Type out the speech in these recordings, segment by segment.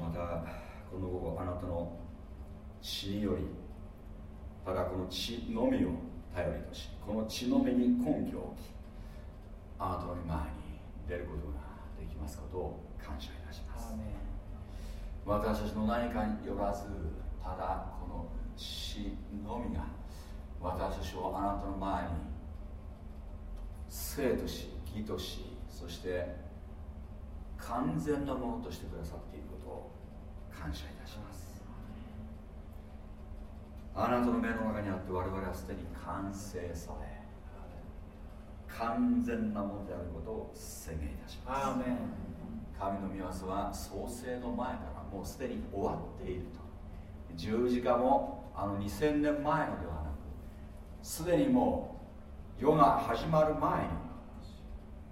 またこの午後あなたの血によりただこの血のみを頼りとしこの血のみに根拠を置きあなたの前に出ることができますことを感謝いたします。私たちの何かによらずただこの血のみが私たちをあなたの前に生とし義としそして完全なものとしてくださっていることを感謝いたします。あなたの目の中にあって我々はすでに完成され完全なものであることを宣言いたします。神の御業は創世の前からもうすでに終わっていると。十字架もあの2000年前のではなくすでにもう世が始まる前に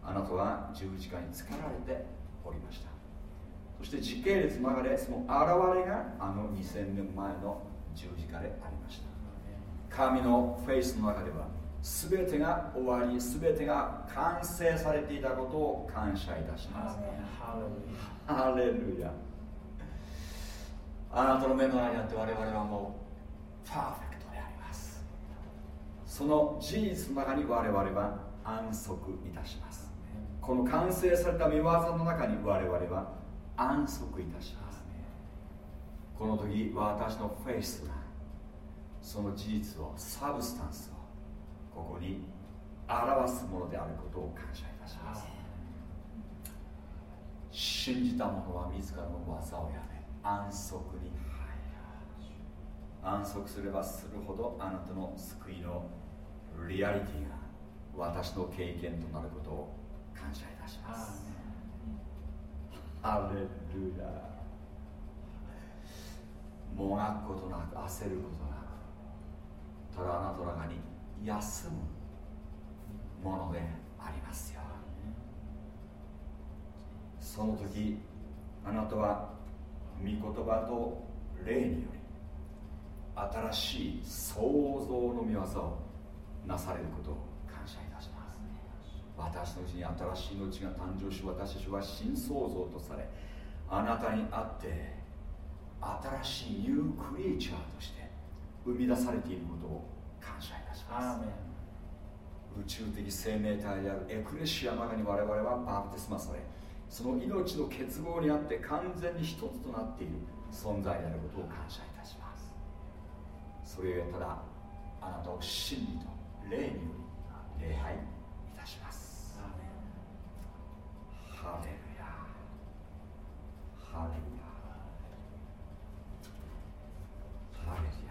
あなたは十字架につけられておりました。そして時系列の中でその現れがあの2000年前の十字架でありました。神のフェイスの中では全てが終わり全てが完成されていたことを感謝いたします。ハレルヤ。あなたの目の前にあって我々はもうパーフェクトであります。その事実の中に我々は安息いたしますこの完成された見業の中に我々は安息いたします。この時私のフェイスがその事実をサブスタンスをここに表すものであることを感謝いたします。信じた者は自らの技をやめ安息に安息すればするほどあなたの救いのリアリティが私の経験となることを感謝いたします。ハレルヤもがくことなく焦ることなくただあなたの中に休むものでありますよ。その時あなたは御言葉と霊により新しい創造の御業をなされることを私のうちに新しい命が誕生し私たちは新創造とされあなたにあって新しいニュークリーチャーとして生み出されていることを感謝いたします。宇宙的生命体であるエクレシアの中に我々はバプテスマされその命の結合にあって完全に一つとなっている存在であることを感謝いたします。それゆえただあなたを真理と霊により礼拝いたしますハレルヤ。ハレルヤ。ハレルヤ。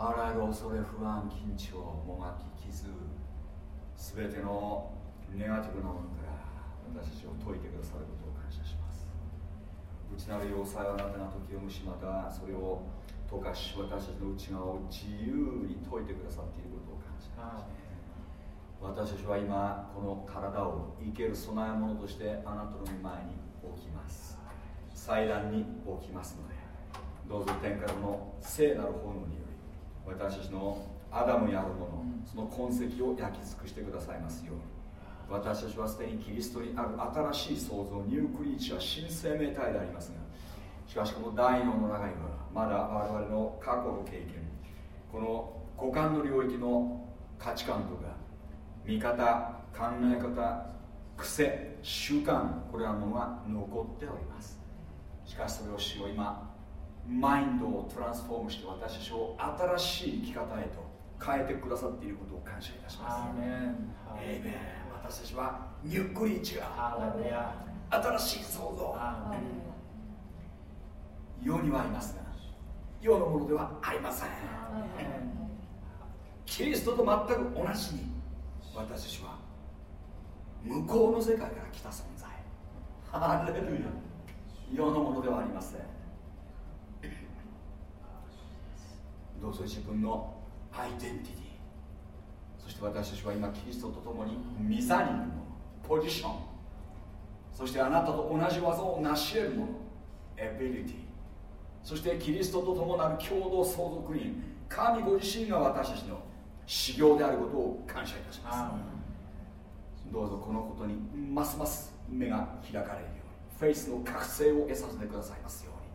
あらゆる恐れ不安緊張もがき傷すべてのネガティブなものださることを感謝します内なる要塞はあなたが時を蒸しまたそれを溶かし私たちの内側を自由に解いてくださっていることを感謝します私たちは今この体を生ける備え物としてあなたの御前に置きます祭壇に置きますのでどうぞ天からの聖なる炎により私たちのアダムにあるものその痕跡を焼き尽くしてくださいますように私たちはすでにキリストにある新しい創造ニュークリーチは新生命体でありますがしかしこの第二の中にはまだ我々の過去の経験この五感の領域の価値観とか見方考え方癖習慣これらのものが残っております。しかしそれを主を今マインドをトランスフォームして私たちを新しい生き方へと変えてくださっていることを感謝いたします。私たちはニュックリーチが新しい創造世にはいますが世のものではありません。キリストと全く同じに私たちは向こうの世界から来た存在。ハレルヤ。世のものではありません。どうぞ自分のアイデンティティそして私たちは今キリストと共にミザにいるものポジションそしてあなたと同じ技を成し得るものエビリティ。そしてキリストと共なる共同相続人神ご自身が私たちの修行であることを感謝いたします。どうぞこのことにますます目が開かれるようにフェイスの覚醒を得させてくださいますように。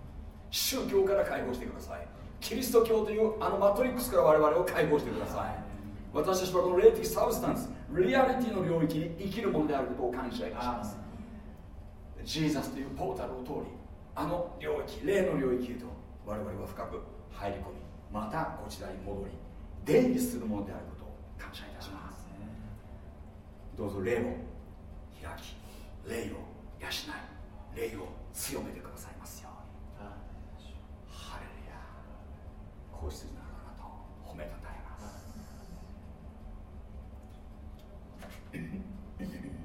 宗教から解放してください。キリスト教というあのマトリックスから我々を解放してください私たちはこの霊的 substance リアリティの領域に生きるものであることを感謝いたします。 Jesus というポータルを通りあの領域霊の領域へと我々は深く入り込みまたこちらに戻り出入りするものであることを感謝いたします。どうぞ霊を開き霊を養い霊を強めてくださいますように。ハレルヤ皇室な。る Thank you.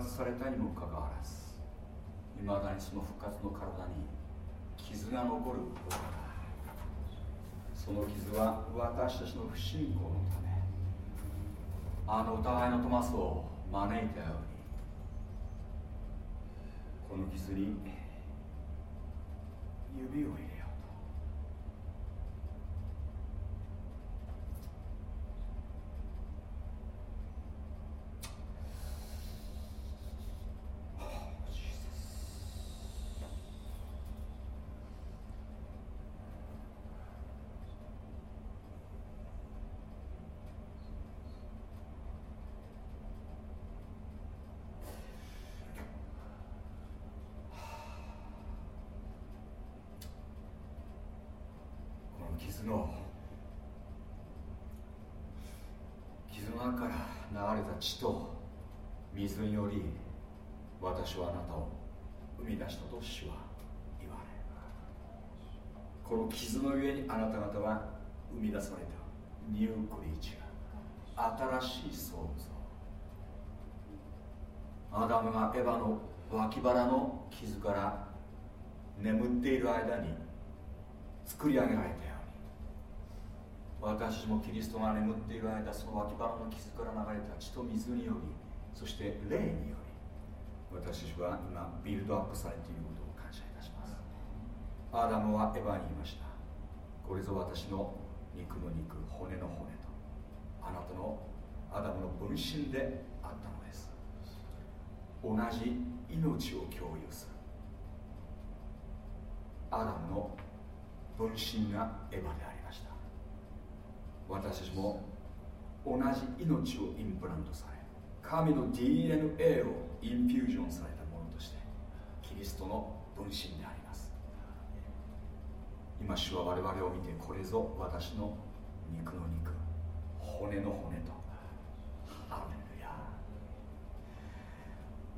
活されたにもかかわらずいまだにその復活の体に傷が残るその傷は私たちの不信仰のためあの疑いのトマスを招いたようにこの傷に指を入れ傷の傷の中から流れた血と水により私はあなたを生み出したと主は言われこの傷の上にあなた方は生み出された。ニュークリーチャー新しい創造アダムがエヴァの脇腹の傷から眠っている間に作り上げられた。私もキリストが眠っている間その脇腹の傷から流れた血と水によりそして霊により私たちは今ビルドアップされていることを感謝いたします。アダムはエヴァにいました。これぞ私の肉の肉骨の骨とあなたのアダムの分身であったのです。同じ命を共有する。アダムの分身がエヴァである。私たちも同じ命をインプラントされ神の DNA をインフュージョンされたものとしてキリストの分身であります。今主は我々を見てこれぞ私の肉の肉骨の骨と。ハレルヤ。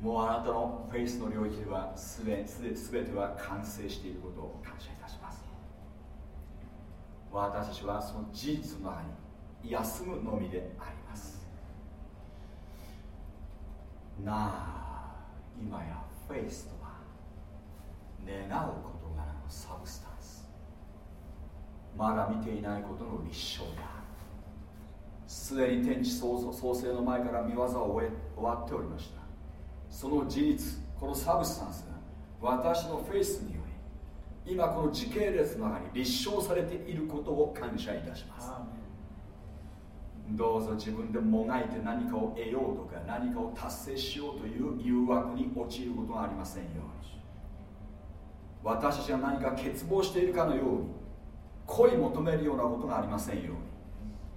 もうあなたのフェイスの領域ではすべては完成していることを感謝いたします。私たちはその事実の中に休むのみであります。なあ今やフェイスとは願う事柄の substance。まだ見ていないことの立証である。すでに天地創創生の前から見業を終え終わっておりました。その事実このサブスタンスが私のフェイスによ今この時系列の中に立証されていることを感謝いたします。どうぞ自分でもがいて何かを得ようとか何かを達成しようという誘惑に陥ることがありませんように。私たちが何か欠乏しているかのように恋求めるようなことがありませんように。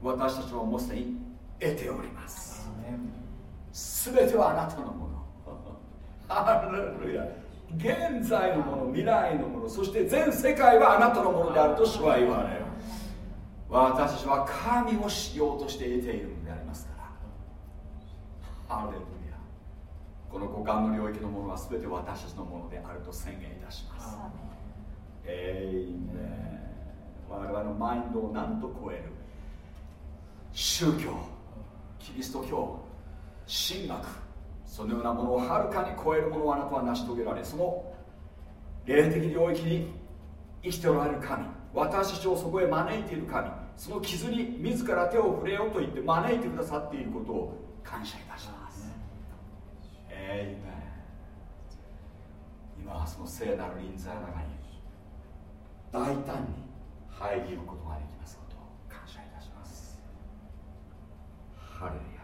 私たちはもうすでに得ております。全てはあなたのもの。ハレルヤ現在のもの未来のものそして全世界はあなたのものであると主は言われる私たちは神をしようとして得ているのでありますから。ハレルヤ。この五感の領域のものは全て私たちのものであると宣言いたします。エイメン。我々のマインドを何と超える？宗教。キリスト教。神学そのようなものをはるかに超えるものをあなたは成し遂げられその霊的領域に生きておられる神私たちをそこへ招いている神その傷に自ら手を触れようと言って招いてくださっていることを感謝いたします。えい今はその聖なる臨在の中に大胆に入りることができますことを感謝いたします。ハレル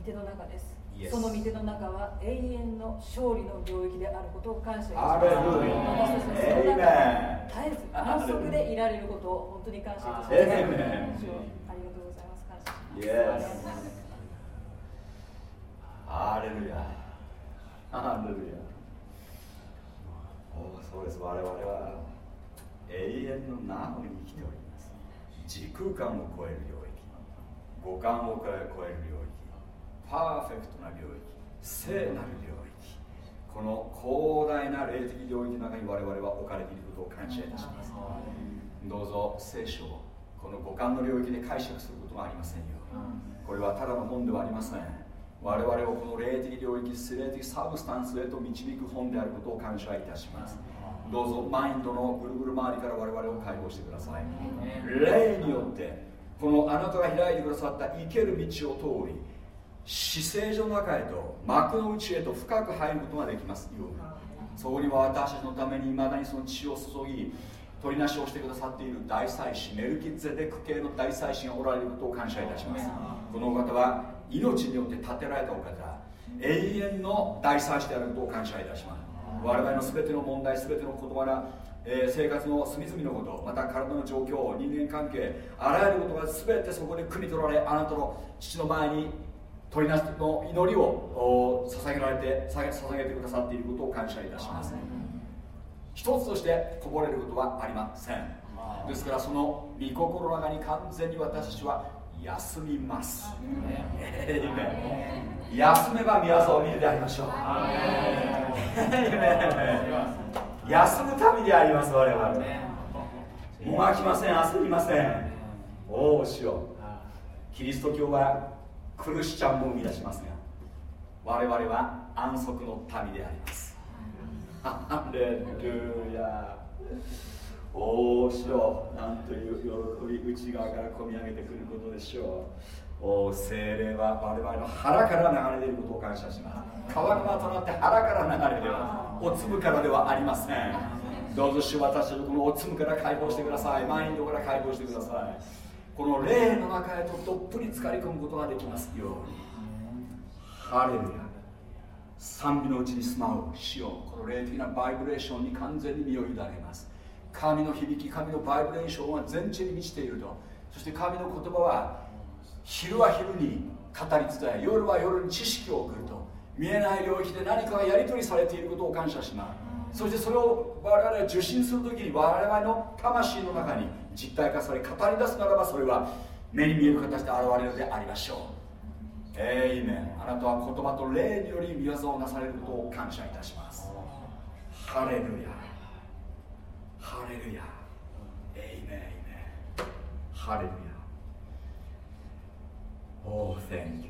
御手の中ですその御手の中は永遠の勝利の領域であることを感謝いたします。私たちはその中絶えず安息でいられることを本当に感謝いたします。ありがとうございます。感謝。ハレルヤ。ハレルヤ。おそうです。我々は永遠のなのに生きております。時空間を超える領域、五感を超える領域。パーフェクトな領域聖なる領域この広大な霊的領域の中に我々は置かれていることを感謝いたします。どうぞ聖書をこの五感の領域で解釈することがありませんよ。これはただの本ではありません。我々をこの霊的領域霊的サブスタンスへと導く本であることを感謝いたします。どうぞマインドのぐるぐる回りから我々を解放してください。霊によってこのあなたが開いてくださった生ける道を通り死聖所の中へと幕の内へと深く入ることができますように。そこには私たちのためにいまだにその血を注ぎ取りなしをしてくださっている大祭司メルキゼデク系の大祭司がおられることを感謝いたします。このお方は命によって建てられたお方永遠の大祭司であることを感謝いたします。我々の全ての問題全ての言葉がえー、生活の隅々のことまた体の状況人間関係あらゆることが全てそこで汲み取られあなたの父の前に鳥なしの祈りを捧げられて捧げてくださっていることを感謝いたします。一つとしてこぼれることはありません。ですからその御心の中に完全に私たちは休みます。休めば宮沢を見るでありましょう。休むためであります我々。もがきません焦りません。おおしよ。キリスト教はクルシチャンも生み出しますが我々は安息の民であります。ハレルヤおおしよ。うなんという喜び内側から込み上げてくることでしょう。おお精霊は我々の腹から流れていることを感謝します。川沼となって腹から流れではお粒からではありません。どうぞ主私たちこのお粒から解放してください。マインドから解放してくださいこの霊の中へとどっぷり浸かり込むことができます。ように。ハレルヤ。賛美のうちに住まう死をこの霊的なバイブレーションに完全に身を委ねます。神の響き神のバイブレーションは全地に満ちていると。そして神の言葉は昼は昼に語り伝え夜は夜に知識を送ると。見えない領域で何かがやり取りされていることを感謝します。そしてそれを我々が受信するときに我々の魂の中に実体化され語り出すならばそれは目に見える形で現れるでありましょう。えいめあなたは言葉と霊により見業をなされることを感謝いたします。ハレルヤ。ハレルヤ。えいめえいめハレルヤ。Oh, thank you,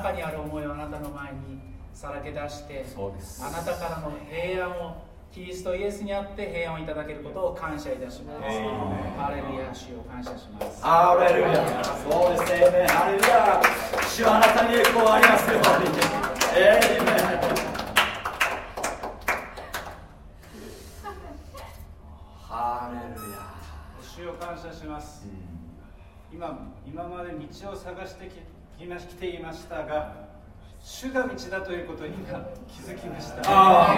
中にある思いをあなたの前にさらけ出してあなたからの平安をキリストイエスにあって平安をいただけることを感謝いたします。ハレルヤ、主を感謝します。ハレルヤ、そうですね、ハレルヤ、主はあなたに栄光ありますように。えー、ハレルヤ。主を感謝します。今、今まで道を探してきま来ていましたが、主が道だということに今気づきました。あ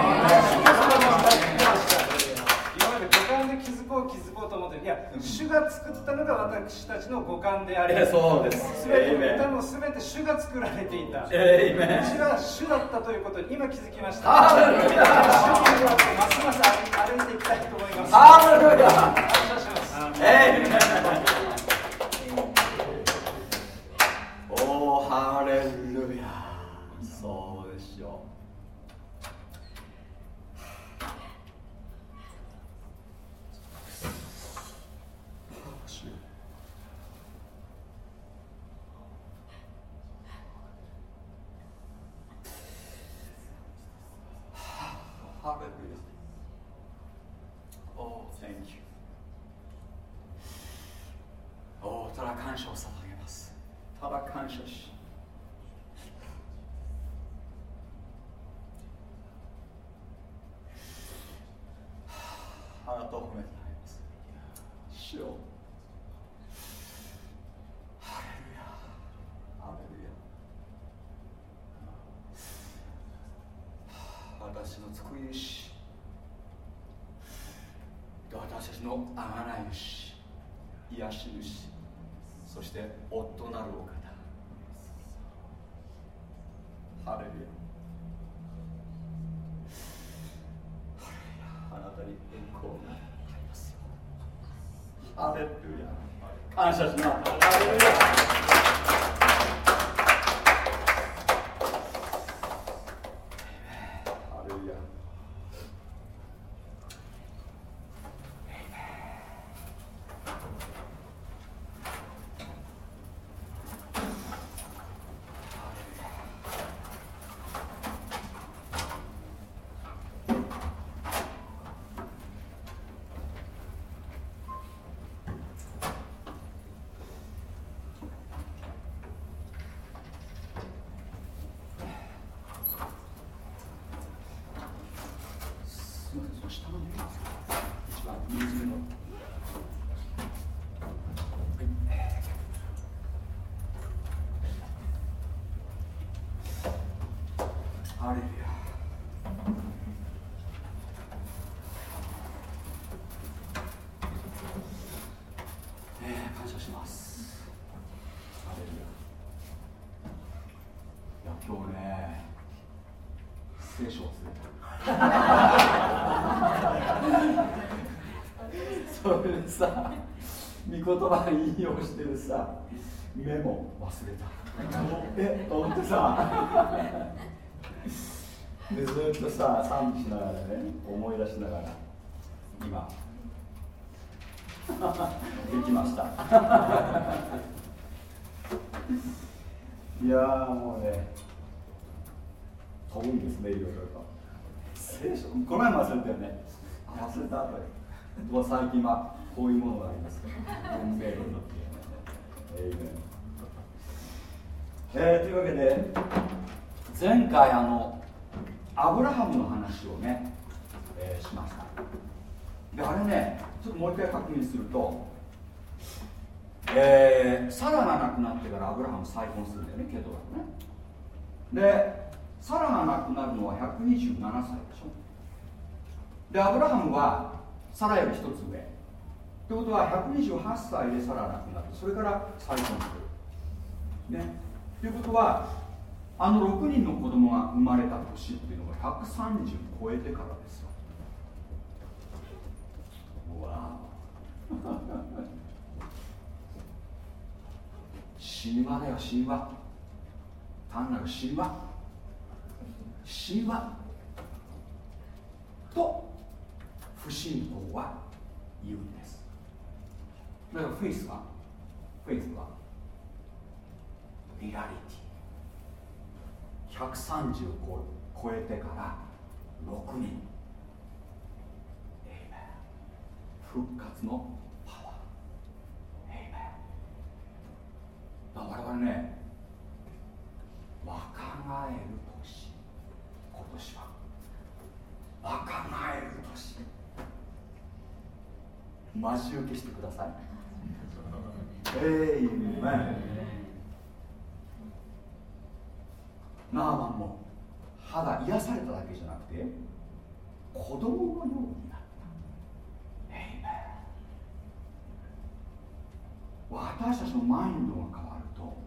今まで五感で気づこう気づこうと思っていや、主が作ったのが私たちの五感であり、そうです。すべて歌もすべて主が作られていた。え主が主だったということに今気づきました。主に向かってますます歩いていきたいと思います。ハレルヤ。感謝しますー、ハレルヤ。そうでしょハレルヤ。Oh, thank you. おただ感謝を捧げます。ただ感謝し。あなたを褒めてあります主よハレルヤハレルヤ私の救い主私たちのあがない主し主そして夫なるお方。ハレルヤ。あなたに栄光がありますよハレルヤ。感謝しますハレルヤ聖書を忘れたそれでさ御言葉引用してるさメモ忘れた。えと思ってさ。でずっとさ賛美しながらね思い出しながら今。できました。いやもうね飛ぶんですねいろいろと。聖書この前忘れたよね。忘れた後で最近はこういうものがあります運命論だっていうねえー、というわけで前回あのアブラハムの話をね、えー、しました。であれねちょっともう一回確認するとえー、サラが亡くなってからアブラハム再婚するんだよねケトラね。でサラが亡くなるのは127歳でしょ。でアブラハムはサラより一つ上。ってことは128歳でサラ亡くなってそれから再婚する。ね。ということはあの6人の子供が生まれた年っていうのが130超えてからですよ。わ神話 だよ神話単なる神話神話と不信仰は言うんです。だからフェイスはフェイスはリアリティ。130を超えてから6人復活のパワー。エイメン我々ね若返る年。今年は。若返る年。待ち受けしてください。エイメンナーマンも肌癒されただけじゃなくて子供のようになった。エイメン私たちのマインドが変わると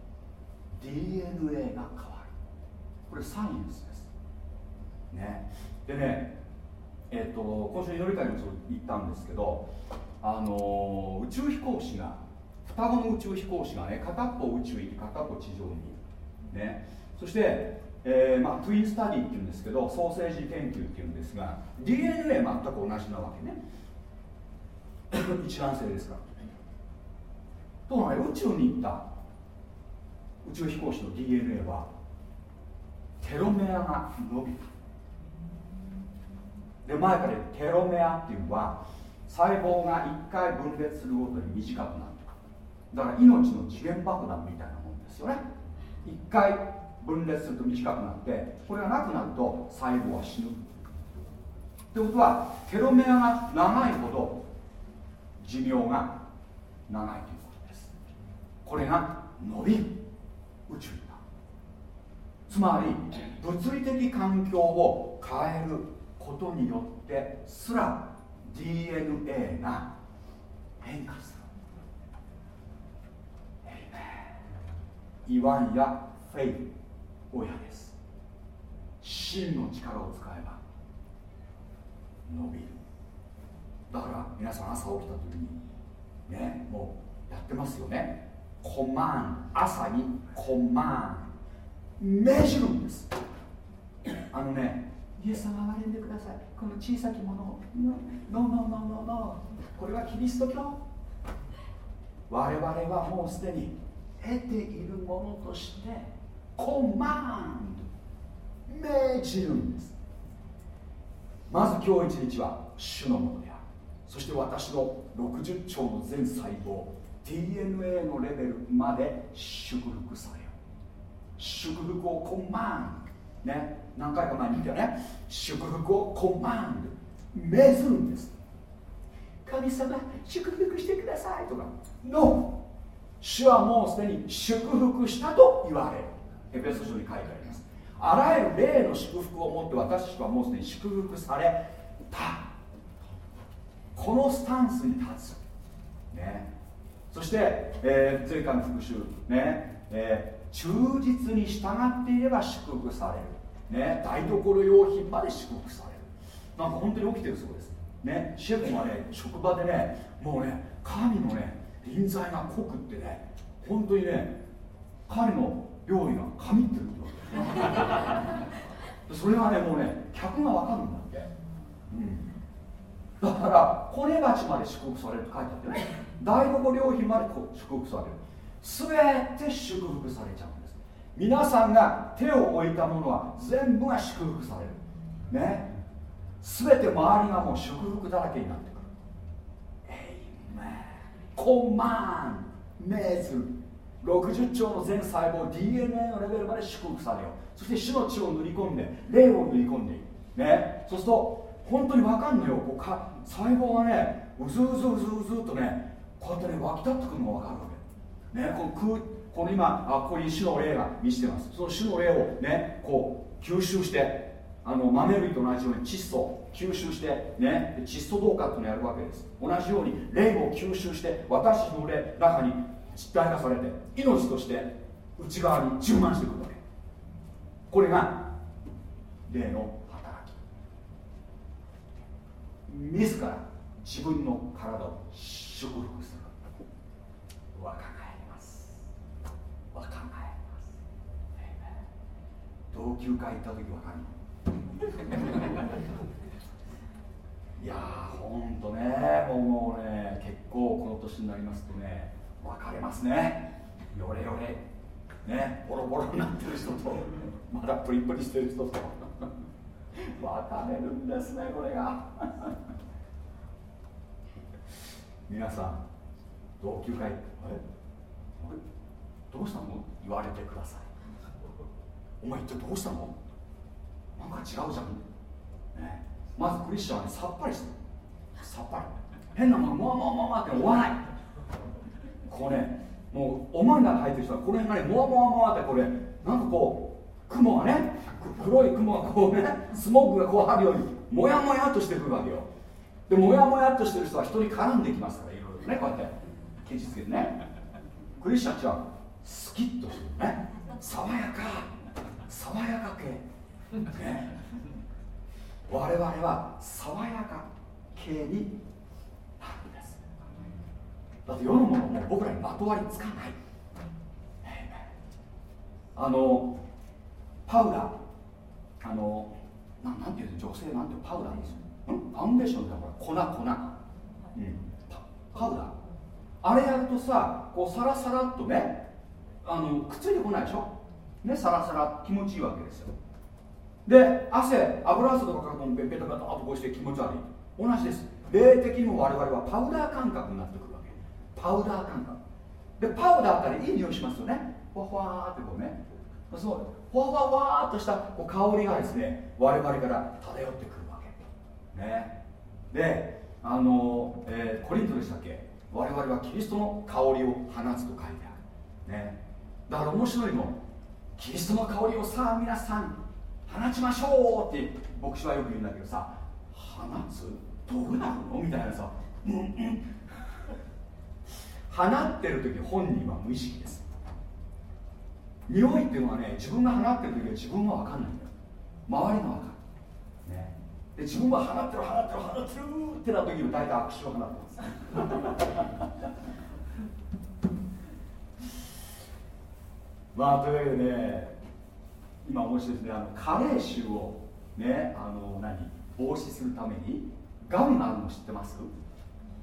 DNA が変わる。これサイエンスです。ね。でねえっ、と今週祈り会にも言ったんですけどあの宇宙飛行士が双子の宇宙飛行士がね片っぽ宇宙に片っぽ地上にいる。ね。そして、えーまあ、 twin study っていうんですけどソーセージ研究っていうんですが DNA 全く同じなわけね。一卵性ですから。ところが宇宙に行った宇宙飛行士の DNA はテロメアが伸びたで前からテロメアっていうのは細胞が1回分裂するごとに短くなる。だから命の次元爆弾みたいなもんですよね。1回分裂すると短くなってこれがなくなると細胞は死ぬ。ってことはテロメアが長いほど寿命が長いということです。これが伸びる宇宙だ。つまり物理的環境を変えることによってすら DNA が変化するイワンやフェイ親です。真の力を使えば伸びる。だから皆さん朝起きた時にねもうやってますよね。コマン朝にコマン命じるんです。あのねイエス様憐れんでください。この小さきものを。ノーノーノーノーノーこれはキリスト教。我々はもうすでに得ているものとしてコマンド。命じるんです。まず今日一日は主のものである。そして私の60兆の全細胞 DNA のレベルまで祝福される祝福をコマンド。ね。何回か前に言ったよね。祝福をコマンド。命ずるんです。神様祝福してくださいとか。No 主はもうすでに祝福したと言われる。エペソ書に書いてあります。あらゆる霊の祝福を持って私たちはもうすでに祝福された。このスタンスに立つ。ね。そして、えー、前回の復習ね、えー、忠実に従っていれば祝福される。ね、台所用品まで祝福される。なんか本当に起きてるそうです。ねシェフはね職場でねもうね神のね臨在が濃くってね本当にね彼の料理が神ってるって それはねもうね客が分かるんだって、うん、だからこね鉢まで祝福されるって書いてあってね 台所用品まで祝福される。全て祝福されちゃう皆さんが手を置いたものは全部が祝福される。ね。全て周りがもう祝福だらけになってくる。エイメンコマンメーズ60兆の全細胞 DNA のレベルまで祝福されよう。そして死の血を塗り込んで霊を塗り込んでいく。ね。そうすると本当に分かんのよ。こうか細胞がねうずうずうずうずとねこうやってね湧き立ってくるのが分かるわけ。ね、この空この今あここに主の霊が満ちてます。その主の霊をねこう吸収してあの豆類と同じように窒素吸収してね窒素導化っていうのをやるわけです。同じように霊を吸収して私の霊中に実体化されて命として内側に充満してくるわけ。これが霊の働き。自ら自分の体を祝福する。若返ります若返ります同級会行った時わかるのいやーほんとねもうね結構この年になりますとね別れますね。よれよれ。ねボロボロになってる人と まだプリプリしてる人と。別れるんですねこれが。皆さん同級会あれ？どうしたの？言われてください。お前一体どうしたの？なんか違うじゃん、ね、まずクリスチャンはねさっぱりしてる。さっぱり。変なものもわもわもわって追わない。これねもうおまんが入ってる人はこの辺がねもわもわもわってこれなんかこう雲がね黒い雲がこうねスモークがこうあるようにもやもやっとしてくるわけよ。でもやもやっとしてる人は人に絡んできますからいろいろねこうやってケチつけてね。クリスチャンちはスキッとしてるね。爽やか。爽やか系。ね、我々は爽やか系になるんです。だって世のものも僕らにまとわりつかない。あのパウダー。あのななんていうの？女性なんていうパウダーですよファンデーションだから粉粉、うん、パウダー。あれやるとさこうサラサラっとねあのくっついてこないでしょ？ねサラサラ気持ちいいわけですよ。で汗油汗とかからもベペタペタとこうして気持ち悪い。同じです。霊的にも我々はパウダー感覚になってくるわけ。パウダー感覚。でパウダーっていい匂いしますよね。ふわふわってこうね。そう。ふわふわわーっとしたこう香りがですね我々から漂ってくるわけ。ね。であの、えー、コリントでしたっけ？我々はキリストの香りを放つと書いてある。ね。だから面白いの。キリストの香りをさあ皆さん放ちましょうって牧師はよく言うんだけどさ放つどうなるの？みたいなさ、うんうん、放ってる時本人は無意識です。匂いっていうのはね自分が放ってる時は自分は分かんないんだよ。周りが分かる、ね、で自分は放ってる放ってる放ってるってな時に大体握手を放ってます。まあというわけでね今面白いですねあの加齢臭をねあの何防止するためにガムがあるの知ってます？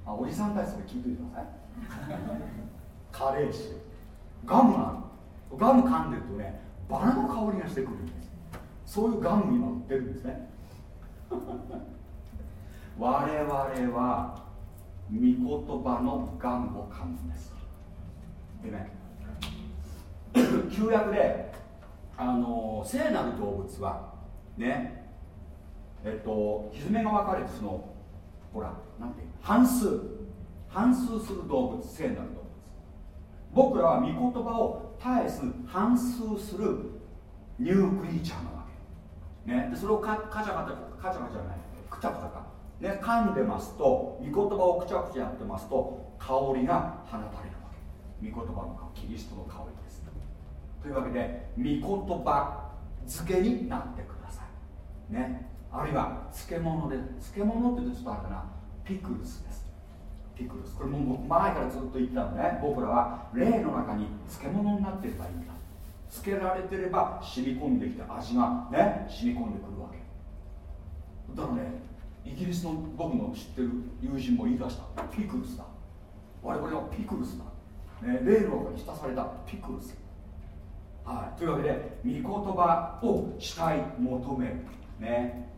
あおじさんたちそれ聞いておいてください。加齢臭。ガムがある。ガム噛んでるとねバラの香りがしてくるんです。そういうガム今売ってるんですね。我々は御言葉のガムを噛むんです。でね。旧約であの聖なる動物はねえっと蹄が分かれてそのほらなんて半数。半数する動物聖なる動物。僕らは御言葉を絶えず反数するニュークリーチャーなわけ、ね、でそれをカチャカチャカチャカチャない。くちゃくちゃか、ね、噛んでますと御言葉をくちゃくちゃやってますと香りが放たれるわけ。御言葉の香りキリストの香りというわけで御言葉漬けになってください。ね。あるいは漬物で漬物って言うとちょっとあれかな。ピクルスです。ピクルス。これも前からずっと言ったのね。僕らは霊の中に漬物になってればいいんだ。漬けられてれば染み込んできて味がね染み込んでくるわけ。だからねイギリスの僕の知ってる友人も言い出した。ピクルスだ。我々はピクルスだ、ね、霊の中に浸されたピクルス。はい、というわけで御言葉をしたい求め。るね。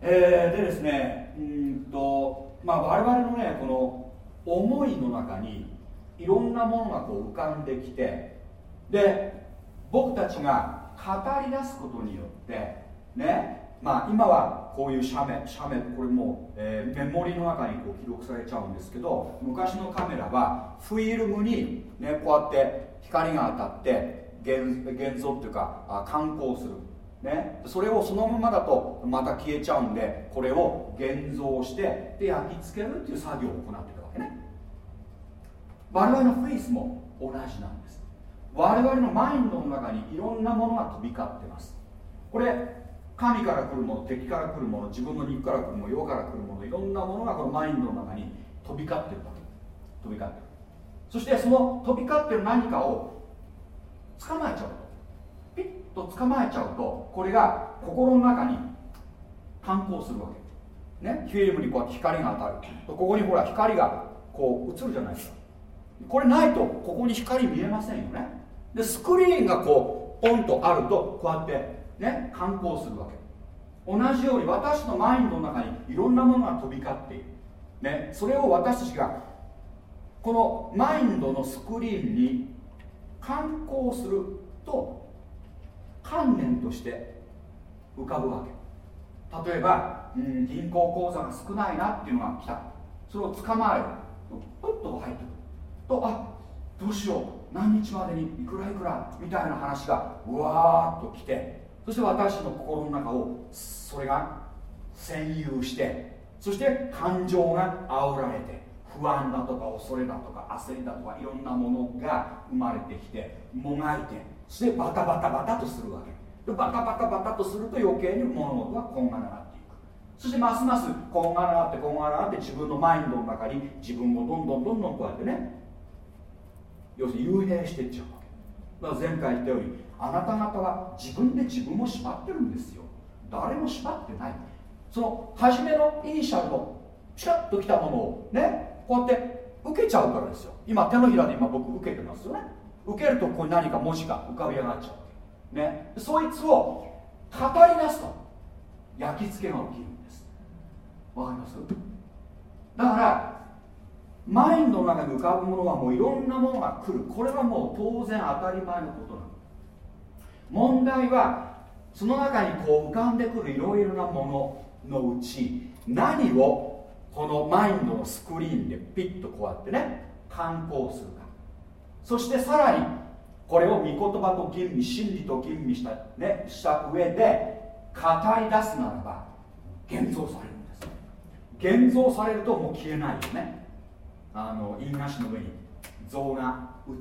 えー、でですねうんとまあ我々のねこの思いの中にいろんなものがこう浮かんできてで僕たちが語り出すことによってね。まあ今はこういう写メ写メこれもう、えー、メモリの中にこう記録されちゃうんですけど昔のカメラはフィルムに、ね、こうやって光が当たって現現像っていうかあ観光する、ね、それをそのままだとまた消えちゃうんでこれを現像してで焼き付けるっていう作業を行っていくわけね。我々のフェイスも同じなんです。我々のマインドの中にいろんなものが飛び交ってます。これ神から来るもの敵から来るもの自分の肉から来るもの世から来るものいろんなものがこのマインドの中に飛び交ってるわけ。飛び交ってる。そしてその飛び交ってる何かを捕まえちゃうピッと捕まえちゃうとこれが心の中に反抗するわけ。ね？フィルムにこうやって光が当たる。ここにほら光がこう映るじゃないですか。これないとここに光見えませんよね。でスクリーンがこうポンとあるとこうやってね観光するわけ。同じように私のマインドの中にいろんなものが飛び交っている、ね、それを私たちがこのマインドのスクリーンに観光すると観念として浮かぶわけ。例えば、うん、銀行口座が少ないなっていうのが来た。それを捕まえる。プッと入ってくる。とあどうしよう。何日までに？いくらいくら？みたいな話がうわーっと来て。そして私の心の中をそれが占有してそして感情が煽られて不安だとか恐れだとか焦りだとかいろんなものが生まれてきてもがいてそしてバタバタバタとするわけ。でバタバタバタとすると余計に物事はこんがらがっていく。そしてますますこんがらがってこんがらがって自分のマインドの中に自分をどんどんどんどんこうやってね要するに幽閉していっちゃう。だから前回言ったようにあなた方は自分で自分を縛ってるんですよ。誰も縛ってない。その初めのイニシャルのチラッときたものをねこうやって受けちゃうからですよ。今手のひらで今僕受けてますよね。受けるとここに何か文字が浮かび上がっちゃうね。そいつを語り出すと。焼き付けが起きるんです。わかります？だからマインドの中に浮かぶものはもういろんなものが来る。これはもう当然当たり前のことなの。問題はその中にこう浮かんでくるいろいろなもののうち何をこのマインドのスクリーンでピッとこうやってね観光するか。そしてさらにこれを御言葉と吟味真理と吟味した,、ね、した上で語り出すならば現像されるんです。現像されるともう消えないよね。あの印画紙の上に像が映る。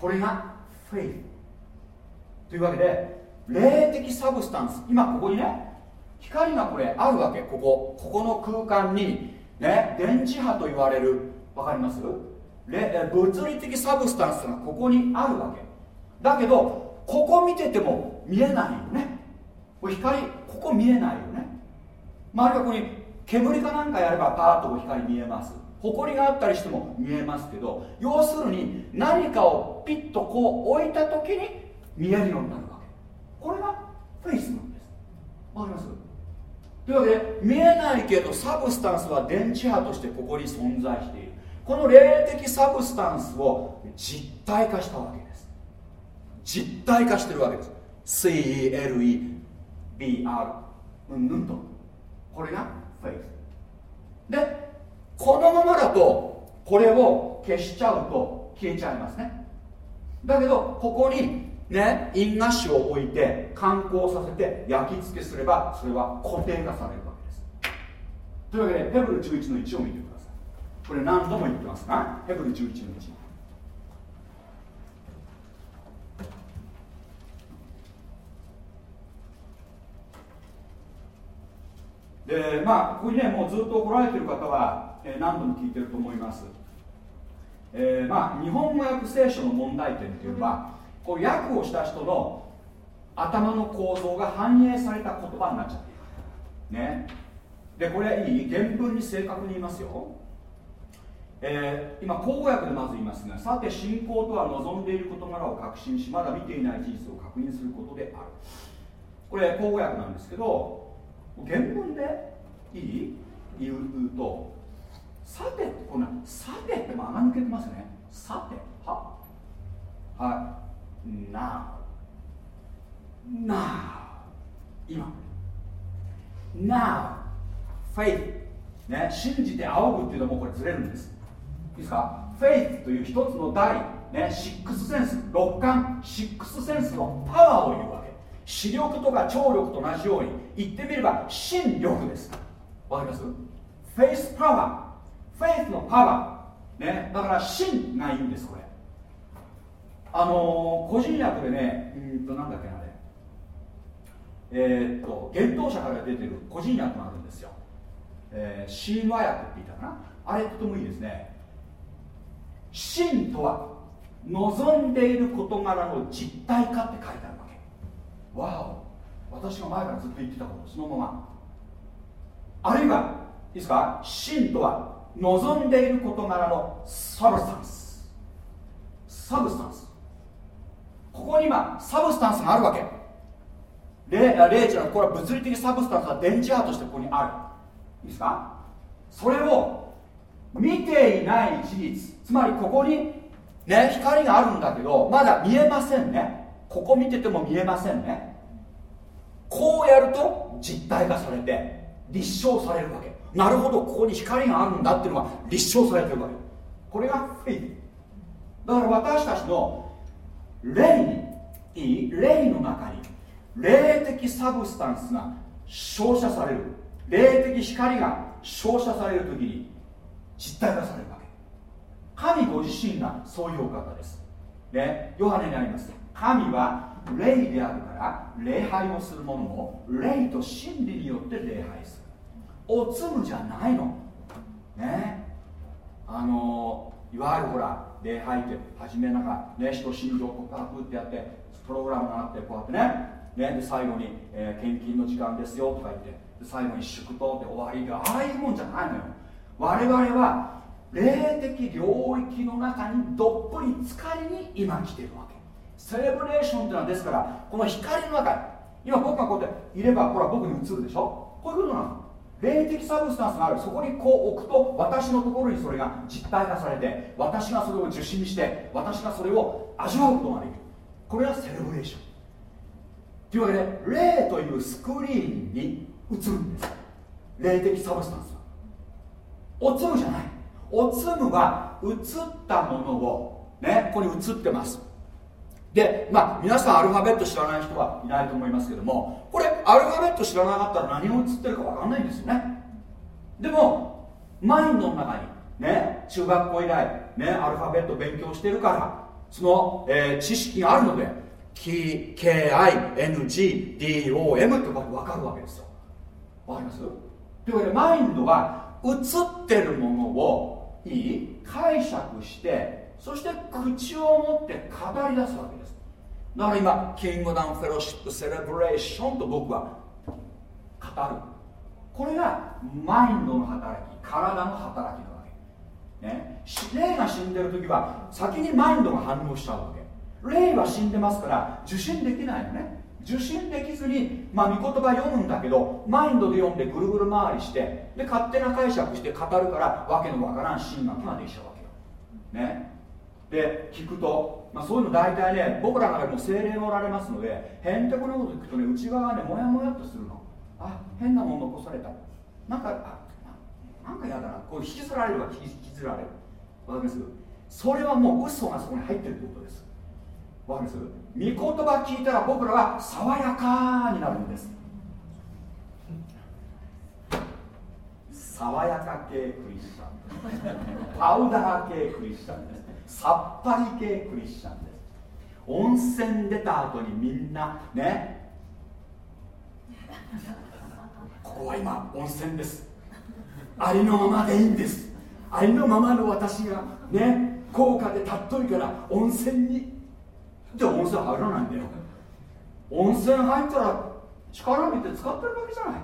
これがフェイス。というわけで霊的サブスタンス。今ここにね光がこれあるわけ。ここ。ここの空間にね電磁波と言われる。分かります？物理的サブスタンスがここにあるわけ。だけどここ見てても見えないよね。これ光ここ見えないよね。周りがここに煙かなんかやればパーッと光見えます。埃があったりしても見えますけど要するに何かをピッとこう置いた時に見えるようになるわけ。これがフェイスなんです。わかります？というわけで見えないけど substance は電磁波としてここに存在している。この霊的 substance を実体化したわけです。実体化してるわけです。CELEBR うんぬんと。これがフェイスでこのままだとこれを消しちゃうと消えちゃいますね。だけどここにね因果紙を置いて観光させて焼き付けすればそれは固定化されるわけです。というわけでヘブル11の1を見てください。これ何度も言ってます。がヘブル11の1でまあここにねもうずっと来られてる方は、えー、何度も聞いてると思います、えー、まあ日本語訳聖書の問題点っていうのはこう訳をした人の頭の構造が反映された言葉になっちゃってる。ね。でこれいい原文に正確に言いますよ。えー、今口語訳でまず言いますがさて信仰とは望んでいる事柄を確信しまだ見ていない事実を確認することである。これ口語訳なんですけど原文でいい？言うと。さてこんさてって間が抜けてますね。さては？はい。now now 今。Now faith ね。信じて仰ぐっていうのもこれずれるんです。いいですか？フェイスという一つの大、ね、シックスセンス六感。シックスセンスのパワーを言うわけ。視力とか聴力と同じように言ってみれば信力です。わかります？フェイスパワーフェイスのパワー、ね、だから信がいいんですこれ。あのー、個人訳でねうんとなんだっけあれ。えー、っと幻冬舎から出てる個人訳があるんですよ、えー、神話訳って言ったかな？あれとてもいいですね。信とは望んでいる事柄の実体化って書いてある。わお私が前からずっと言ってたことそのまま。あるいはいいですか？信とは望んでいる事柄の substance。substance。ここに今 substance があるわけ。霊霊的これは物理的 substance は電磁波としてここにある。いいですか？それを見ていない事実。つまりここにね光があるんだけどまだ見えませんね。ここ見てても見えませんね。こうやると実体化されて立証されるわけ。なるほどここに光があるんだっていうのが立証されてるわけ。これがフェイだから私たちの霊にいい霊の中に霊的サブスタンスが照射される。霊的光が照射される時に実体化されるわけ。神ご自身がそういうお方です。ねヨハネにあります。神は霊であるから礼拝をする者も霊と真理によって礼拝する。おつむじゃないの。ね。あのいわゆるほら礼拝って初めなんかね人心情告白ってやってプログラムがあってこうやってね。ね。で最後に、えー、献金の時間ですよとか言って。最後に祝祷って終わりがああいうもんじゃないのよ。我々は霊的領域の中にどっぷり浸かりに今来てるわセレブレーションっていうのはですからこの光の中今僕がこうやっていればほら僕に映るでしょ？こういうことなの。霊的サブスタンスがある。そこにこう置くと私のところにそれが実体化されて私がそれを受信して私がそれを味わうことができる。これがセレブレーション。というわけで霊というスクリーンに映るんです。霊的サブスタンスは。おつむじゃない。おつむは映ったものをねここに映ってます。でまあ皆さんアルファベット知らない人はいないと思いますけどもこれアルファベット知らなかったら何が映ってるか分かんないんですよね。でもマインドの中にね中学校以来ねアルファベット勉強してるからその、えー、知識があるので KINGDOM って分かるわけですよ。わかります？というわけでマインドは映ってるものをいい？解釈してそして口を持って語り出すわけです。だから今キングダムフェローシップセレブレーションと僕は語る。これがマインドの働き体の働きなわけ。ね。霊が死んでる時は先にマインドが反応しちゃうわけ。霊は死んでますから受信できないよね。受信できずに、まあ、御言葉読むんだけどマインドで読んでぐるぐる回りしてで勝手な解釈して語るからわけのわからん神学ができちゃうわけよ、ね、で聞くと、まあ、そういうの大体ね僕らの中でも精霊がおられますのでへんてこなこと聞くとね内側がねもやもやっとするの。あ変なもん残された。なんかあなんか嫌だな。こう引きずられるわ。引きずられる。わかります？それはもう嘘がそこに入ってるってことです。わかります？御言葉聞いたら僕らは爽やかになるんです。爽やか系クリスチャン。パウダー系クリスチャンです。さっぱり系クリスチャンです。温泉出た後にみんなね。ここは今温泉です。ありのままでいいんです。ありのままの私がね。高価で尊いから温泉に。じゃあ温泉入らないんだよ。温泉入ったら力抜いて使ってるわけじゃない。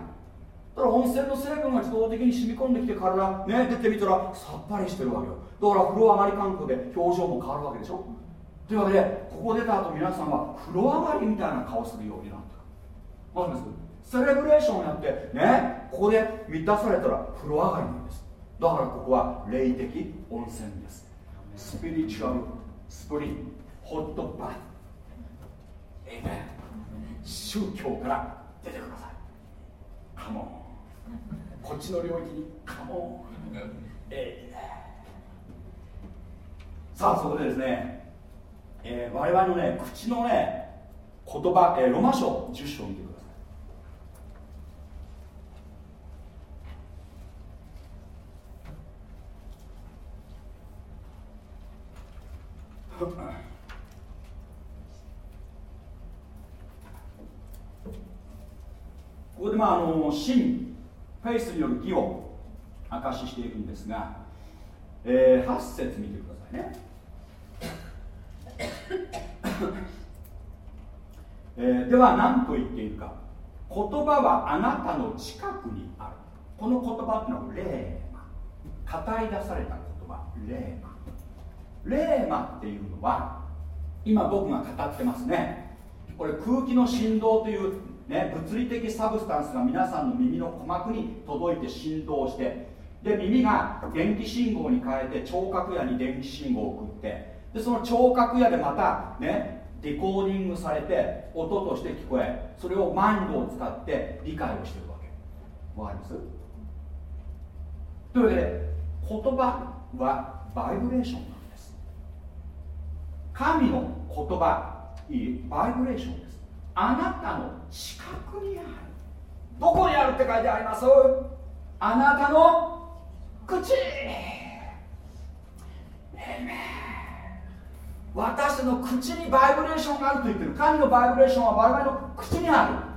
だから温泉の成分が自動的に染み込んできて体ね出てみたらさっぱりしてるわけよ。だから風呂上がり感覚で表情も変わるわけでしょ？というわけでここ出た後皆さんは風呂上がりみたいな顔するようになった。わかります？セレブレーションをやってねここで満たされたら風呂上がりなんです。だからここは霊的温泉です。スピリチュアルスプリンホットバスエイメン宗教から出てください。カモンこっちの領域にカモン、えー、さあそこでですね、えー、我々のね口のね言葉、えー、ロマ書10章見てください。ここでまああの真フェイスによる義を証ししていくんですが、えー、8節見てくださいね、えー、では何と言っているか。言葉はあなたの近くにある。この言葉っていうのはレーマ。語り出された言葉レーマ。レーマっていうのは今僕が語ってますね。これ空気の振動というね、物理的 substance が皆さんの耳の鼓膜に届いて振動してで耳が電気信号に変えて聴覚野に電気信号を送ってでその聴覚野でまたね decoding されて音として聞こえそれをマインドを使って理解をしてるわけ。わかります？というわけで言葉はバイブレーションなんです。神の言葉いい？バイブレーションです。あなたの近くにある。どこにあるって書いてあります？あなたの口。私の口にバイブレーションがあると言ってる。神のバイブレーションは我々の口にあ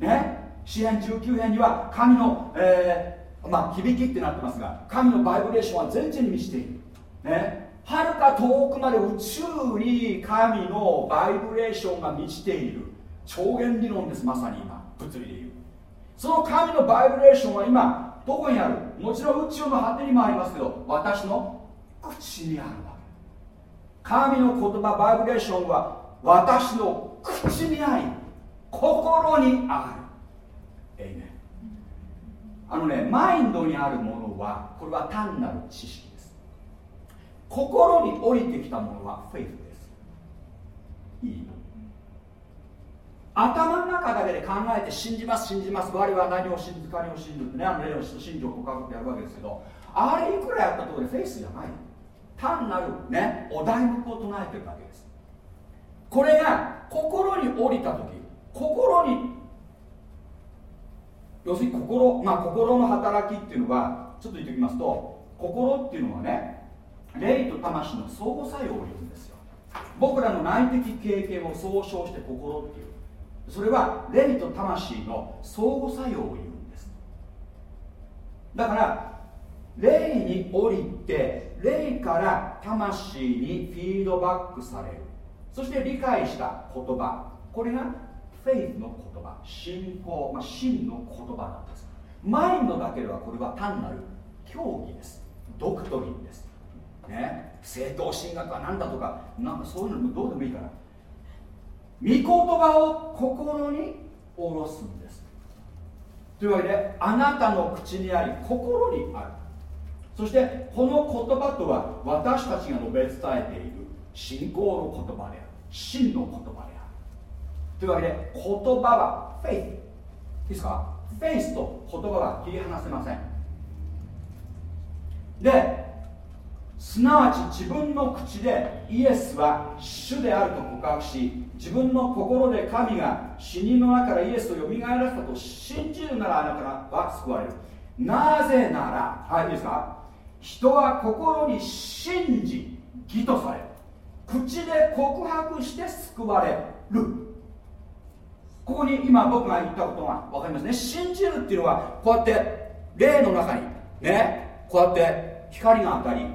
る。ね？支援19編には神の、えー、まあ響きってなってますが神のバイブレーションは全地に満ちている。ね？はるか遠くまで宇宙に神のバイブレーションが満ちている。超弦理論ですまさに今。物理でいう。その神のバイブレーションは今どこにある？もちろん宇宙の果てにもありますけど私の口にある。神の言葉バイブレーションは私の口にあり心にある。えいねあのねマインドにあるものはこれは単なる知識です。心に降りてきたものはフェイスです。いい？頭の中だけで考えて信じます信じます。我は何を信じか何を信じるってねあの例の信条を告白ってやるわけですけどあれいくらやったところでフェイスじゃない単なるねお題目を唱えてるだけです。これが心に降りた時心に要するに心まあ心の働きっていうのはちょっと言っておきますと心っていうのはね霊と魂の相互作用を言うんですよ。僕らの内的経験を総称して心っていう。それは霊と魂の相互作用を言うんです。だから霊に降りて霊から魂にフィードバックされる。そして理解した言葉。これがフェイスの言葉。信仰、まあ、真の言葉なんです。マインドだけではこれは単なる教義です。ドクトリンです。ね。正当神学は何だとか。なんかそういうのもどうでもいいから。御言葉を心に下ろすんです。というわけであなたの口にあり心にある。そしてこの言葉とは私たちが述べ伝えている信仰の言葉である真の言葉である。というわけで言葉はフェイスいいですか？フェイスと言葉は切り離せません。ですなわち自分の口でイエスは主であると告白し自分の心で神が死人の中からイエスをよみがえらせたと信じるならあなたは救われる。なぜならはいいいですか？人は心に信じ義とされ口で告白して救われる。ここに今僕が言ったことが分かりますね。信じるっていうのはこうやって霊の中にねこうやって光が当たり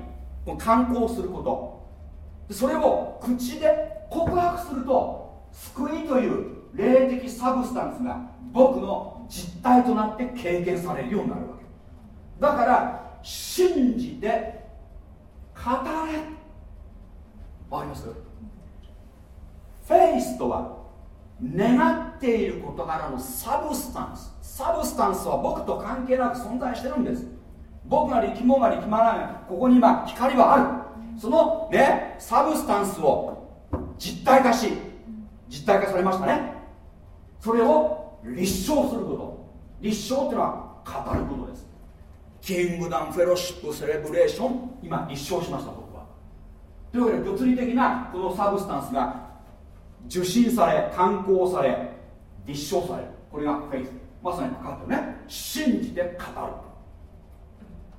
観光すること。それを口で告白すると救いという霊的サブスタンスが僕の実体となって経験されるようになるわけ。だから信じて語れ。わかります？フェイスとは願っている事柄の substance。 substance は僕と関係なく存在してるんです。僕が力もが力まない。ここに今光はある。そのね substance を実体化し実体化されましたね。それを立証すること。立証っていうのは語ることです。キングダムフェロシップセレブレーション今一生しました僕は。というわけで物理的なこの substance が受信され感光され立証される。これがフェイス。まさにかかってるね。信じて語る。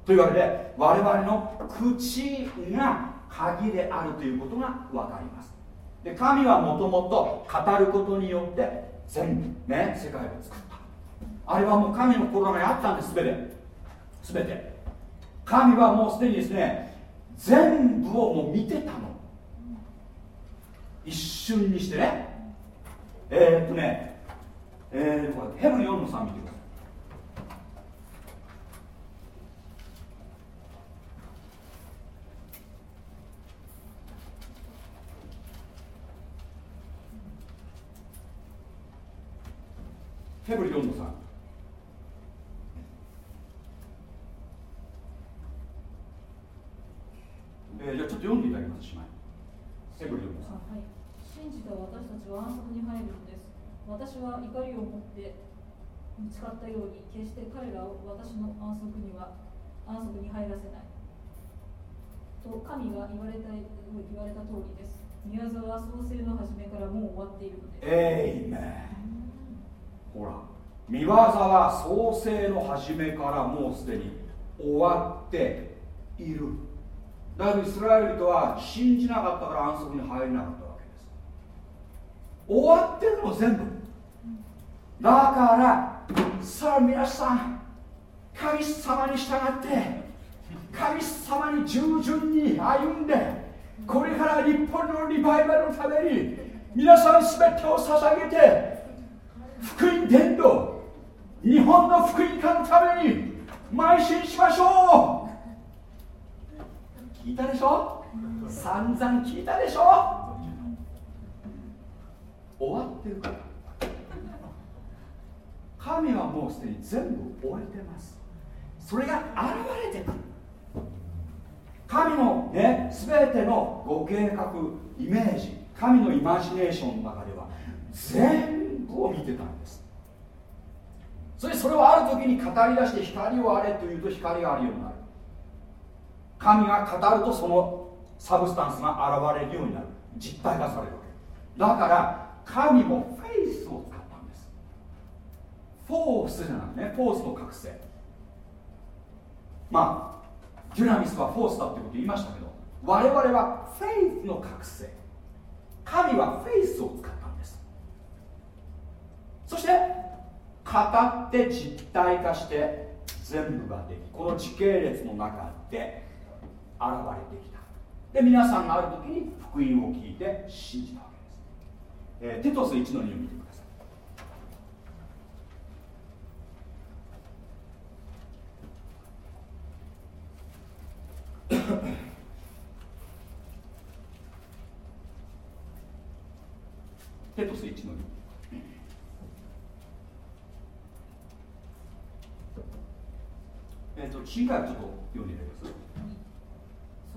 というわけで我々の口が鍵であるということが分かります。で神はもともと語ることによって全部ね世界を作った。あれはもう神の心にあったんです全て。全て。神はもうすでにですね全部をもう見てたの。一瞬にしてね。えー、っとねえー、ヘブル4の3見てください。ヘブル4の3えー、じゃあちょっと読んでいただきます、姉妹。ヘブル4の3。はい、信じた私たちは安息に入るのです。私は怒りを持って誓ったように、決して彼らを私の安息には安息に入らせない。と神が言われた言われた通りです。宮沢は創世の初めからもう終わっているのです。えいめほら見業は創世の初めからもうすでに終わっているだけどイスラエル人は信じなかったから安息に入れなかったわけです。終わってるの全部。だからさあ皆さん神様に従って神様に従順に歩んでこれから日本のリバイバルのために皆さん全てを捧げて福音伝道日本の福音化のために邁進しましょう。聞いたでしょ？散々聞いたでしょ？終わってるから。神はもうすでに全部終えてます。それが現れてくる神のね全てのご計画イメージ神のイマジネーションの中では全部を見てたんです。それそれをある時に語り出して光をあれというと光があるようになる。神が語るとその substance が現れるようになる。実体化されるわけ。だから神もフェイスを使ったんです。フォースじゃなくてねフォースの覚醒。まあデュナミスはフォースだってこと言いましたけど我々はフェイスの覚醒。神はフェイスを使ったんです。そして語って実体化して全部ができこの時系列の中で現れてきた。で皆さんがある時に福音を聞いて信じたわけです、えー、テトス1の2を見てください。テトス1の2えーと、次回ちょっと読んでいただきます。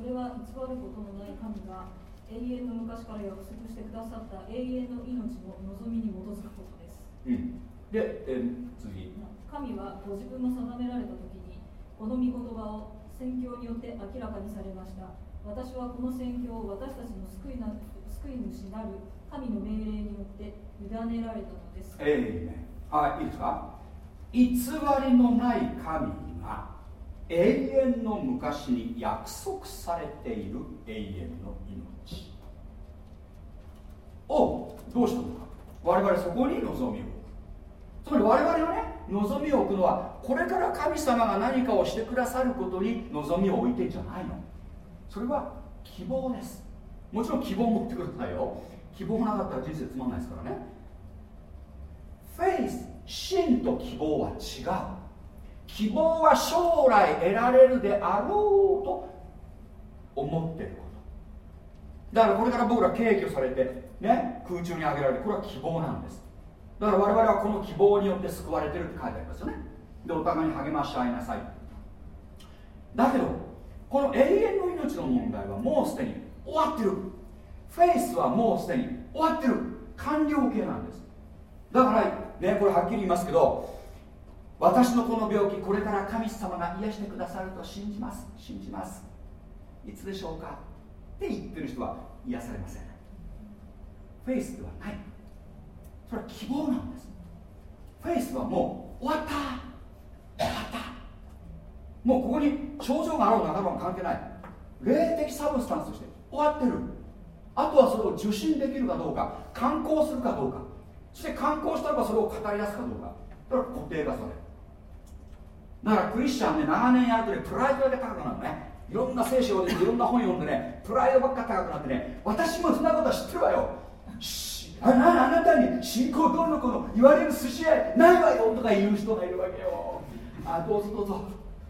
それは偽ることのない神が永遠の昔から約束してくださった永遠の命の望みに基づくことです。うん、で、えー、次。神はご自分の定められた時にこの御言葉を宣教によって明らかにされました。私はこの宣教を私たちの救いな救い主なる神の命令によって委ねられたのです。ええー、はい、いいですか？偽りのない神が永遠の昔に約束されている永遠の命。をどうしたのか？我々そこに望みを。置くつまり我々はね望みを置くのはこれから神様が何かをしてくださることに望みを置いてんじゃないの。それは希望です。もちろん希望を持ってくださいよ。希望がなかったら人生つまんないですからね。フェイス真と希望は違う。希望は将来得られるであろうと思ってること。だからこれから僕ら敬挙されて、ね、空中に上げられる。これは希望なんです。だから我々はこの希望によって救われてるって書いてありますよね。でお互いに励まし合いなさい。だけどこの永遠の命の問題はもうすでに終わってる。フェイスはもうすでに終わってる。完了形なんです。だからねこれはっきり言いますけど私のこの病気これから神様が癒してくださると信じます。信じます。いつでしょうか？って言ってる人は癒されません。フェイスではない。それは希望なんです。フェイスはもう終わった。終わった。もうここに症状があろうなかろう関係ない。霊的 substance として終わってる。あとはそれを受信できるかどうか感光するかどうか。そして感光したらばそれを語り出すかどうか。それは固定化されだからクリスチャンね長年やるとねプライドだけ高くなるね。いろんな聖書を読んでいろんな本読んでねプライドばっか高くなってね私もそんなことは知ってるわよ。あなあなたに信仰どうのこの言われる寿司屋ないわよとか言う人がいるわけよ。あどうぞどうぞ。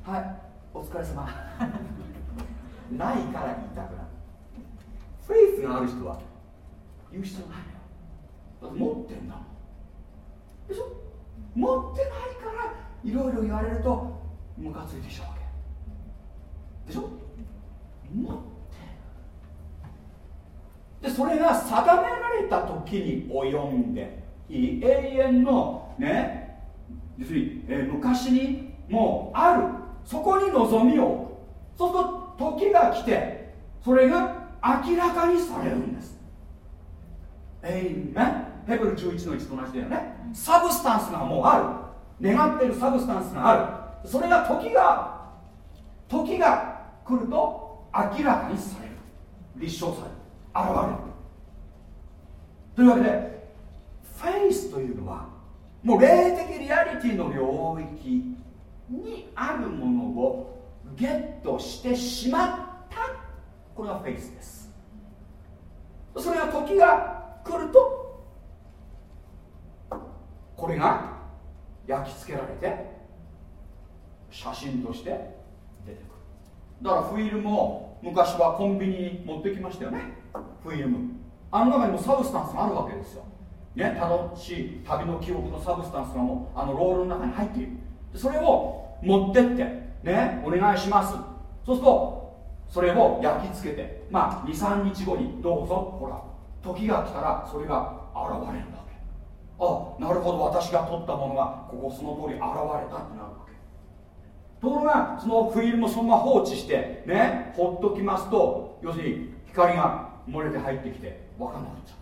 はいお疲れ様。ないから言いたくなる。フェイスがある人は言う必要ないよ。だって持ってんだもん。でしょ？持ってないからいろいろ言われるとムカついてきちゃうわけ。でしょ？持って。でそれが定められた時に及んでいい永遠のね要するに、えー、昔にもうある。そこに望みをそうすると時が来てそれが明らかにされるんです。えいめヘブル11の1と同じだよね。 substance がもうある願っている substance がある。それが時が時が来ると明らかにされる。立証される。現れる。というわけでフェイスというのはもう霊的リアリティの領域にあるものをゲットしてしまったこれがフェイスです。それが時が来るとこれが焼き付けられて写真として出てくる。だからフィルムを昔はコンビニに持ってきましたよね。フィルム。あの中にも substance があるわけですよ。ね楽しい旅の記憶の substance がもうあのロールの中に入っている。それを持ってってねお願いします。そうするとそれを焼き付けてまあ2、3日後にどうぞほら時が来たらそれが現れるわけあなるほど。私が取ったものがここその通り現れたってなるわけ。ところがそのフィルムをそのまま放置してねほっときますと要するに光が漏れて入ってきて分かんなくなっちゃ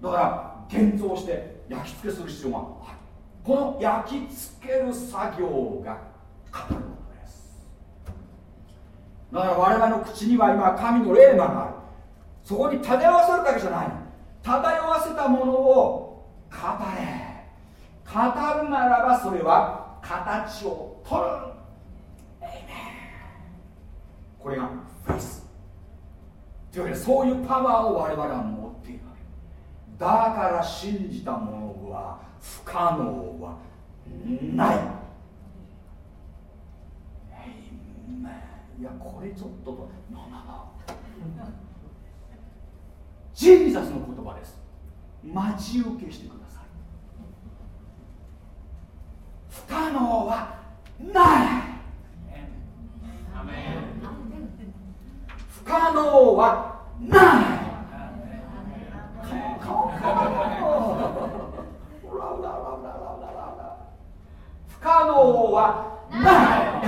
う。だから現像して焼き付けする必要がある。この焼き付ける作業がかかるものです。だから我々の口には今神の霊魔がある。そこに漂わせるだけじゃない。漂わせたものを語れ。語るならばそれは形を取る。これがフェイス。というわけでそういうパワーを我々は持っているわけ。だから信じたものは不可能はない。いやこれちょっととななな。ジーザスの言葉です。待ち受けしてください。不可能はない。不可能はない。不可能はない。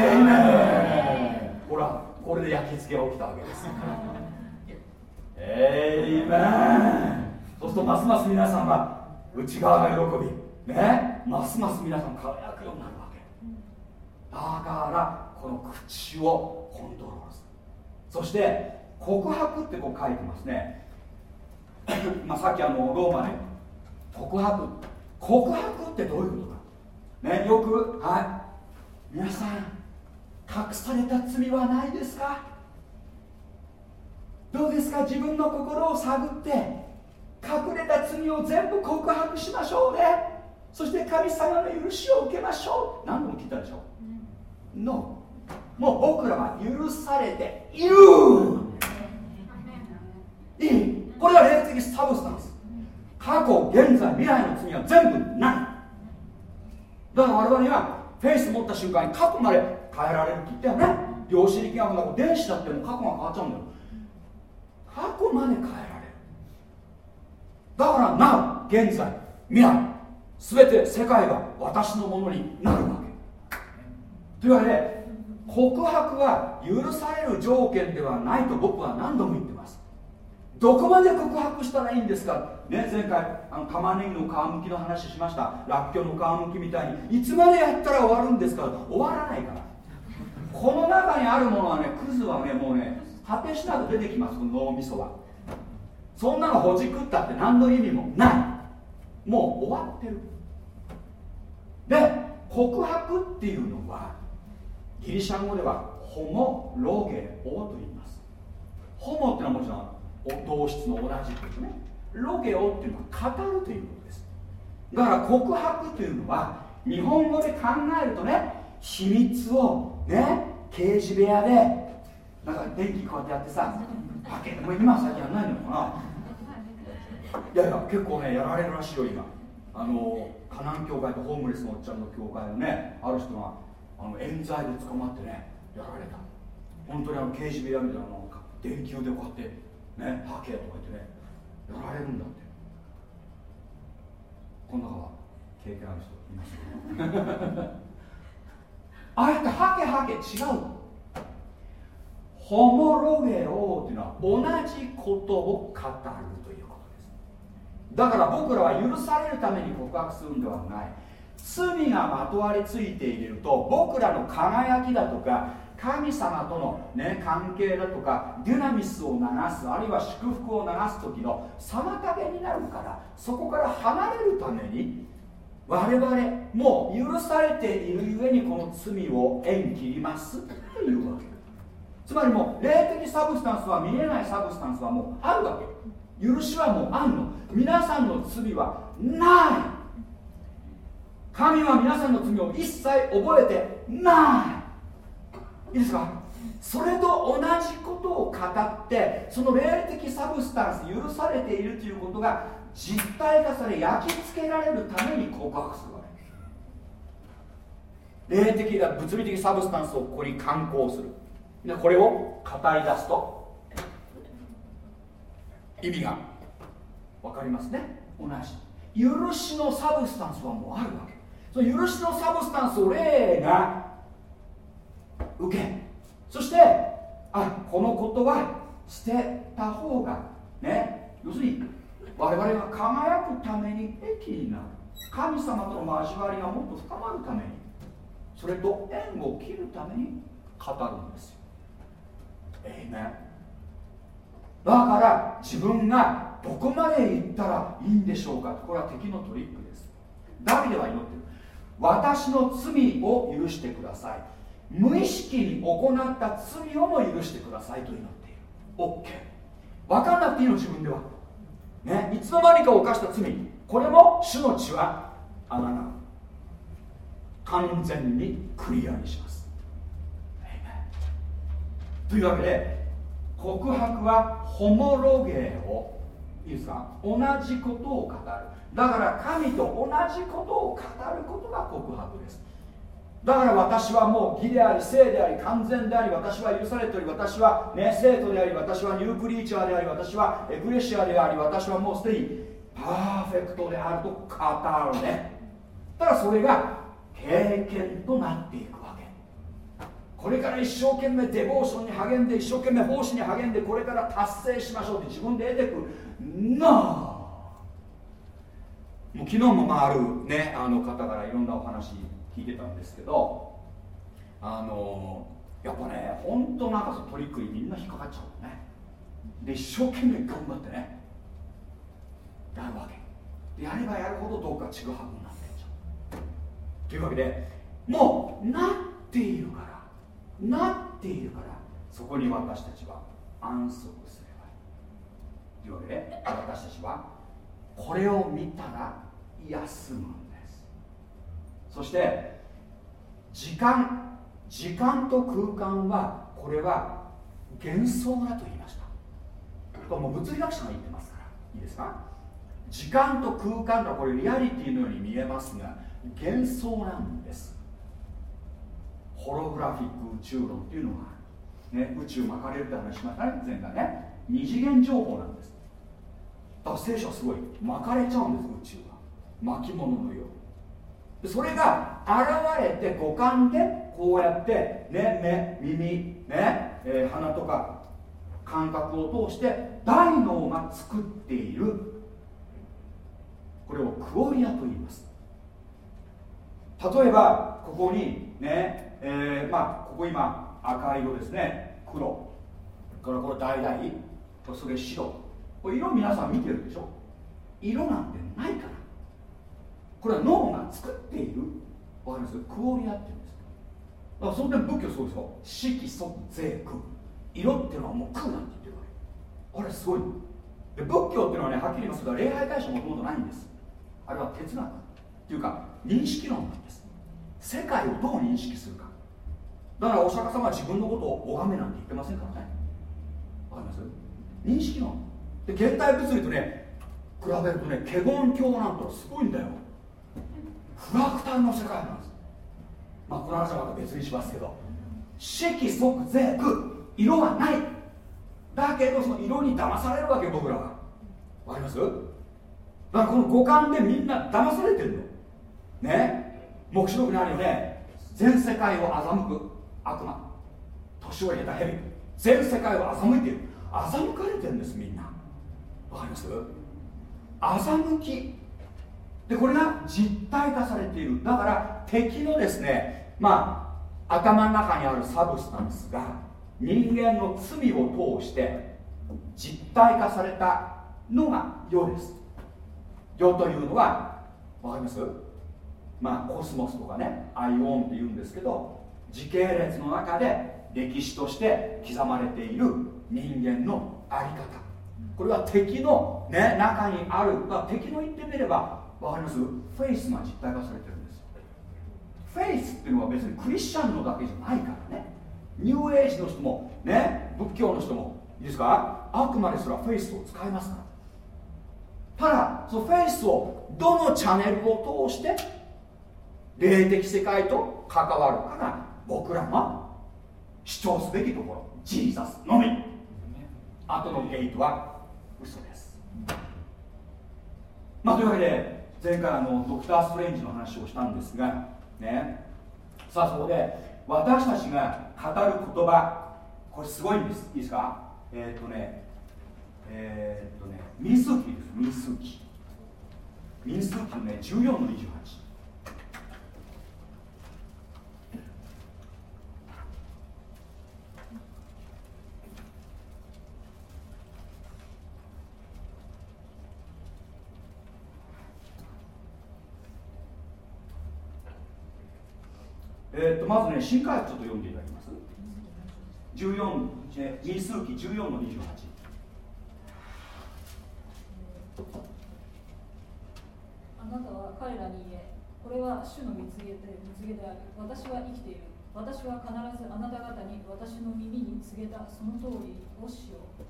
ほらこれで焼き付けが起きたわけですエイメンそうするとますます皆さんは内側が喜びねますます皆さん輝くようになるわけ。だからこの口をコントロールする。そして告白ってこう書いてますね。まあさっきあのローマで告白。告白ってどういうことか。ねよくはい。皆さん隠された罪はないですか？どうですか？自分の心を探って隠れた罪を全部告白しましょうね。そして神様の許しを受けましょう。何度も聞いたでしょ、う。ん、No もう僕らは許されている。いい。これが霊的サブスタンス。過去現在未来の罪は全部ない。だから我々にはフェイス持った瞬間に過去まで変えられるって言ったよね。量子力学の電子だっても過去が変わっちゃうんだよ。過去まで変えられる。だからな現在未来全て世界が私のものになるわけ。というわけで告白は許される条件ではないと僕は何度も言ってます。どこまで告白したらいいんですか、ね、前回あの玉ねぎの皮むきの話しました。らっきょうの皮むきみたいに。いつまでやったら終わるんですか？終わらないから。この中にあるものはねクズはねもうね果てしなく出てきますこの脳みそは。そんなのほじくったって何の意味もない。もう終わってる。で告白っていうのはギリシャ語ではホモロゲオと言います。ホモってのはもちろん同質の同じことね。ロゲオっていうのは語るということです。だから告白というのは日本語で考えるとね秘密をね刑事部屋でなんか電気こうやってやってさパケもう今最近やんないのかないやいや結構ねやられるらしいよ今。あの河南教会とホームレスのおっちゃんの教会のねある人があの冤罪で捕まってねやられた。本当にあの刑事部屋みたいなの電球でこうやってねハケとか言ってねやられるんだって。この中は経験ある人います ああやってハケハケ違うホモロゲオっていうのは同じことを語るだから僕らは許されるために告白するんではない。罪がまとわりついていると僕らの輝きだとか神様との、ね、関係だとかデュナミスを流すあるいは祝福を流す時の妨げになるからそこから離れるために我々もう許されているゆえにこの罪を縁切ります。というわけ。つまりもう霊的 substance は見えない substance はもうあるわけ。許しはもうあんの。皆さんの罪はない。神は皆さんの罪を一切覚えてない。いいですか？それと同じことを語ってその霊的 substance 許されているということが実体化され焼き付けられるために告白するわけ。霊的な物理的 substance をここに感光する。これを語り出すと意味が分かりますね。同じ。許しの substance はもうあるわけ。その許しの substance を霊が受けそしてあこのことは捨てた方がね要するに我々が輝くために益になる。神様との交わりがもっと深まるためにそれと縁を切るために語るんですよ。えいめだから自分がどこまで行ったらいいんでしょうか。これは敵のトリックです。ダビデは祈ってる。私の罪を許してください。無意識に行った罪をも許してくださいと祈っている。OK 分かんなくていいの自分では。ね。いつの間にか犯した罪。これも主の血はあなた。完全にクリアにします。というわけで告白はホモロゲーをいいですか同じことを語る。だから神と同じことを語ることが告白ですだから私はもう義であり聖であり完全であり私は許されており私は、ね、生徒であり私はニュークリーチャーであり私はエクレシアであり私はもうすでにパーフェクトであると語るね。ただそれが経験となっていくわこれから一生懸命デボーションに励んで一生懸命奉仕に励んでこれから達成しましょうって自分で得てく。なもう昨日もまあるねあの方からいろんなお話聞いてたんですけどあのやっぱね本当なんかトリックにみんな引っかかっちゃうね。で一生懸命頑張ってねやるわけ。でやればやるほどどうかちぐはぐになってんじゃんというわけでもうなっているからなっているからそこに私たちは安息すればいい。というわけで私たちはこれを見たら休むんです。そして時間時間と空間はこれは幻想だと言いました。これも物理学者が言ってますから。いいですか？時間と空間とはこれリアリティのように見えますが幻想なんです。ホログラフィック宇宙論っていうのがある、ね、宇宙巻かれるって話しましたね前回ね。二次元情報なんです。だから聖書すごい。巻かれちゃうんです宇宙は巻物のように。それが現れて五感でこうやってね目耳ね、えー、鼻とか感覚を通して大脳が作っている。これをクオリアと言います。例えばここにね、えー、まあここ今赤色ですね。黒。これこれそれ白。これ色皆さん見てるでしょ。色なんてないから。これは脳が作っている。わかります？クオリアって言うんです。だからその点仏教そうですよ。色即税空。色っていうのはもう空なんて言ってるわけ。あれすごいで仏教っていうのはねはっきり言いますけど礼拝対象もともとないんです。あれは哲学。っていうか認識論なんです。世界をどう認識するか。だからお釈迦様は自分のことを拝めなんて言ってませんからね。わかります？認識論で現代物理とね比べるとね華厳経なんてすごいんだよ。フラクタルの世界なんです。まあこの話はまた別にしますけど。色即税空色はない。だけどその色に騙されるわけよ僕らは。わかります？だからこの五感でみんな騙されてるの。ね？黙示録にあるよね。全世界を欺く。悪魔。年を経た蛇。全世界を欺いている。欺かれてるんですみんな。わかります？欺き。でこれが実体化されている。だから敵のですねまあ頭の中にある substance が人間の罪を通して実体化されたのが世です。世というのは分かります？まあコスモスとかねアイオンって言うんですけど時系列の中で歴史として刻まれている人間の在り方。これは敵の、ね、中にある、まあ、敵の言ってみれば分かります？フェイスが実体化されてるんです。フェイスっていうのは別にクリスチャンのだけじゃないからね。ニューエイジの人もね仏教の人もいいですか？あくまですらフェイスを使いますから。ただそのフェイスをどのチャンネルを通して霊的世界と関わるかが僕らが主張すべきところジーザスのみ。後のゲートは嘘です。まあというわけで前回あのドクター・ストレンジの話をしたんですがね。さあそこで私たちが語る言葉これすごいんです。いいですか？えー、っとねえー、っとねミスキです。ミスキミスキのね14の28えー、とまずね、新海ちょっと読んでいただきます。14、えー、数記14の28。あなたは彼らに言え、これは主の蜜げで蜜げである。私は生きている。私は必ずあなた方に私の耳に告げたその通りをしよう。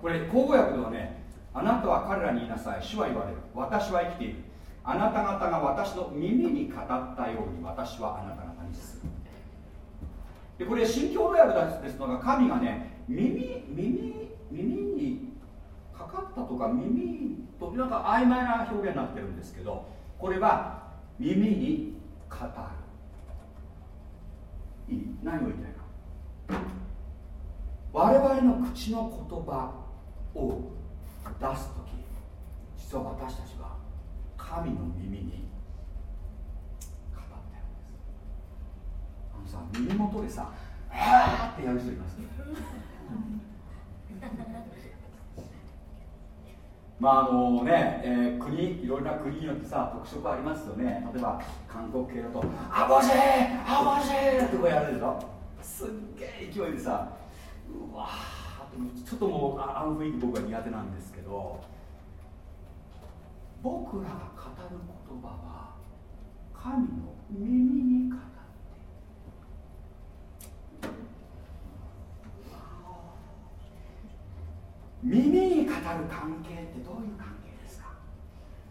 これ、口語訳ではね、あなたは彼らに言いなさい。主は言われる。私は生きている。あなた方が私の耳に語ったように私はあなた方にする。でこれ新共同訳ですのが神がね耳耳耳にかかったとか耳となんか曖昧な表現になってるんですけどこれは耳に語る。いい。何を言いたいか。我々の口の言葉を出す時実は私たちは神の耳に語ってるんです。あのさ耳元でさ「はあ」ってやる人います まああのね、えー、国いろいろな国によってさ特色ありますよね。例えば韓国系だと「あぼせーあぼせー」ってこうやるでしょ。すっげえ勢いでさうわちょっともうあの雰囲気僕は苦手なんですけど。僕らが語る言葉は神の耳に語って耳に語る関係ってどういう関係ですか？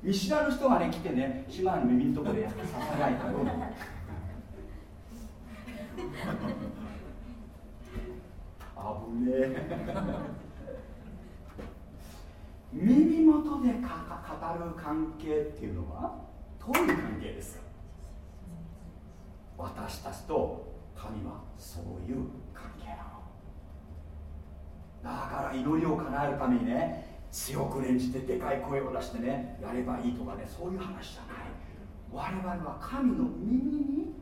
見知らぬ人がね来てね島の耳のところでやってささやいたよ危ねえ。耳元で語る関係っていうのはどういう関係ですか私たちと神はそういう関係なの。だから祈りを叶えるためにね強く念じてでかい声を出してねやればいいとかねそういう話じゃない。我々は神の耳に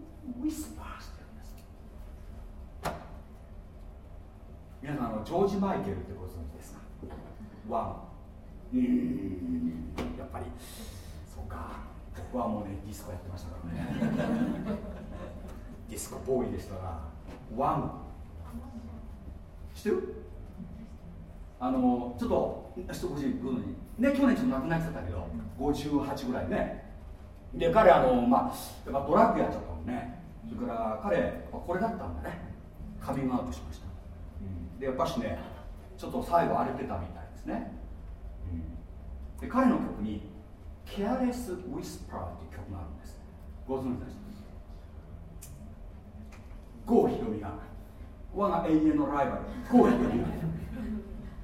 ウィスパーしてるんです。皆さんあのジョージ・マイケルってご存知ですか？ワン。うん。やっぱりそうか。僕はもうねディスコやってましたからね。ディスコボーイでしたがワン。知ってる？あのちょっと一口言うのに。ね去年ちょっと亡くなっちゃったけど58ぐらいね。で彼あのまあやっぱドラッグやっちゃったもんね。それから彼これだったんだね。カミングアウトしました、うん、でやっぱしねちょっと最後荒れてたみたいですね、うん、で彼の曲に「ケアレス・ウィスパー」っていう曲があるんです。ご存知です郷ひろみが我が永遠のライバル。郷ひろみが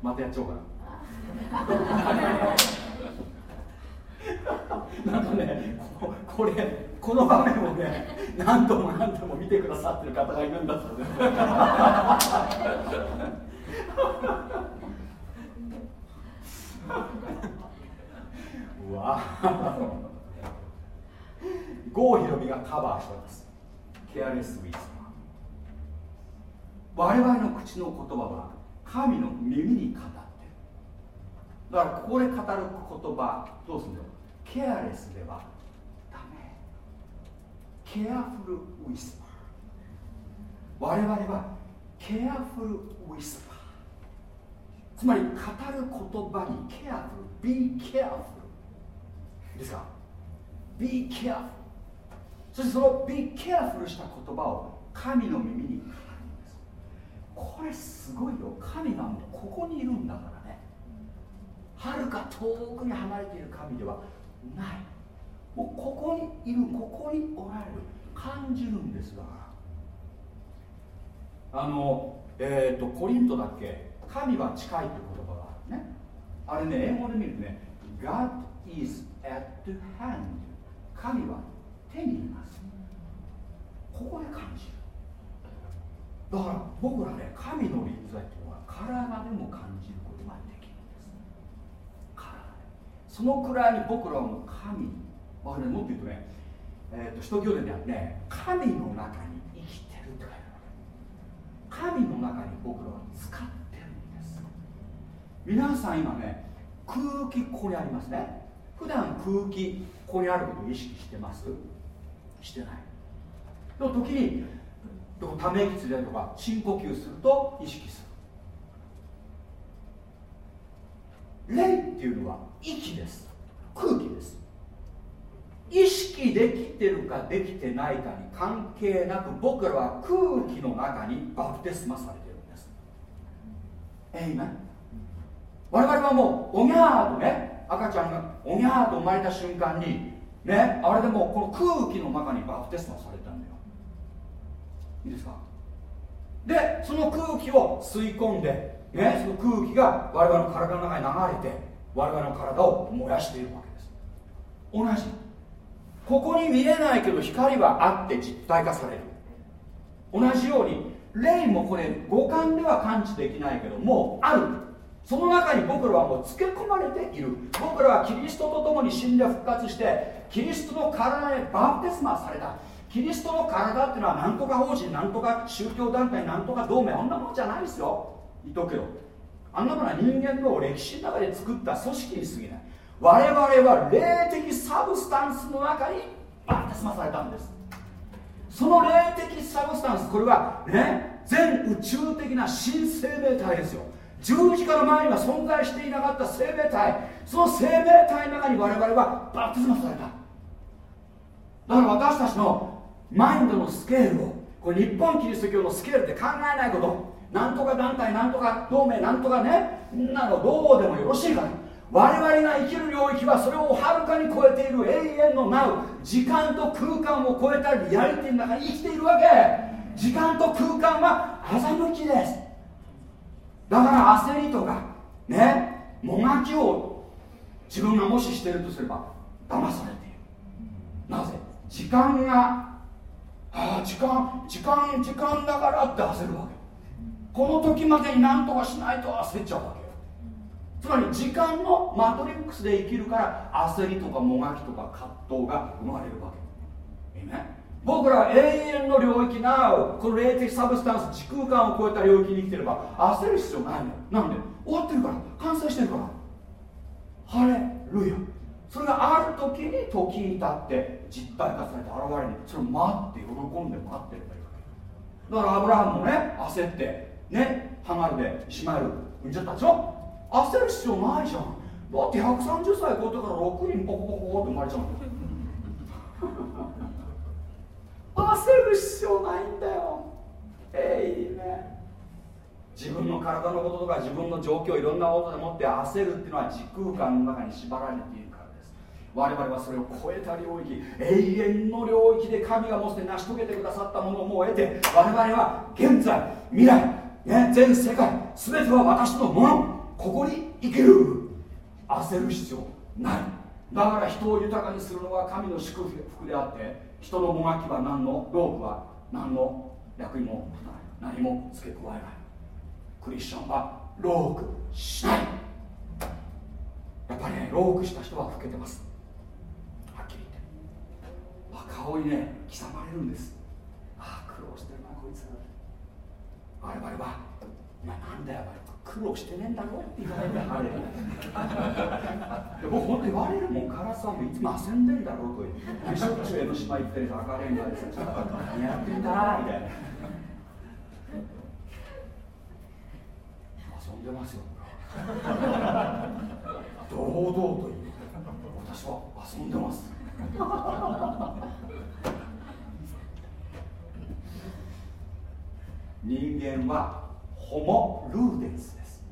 またやっちゃおうかな。なんかねここれこの場面をね何度も何度も見てくださってる方がいるんだそう。で すわ郷ひろみがカバーしてます。ケアレスウィズ我々の口の言葉は神の耳に語ってる。だからここで語る言葉どうするの？ケアレスではダメ。ケアフルウィスパー。我々はケアフルウィスパー。つまり語る言葉にケアフル。Be careful ですか？Be careful そしてその be careful した言葉を神の耳にこれすごいよ。神がここにいるんだからね。はるか遠くに離れている神ではない。もうここにいるここにおられる。感じるんですだからあのえっ、ー、とコリントだっけ？神は近いって言葉があるね。あれね英語で見るとね God is at hand. 神は手にいます。ここで感じるだから僕らね神の臨在っていうのは体でも感じることができるんです。体で。そのくらいに僕らも神わかるもっと言うとねえーと、使徒行伝ではね神の中に生きてるって書いてある。神の中に僕らは使ってるんです。皆さん今ね空気ここにありますね。普段空気ここにあることを意識してます？してない。でも時にため息ついたりとか深呼吸すると意識する。霊っていうのは息です。空気です。意識できてるかできてないかに関係なく僕らは空気の中にバプテスマされてるんです。えいめ我々はもうおぎゃーとね赤ちゃんがおぎゃーと生まれた瞬間にねあれでもこの空気の中にバプテスマされたんだよ。いいですか？でその空気を吸い込んで、ね、その空気が我々の体の中に流れて我々の体を燃やしているわけです。同じ。ここに見えないけど光はあって実体化される。同じように霊もこれ五感では感知できないけどもうある。その中に僕らはもう漬け込まれている。僕らはキリストと共に死んで復活してキリストの体へバプテスマされた。キリストの体っていうのは何とか法人何とか宗教団体何とか同盟あんなもんじゃないですよ。言っとくけどあんなものは人間の歴史の中で作った組織に過ぎない。我々は霊的サブスタンスの中にバッテスマされたんです。その霊的 substance これはね全宇宙的な新生命体ですよ。十字架の前には存在していなかった生命体その生命体の中に我々はバプテスマされた。だから私たちのマインドのスケールをこれ日本キリスト教のスケールって考えないことなんとか団体なんとか同盟なんとかねなのどうでもよろしいから。我々が生きる領域はそれをはるかに超えている永遠のなう時間と空間を超えたリアリティの中に生きているわけ。時間と空間は欺きです。だから焦りとかねもがきを自分がもししてるとすれば騙されている。なぜ？時間がああ時間時間時間だからって焦るわけ。この時までに何とかしないと焦っちゃうわけつまり時間のマトリックスで生きるから焦りとかもがきとか葛藤が生まれるわけ。いいね僕ら永遠の領域なこの霊的サブスタンス時空間を超えた領域に生きてれば焦る必要ないのなんで？終わってるから完成してるから。ハレルヤ。それがある時に時に経って実体化されて現れるそれを待って喜んで待ってればいいだからアブラハムもね焦ってねハマルでシマエル産んじゃったでしょ焦る必要ないじゃん。だって130歳超えてから6人ポコポコポコって生まれちゃうんだよ焦る必要ないんだよ。えいね自分の体のこととか自分の状況いろんなことでもって焦るっていうのは時空間の中に縛られているからです。我々はそれを超えた領域永遠の領域で神がもうすでに成し遂げてくださったものをもう得て我々は現在未来、ね、全世界全ては私のものここに生きる。焦る必要ない。だから人を豊かにするのは神の祝福であって人のもがきは何のロープは何の役にも立たない何も付け加えない。クリスチャンはロークしない。やっぱりねロークした人は老けてます。はっきり言って。顔にね刻まれるんです。ああ苦労してるなこいつ。我々はお前なんだよ我々苦労してねえんだろって言われてあれ僕本当言われるもん唐さんもいつも焦んでんだろうと言ってしょっちゅう江ノ島行ってる赤レンガでさ何やってんだみたいな遊んでますよ堂々と言う私は遊んでます人間はホモルーデンスです。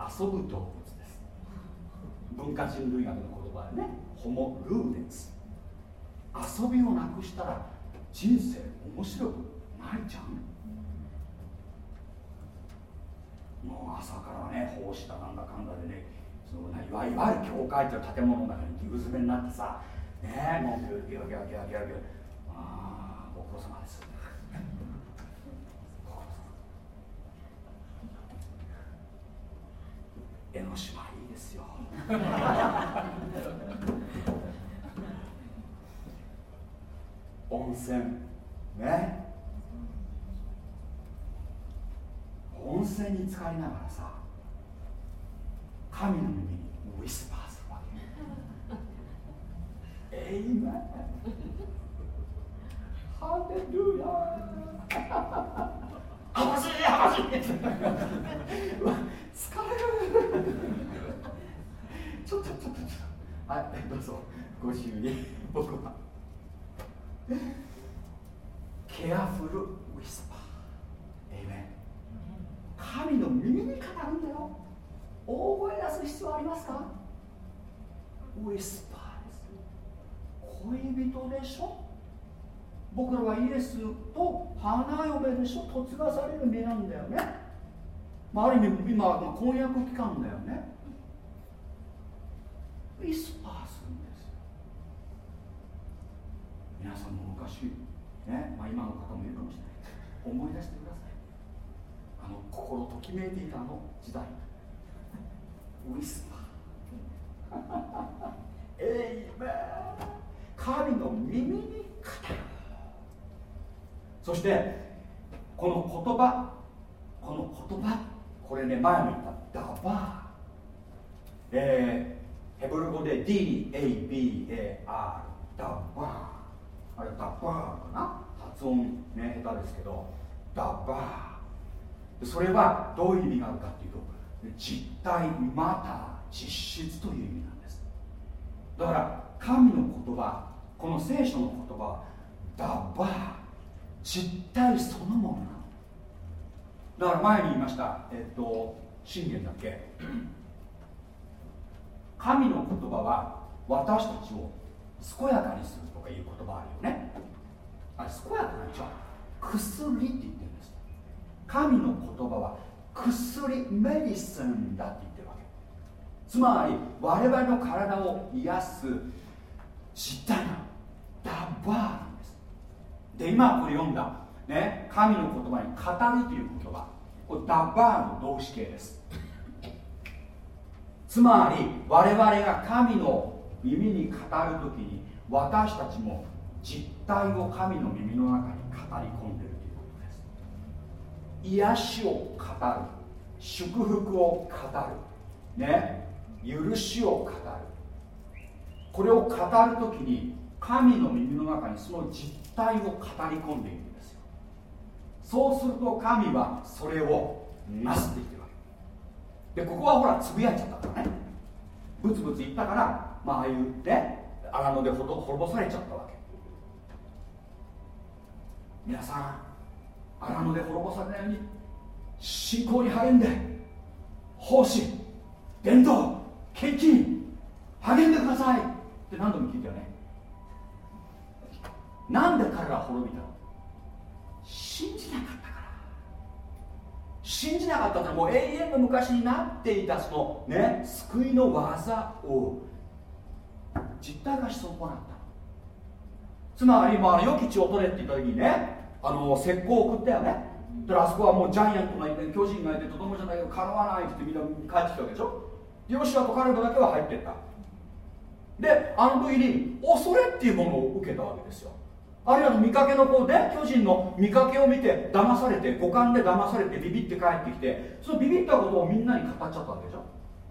遊ぶ動物です。文化人類学の言葉でねホモルーデンス。遊びをなくしたら人生面白くないじゃんもう朝からね奉仕だなんだかんだでねそのいわいわゆる教会という建物の中にギブ詰めになってさねえもうギュギュギュギュギュギュああご苦労様です。江ノ島いいですよ。温泉ね。温泉に浸かりながらさ神の耳にウィスパーするわけエイメン。ハレルヤはましいはましい疲れるちょっとちょっとちょっとはいどうぞご自由に僕は Careful Whisper Amen 神の耳に語るんだよ大声出す必要ありますか whisper です恋人でしょ僕らはイエスと花嫁でしょ嫁がされる身なんだよね、まあ、ある意味今、まあ、婚約期間だよね。ウィスパーするんですよ。皆さんも昔ね、まあ、今の方もいるかもしれない。思い出してください。あの心ときめいていたあの時代。ウィスパー エイメン。神の耳に語る。そしてこの言葉。この言葉。これね前も言った。ダバー。えー、ヘブル語で DABAR ダバー。あれダバーかな？発音ね下手ですけど。ダバー。それはどういう意味があるかっていうと実体また実質という意味なんです。だから神の言葉この聖書の言葉はダバー。実体そのものなのだから前に言いました。えっと信玄だっけ？神の言葉は私たちを健やかにするとかいう言葉あるよね。あれ健やかなんでしょ薬って言ってるんです。神の言葉は薬メディスンだって言ってるわけ。つまり我々の体を癒す実体なの。ダバーなんです。で今これ読んだ、ね、神の言葉に語るという言葉。これダバーの動詞形です。つまり我々が神の耳に語る時に私たちも実体を神の耳の中に語り込んでいるということです。癒しを語る。祝福を語る。ね許しを語る。これを語る時に神の耳の中にその実体を語り込んでいる。そうすると神はそれをなすっていってるわけ。でここはほらつぶやいちゃったからね。ブツブツ言ったからまあああいうね荒野で滅ぼされちゃったわけ。皆さん荒野で滅ぼされないように信仰に励んで奉仕伝道献金励んでください。って何度も聞いたよね。なんで彼ら滅びたの？信じなかったから。信じなかったってもう永遠の昔になっていたそのね救いの技を実体化し損なった。つまり、まあ、良き血を取れって言った時にねあの石膏を送ったよね。だからあそこはもうジャイアントがいて巨人がいてとてもじゃないけどかなわないってみんな帰ってきたわけでしょ。ヨシアとカレブだけは入ってった。であの時に恐れっていうものを受けたわけですよ。あるいは見かけの子で巨人の見かけを見て騙されて五感で騙されてビビって帰ってきてそのビビったことをみんなに語っちゃったわけでしょ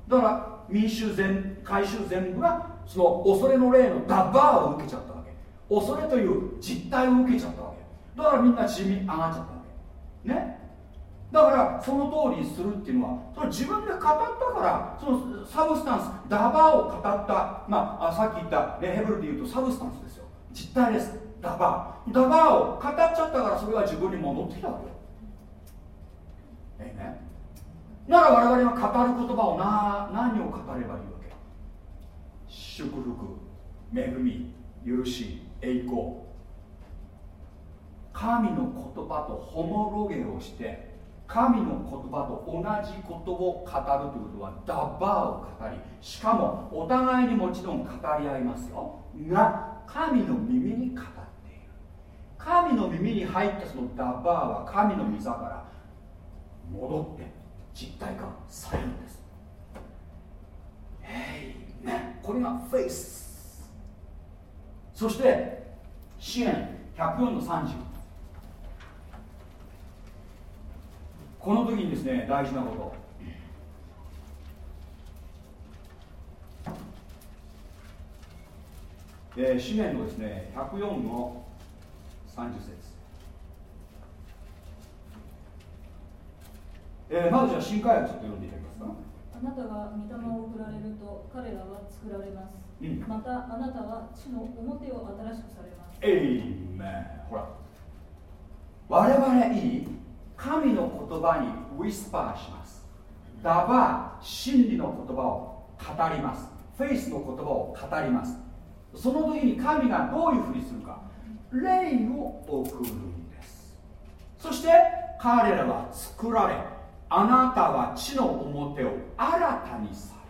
だから民衆全会衆全部がその恐れの霊のダバーを受けちゃったわけ。恐れという実態を受けちゃったわけ。だからみんな縮み上がっちゃったわけ。ね？だからその通りにするっていうのはそれ自分で語ったからその substance ダバーを語った。まあさっき言った、ね、ヘブルで言うと substance ですよ。実体です。ダバーダバーを語っちゃったからそれは自分に戻ってきたわけよ。ええねなら我々が語る言葉をな何を語ればいいわけ？祝福恵み許し栄光。神の言葉とホモロゲをして神の言葉と同じことを語るということはダバーを語りしかもお互いにもちろん語り合いますよ。が神の耳に語る。神の耳に入ったそのダバーは神の御座から戻って実体化されるんです。ねこれがフェイス。そして支援104の30この時にですね大事なこと。えー、紙面のですね104の30節、えー、まずじゃあ新海訳ちょっと読んでいただけますか？あなたが御霊を送られると彼らは作られます、うん、またあなたは地の表を新しくされます。エイメン。ほら。我々いい神の言葉にウィスパーします。ダバー真理の言葉を語ります。フェイスの言葉を語ります。その時に神がどういうふうにするか霊を送るんです。そして彼らは作られあなたは地の表を新たにされ。る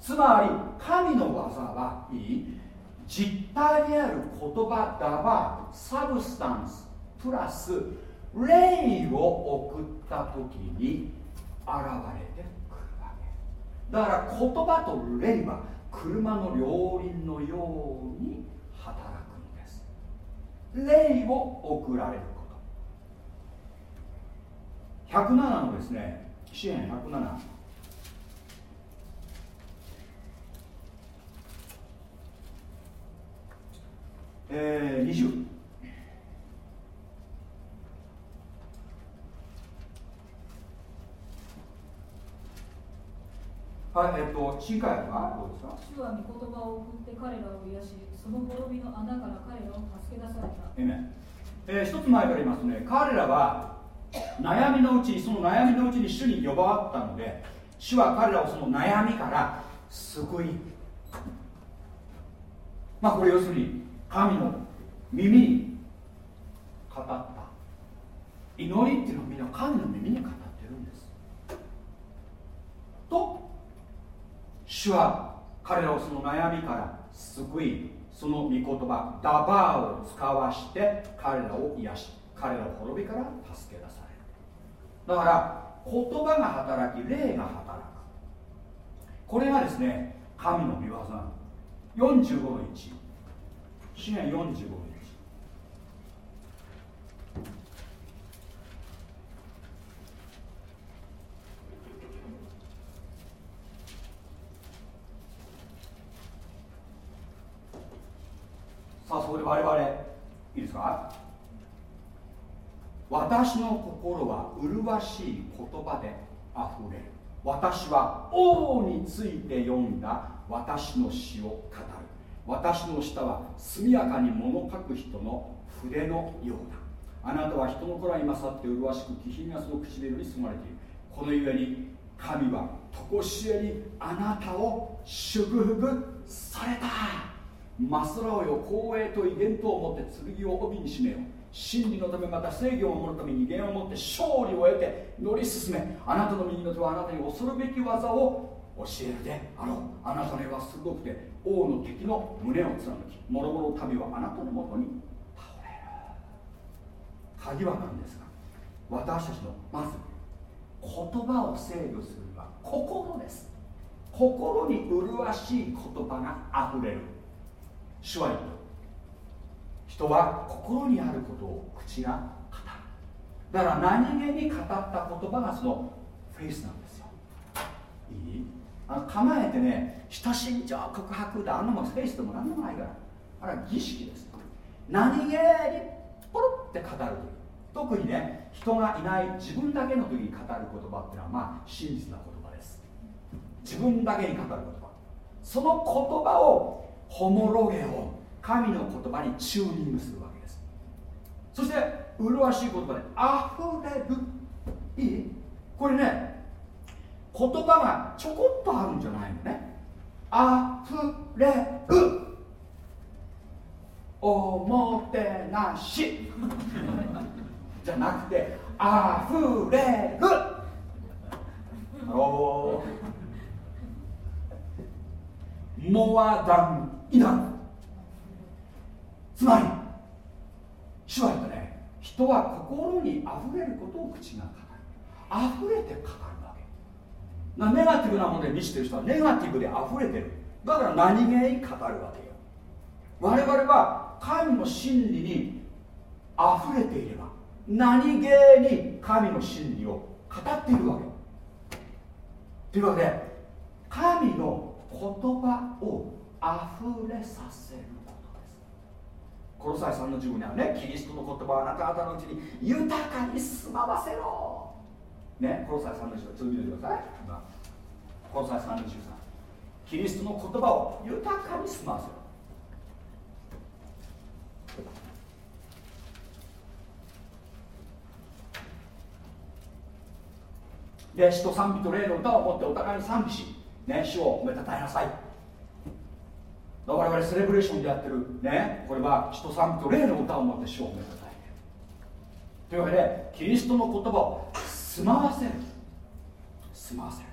つまり神の技はいい実体である言葉だばサブスタンスプラス霊を送った時に現れてくるわけ。だから言葉と霊は車の両輪のように霊を送られること。107のですね支援107えー、20はい、えっと、新海はどうですか？主は御言葉を送って彼らを癒し、その滅びの穴から彼らを助け出された。えー、一つ前から言いますね、彼らは悩みのうちに、その悩みのうちに主に呼ばわったので、主は彼らをその悩みから救い、まあこれ要するに神の耳に語った。祈りっていうのはみんな神の耳に語ってるんです。と主は彼らをその悩みから救いその御言葉ダバーを使わして彼らを癒し彼らを滅びから助け出される。だから言葉が働き霊が働く。これがですね神の御業45の。1支援45の1さあそこで我々いいですか？私の心は麗しい言葉であふれる。私は王について読んだ。私の詩を語る。私の舌は速やかに物書く人の筆のようだ。あなたは人の子らに勝って麗しく気品がその唇に住まれている。このゆえに神は常しえにあなたを祝福された。マスラオよ光栄と威厳とを持って剣を帯に締めよ真理のためまた正義を守る。ために威厳を持って勝利を得て乗り進めあなたの右の手はあなたに恐る。べき技を教える。であろうあなたの絵は鋭くて王の敵の胸を貫き諸々民はあなたのもとに倒れる。鍵は何ですか私たちのまず言葉を制御する。には心です心に麗しい言葉があふれる。主は言う人は心にあることを口が語る。だから何気に語った言葉がそのフェイスなんですよ。いい？あの構えてね親心情告白だあんなもフェイスでも何でもないからあれは儀式です何気にポロって語るという。特にね人がいない自分だけの時に語る言葉っていうのはまあ真実な言葉です。自分だけに語る言葉。その言葉をホモロゲを神の言葉にチューニングするわけです。そして麗しい言葉で溢れる。いい？これね言葉がちょこっとあるんじゃないのね。溢れる。おもてなし。じゃなくて溢れる。おモアダンイナフつまり主は言ったね人は心にあふれることを口が語る。あふれて語るわけ。なネガティブなもので満ちてる人はネガティブであふれてる。だから何気に語るわけよ。我々は神の真理にあふれていれば何気に神の真理を語っているわけ。というわけで神の言葉をあふれさせることです。コロサイ3の15にはねキリストの言葉はあなた方のうちに豊かに住まわせろ。ねコロサイ3の15続けてください今コロサイ3の13キリストの言葉を豊かに住まわせろ。で詩と賛美と霊の歌を持ってお互いに賛美し、ね、主を褒めたたえなさい。我々セレブレーションでやってるねこれは詩と賛美と霊の歌を持って主を褒めたたえて。というわけでキリストの言葉を住まわせる。住まわせる。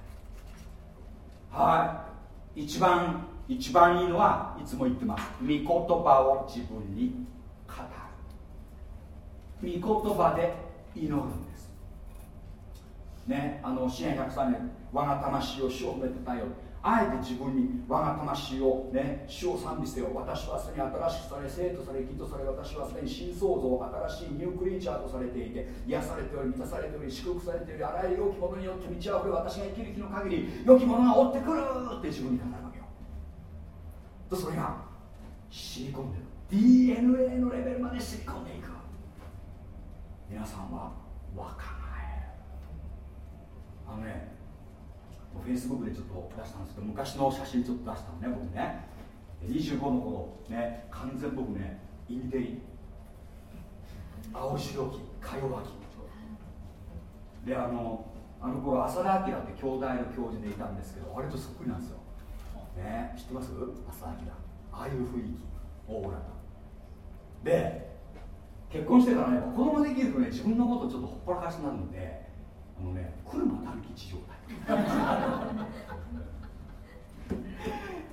はい。一番一番いいのはいつも言ってます。御言葉を自分に語る。御言葉で祈るんです。ねあの支援103年我が魂を主を褒めてたよ。あえて自分に我が魂をね主を賛美せよ。私はすでに新しくされ生とされ義とされ私はすでに新創造新しいニュークリーチャーとされていて癒されており満たされており祝福されておりあらゆる良きものによって満ち溢れ私が生きる日の限り良きものが追ってくるって自分に語るわけよ。とそれが染み込んでる。DNA のレベルまで染み込んでいく。皆さんは若返る。あのねフェイスブックでちょっと出したんですけど昔の写真ちょっと出したのね僕ね。25の頃ね完全僕ねインテリ。青白きか弱き。であのあの頃浅田明って兄弟の教授でいたんですけど割とそっくりなんですよ。ね知ってます？浅田明。ああいう雰囲気オーラがで結婚してからね子供できるとね自分のことちょっとほっぽらかしになるのであのね車短期地状態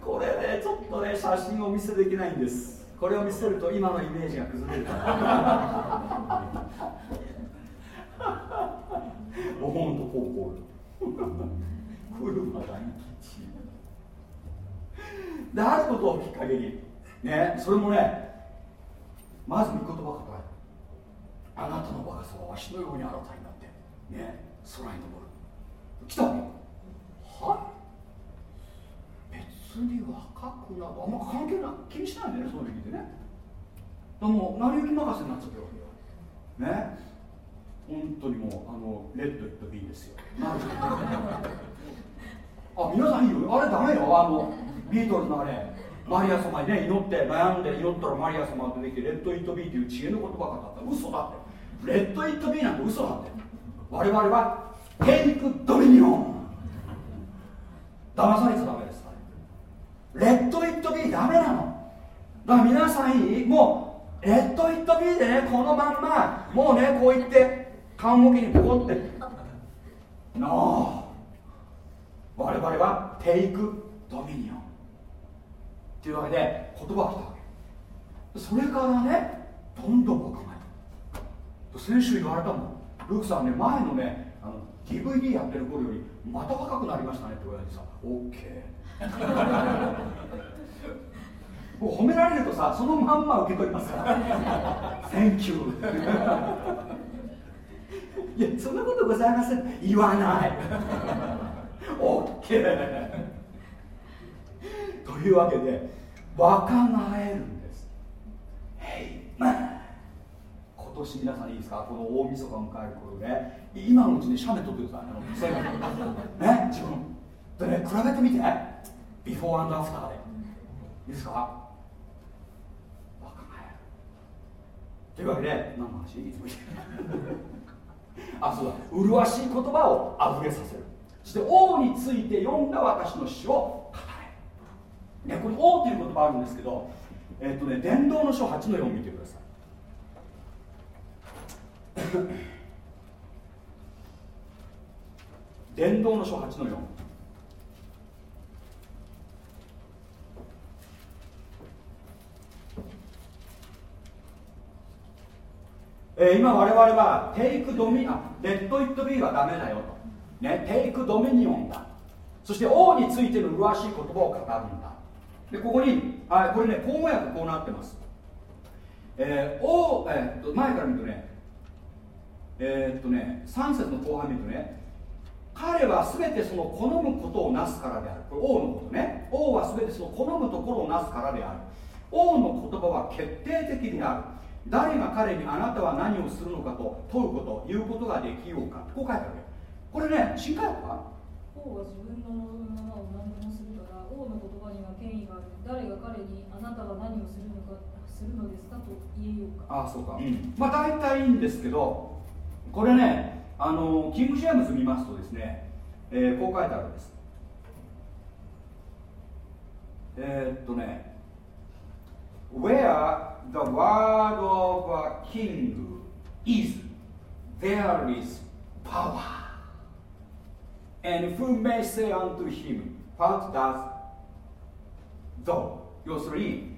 これねちょっとね写写真をお見せできないんです。これを見せると今のイメージが崩れる。からおほんとこうこう車大吉。であることをきっかけにねそれもねまず御言葉語られあなたの若さはわしのように新たになってね空に登る来たわけは？い別に若くなあんま関係ない気にしないんだよねその時でね。でも成り行き任せになっちゃってるわけよ。ね？本当にもうあの Let It Be ですよ。あ皆さんいいよ。あれダメよ。あのビートルズのあれ。マリア様にね祈って悩んで祈ったらマリア様が出てきてレッド・イット・ビーっていう知恵の言葉があった嘘だって。 Let It Be なんて嘘なんて。我々は take dominion。騙されちゃダメです。 Let It Be ダメなの。だから皆さんいいもう Let It Be でねこのまんまもうねこう言って棺桶にポコって。ノー我々はテイク・ドミニオンっていうわけで言葉が来たわけ。それからねどんどん若返った先週言われたもん。ルークさんね前のね DVD やってる頃よりまた若くなりましたねって言われてさ OK もう褒められるとさそのまんま受け取りますから「Thank you」いやそんなことございません。言わない。OK というわけで若返るんです今年皆さんいいですか？この大晦日を迎える頃ね。今のうちに写メ撮ってくださいね？自分。でね比べてみて。ビフォーアンドアフターで。いいですか？若返る。というわけで何の話？いつも言ってあそうだ。麗しい言葉をあふれさせる。そして王について読んだ私の詩を語れ、ね、これ王という言葉あるんですけどえっとね伝道の書8の4見てください。伝道の書8の4えー、今我々はテイクドミあレッド・イット・ビーはダメだよと、ね、テイク・ドミニオンだ。そして王についての麗しい言葉を語るんだ。でここにあこれね口語訳こうなってます。えー、王、えー、前から見るとねえー、っとね3節の後半見るとね彼は全てその好むことをなすからである。これ王のことね。王は全てその好むところをなすからである。王の言葉は決定的である。誰が彼にあなたは何をするのかと問うこと言うことができようか。こう書いてあるこれね新海訳は？王は自分のままを何でもするから王の言葉には権威がある。誰が彼にあなたは何をするのかするのですかと言えようか。あそうか、うん、まあ大体いいんですけどこれねあのキング・ジェームズ見ますとですね、えー、こう書いてあるんですえー、っとね Where the word of a king is, there is power. And who may say unto him, What does thou? 要するに、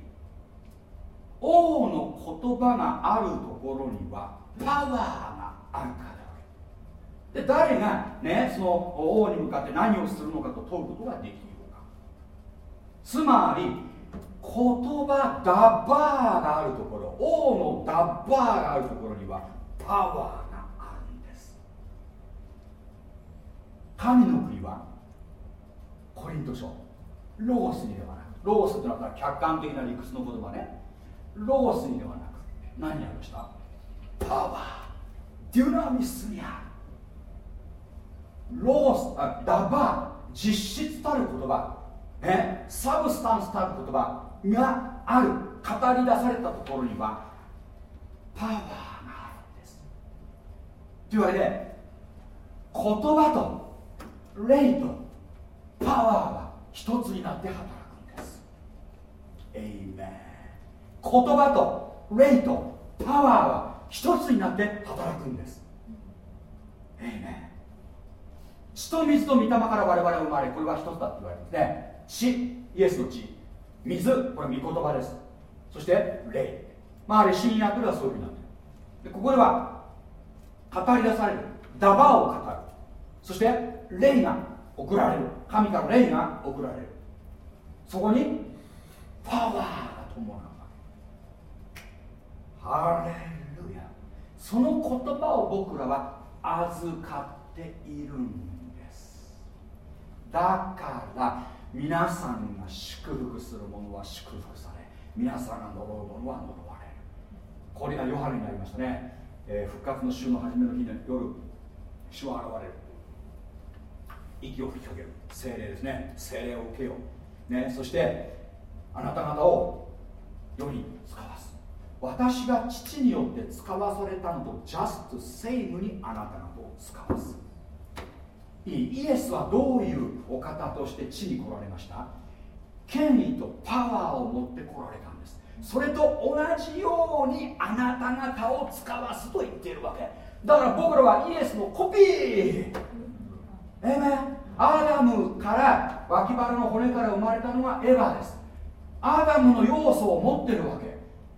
王の言葉があるところにはパワーあるから。で誰がねその王に向かって何をするのかと問うことができるのか。つまり言葉ダッバーがあるところ王のダッバーがあるところにはパワーがあるんです。神の国はコリント書ロゴスにではなくロゴスってなったら客観的な理屈の言葉ね。ロゴスにではなく何やりました？パワー。デュナミスにある。ロゴスあダバ実質たる言葉。ね、サブスタンスたる言葉。がある。語り出されたところにはパワーがあるんです。というわけで言葉と霊とパワーは一つになって働くんです。エイメン言葉と霊とパワーは一つになって働くんです。エイメン血と水と御霊から我々は生まれこれは一つだって言われてね。血イエスの血。水これ御言葉です。そして霊。まああれ新約ではそういうふうになってる。でここでは語り出される。ダバを語る。そして霊が送られる。神から霊が送られる。そこにパワーが伴うわけ。ハレルその言葉を僕らは預かっているんです。だから皆さんが祝福する者は祝福され皆さんが呪う者は呪われる。これがヨハネになりましたね、えー、復活の週の初めの日の夜主は現れる。息を吹きかける。精霊ですね。精霊を受けよう、ね、そしてあなた方を世に使わす。私が父によって使わされたのとジャストセイムにあなた方を使わす。いいイエスはどういうお方として地に来られました？権威とパワーを持って来られたんです。それと同じようにあなた方を使わすと言っているわけ。だから僕らはイエスのコピー。えめアダムから脇腹の骨から生まれたのがエヴァです。アダムの要素を持ってるわけ。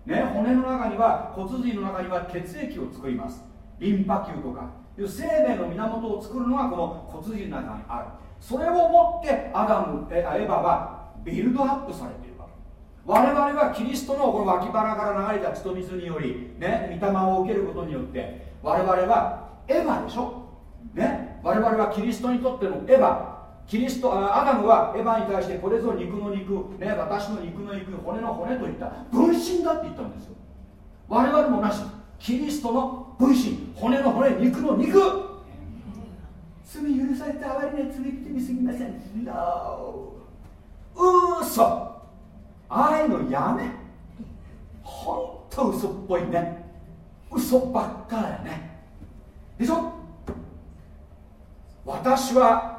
ね骨の中には骨髄の中には血液を作ります。リンパ球とか。いう生命の源を作るのがこの骨髄の中にある。それをもってアダムエヴァはビルドアップされているわ我々はキリストのこの脇腹から流れた血と水によりね御霊を受けることによって我々はエヴァでしょ？ね？我々はキリストにとってのエヴァ。キリストアダムはエヴァに対してこれぞ肉の肉、ね、私の肉の肉骨の骨といった分身だって言ったんですよ。我々もなし。キリストの分身骨の骨肉の肉。罪許されてあまりね罪って見すぎません。No 嘘。ああいうのやめ。ほんと嘘っぽいね。嘘ばっかだよね。でしょ？私は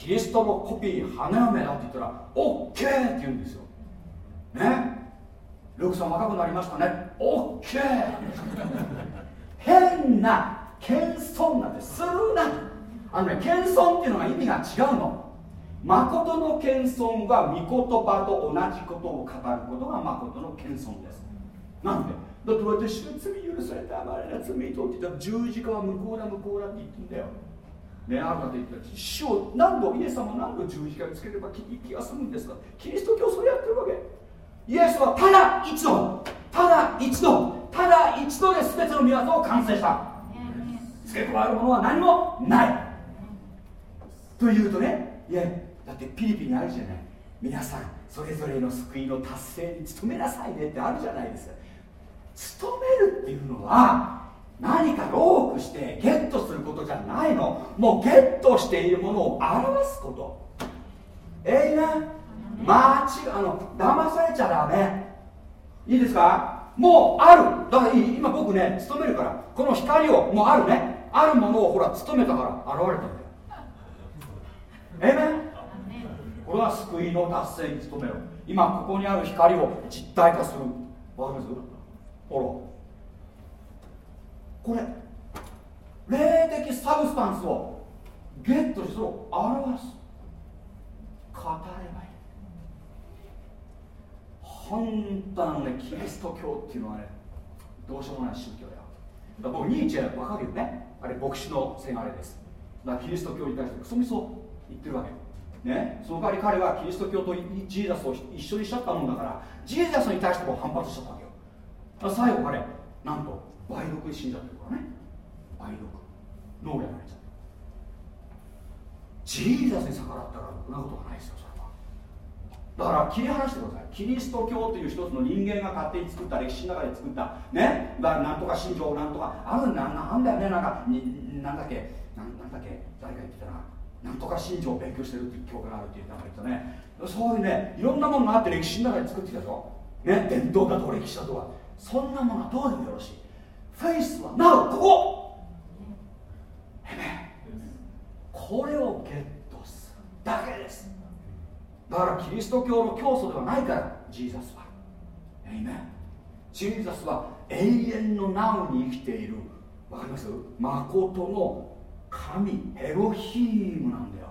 キリストのコピー花嫁だって言ったら OK って言うんですよ。ね？ルークさん若くなりましたね。OK 変な謙遜なんてするな。あのね謙遜っていうのが意味が違うの。誠の謙遜は御言葉と同じことを語ることが誠の謙遜です。なんで？だって私の罪許されたあまりな罪とって言ったら十字架は向こうだ向こうだって言ってんだよ。ね、ある方言ったら主を何度イエス様何度十字架につければ気気が済むんですか？キリスト教それやってるわけ。イエスはただ一度ただ一度ただ一度で全ての御業を完成した。付け加えるものは何もない。というとねいやだってピリピリあるじゃない。皆さんそれぞれの救いの達成に努めなさいねってあるじゃないですか。努めるっていうのは何かロークしてゲットすることじゃないの。もうゲットしているものを表すこと。えいな間違あの騙されちゃダメ。いいですか？もうある。だから今僕ね勤めるから。この光をもうあるね。あるものをほら勤めたから現れたんだよ。えめこれは救いの達成に努めろ。今ここにある光を実体化する。わかります？ほら。これ霊的サブスタンスをゲットしてそれを表す。語ればいい本当のねキリスト教っていうのはね。どうしようもない宗教だよ僕ニーチェ分かるよねあれ牧師のせがれです。だキリスト教に対してクソみそ言ってるわけ。ね。その代わり彼はキリスト教とジーザスを一緒にしちゃったもんだからジーザスに対しても反発しちゃったわけよ。最後彼なんと梅毒で死んじゃってるからね。梅毒脳やられちゃったジーザスに逆らったらろくなことはないですよそれは。だから切り離してください。キリスト教という一つの人間が勝手に作った歴史の中で作ったね？だからなんとか信条なんとか。あるななんだよね？なんかになんだっけ？なんだっけ？誰か言ってたな。なんとか信条を勉強してるっていう教会があるって言った言ったね。そういうねいろんなものがあって歴史の中で作ってきたぞ。ね？伝統だと歴史だとか。そんなものはどうでもよろしい。フェイスはなおここ。これをゲットするだけです。だからキリスト教の教祖ではないから Jesus は。 Amen Jesus は永遠の now に生きている。わかります？誠の神エロヒームなんだよ。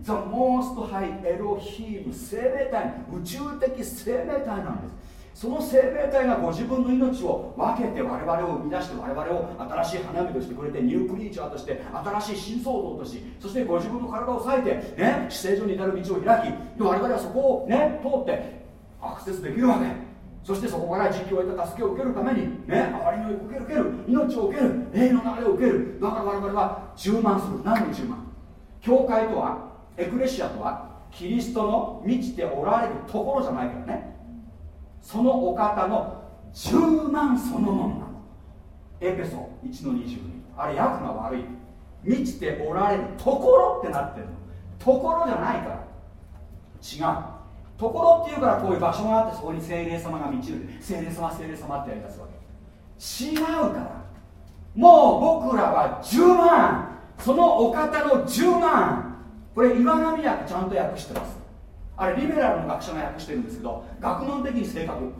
ザ・モースト・ハイ・エロヒーム生命体宇宙的生命体なんです。その生命体がご自分の命を分けて我々を生み出して我々を新しい花火としてくれてニュークリーチャーとして新しい新創造としそしてご自分の体を割いてね死聖所に至る道を開き我々はそこをね通ってアクセスできるわけ。そしてそこから実況を得た助けを受けるためにね憐れみを受ける受ける命を受ける霊の流れを受ける。だから我々は充満する何の充満教会とはエクレシアとはキリストの満ちておられるところじゃないからね。そのお方の充満そのものなの。エペソ1の22あれ訳が悪い。満ちておられるところってなってるの。ところじゃないから。違う。ところっていうからこういう場所があってそこに精霊様が満ちる。精霊様精霊様ってやりだすわけ。違うから。もう僕らは10万。そのお方の10万。これ岩波訳ちゃんと訳してます。あれリベラルの学者が訳してるんですけど学問的に正確。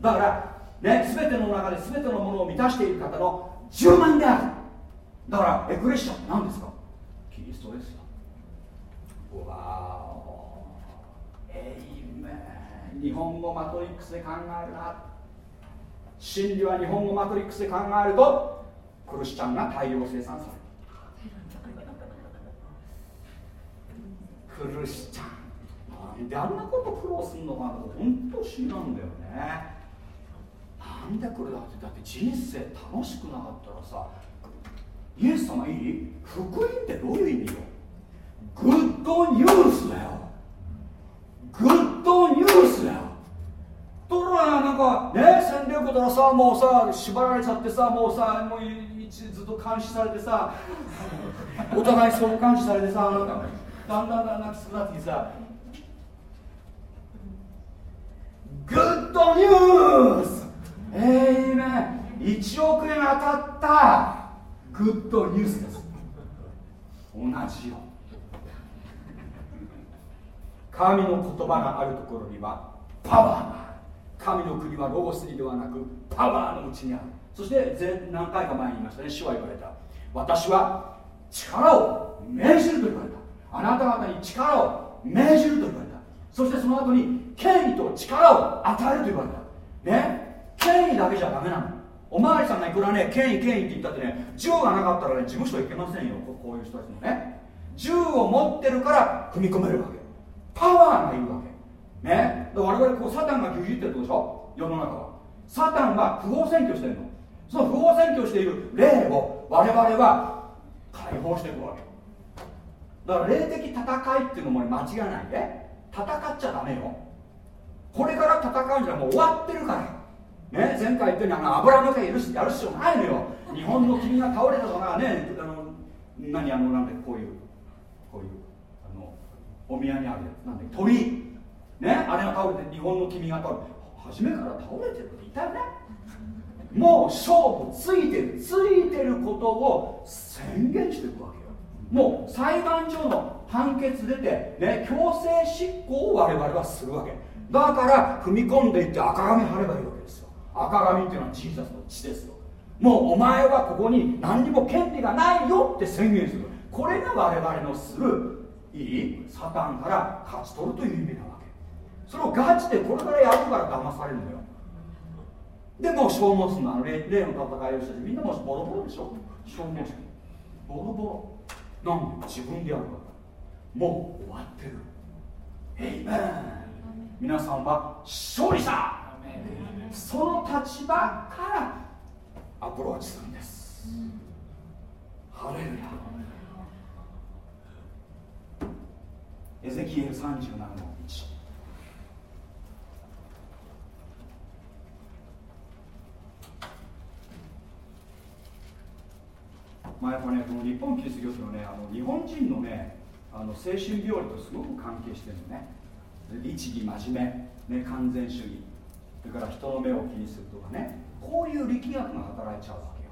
だからね全ての中で全てのものを満たしている方の10万である。だからエクレッシアって何ですか？キリストですよ。わーえいめ日本語マトリックスで考えるな。真理は日本語マトリックスで考えるとクルシチャンが大量生産される。クルシチャン。であんなこと苦労するのかなと本当不思議なんだよね。なんでこれだってだって人生楽しくなかったらさイエス様いい？福音ってどういう意味よ？グッドニュースだよ。グッドニュースだよ。ところがなんかね洗礼受けたらさもうさ縛られちゃってさもうさもうずっと監視されてさお互い相監視されてさなんかだんだんだんだんきつくなってさグッドニュースえいめ1億円当たった。グッドニュースです。同じよ。神の言葉があるところにはパワーがある。神の国はロゴスにではなくパワーのうちにある。そして何回か前に言いましたね。主は言われた。私は力を命じると言われた。あなた方に力を命じると言われた。そしてその後に権威と力を与えると言われたね？権威だけじゃダメなの。おまわりさんがいくらね権威権威って言ったってね銃がなかったらね事務所行けませんよ。こういう人たちもね。銃を持ってるから踏み込めるわけ。パワーがいるわけ。ね？我々こうサタンが牛耳ってるでしょ？世の中は。サタンは不法占拠してるの。その不法占拠している霊を我々は解放していくわけ。だから霊的戦いっていうのも、ね、間違いないで戦っちゃダメよ。これから戦うんじゃもう終わってるから。ね前回言ったようにあの油の毛やるやる必要ないのよ。日本の君が倒れたとかねあの何あのなんでこういうこういうあのお宮にあるやつ。なんで鳥。ねあれが倒れて日本の君が倒れて初めから倒れてるって言ったよねもう勝負ついてる。ついてることを宣言していくわけよ。もう裁判所の判決出て、ね、強制執行を我々はするわけ。だから踏み込んでいって赤紙貼ればいいわけですよ。赤紙っていうのはジーザスの血ですよ。もうお前はここに何にも権利がないよって宣言する。これが我々のするいいサタンから勝ち取るという意味なわけ。それをガチでこれからやるから騙されるのよ。でもう消耗するのあの例の戦いをしてみんなもボロボロでしょ。消耗してボロボロ。なんで自分でやるからもう終わってる。エイメン皆さんは勝利者。その立場からアプローチするんです。ハレルヤ。エゼキエル37の1まあ、やっぱね、この日本キリスト教のね、あの日本人のね、あの精神病理とすごく関係してるのね。律儀、真面目、ね、完全主義、それから人の目を気にするとかね、こういう力学が働いちゃうわけよ。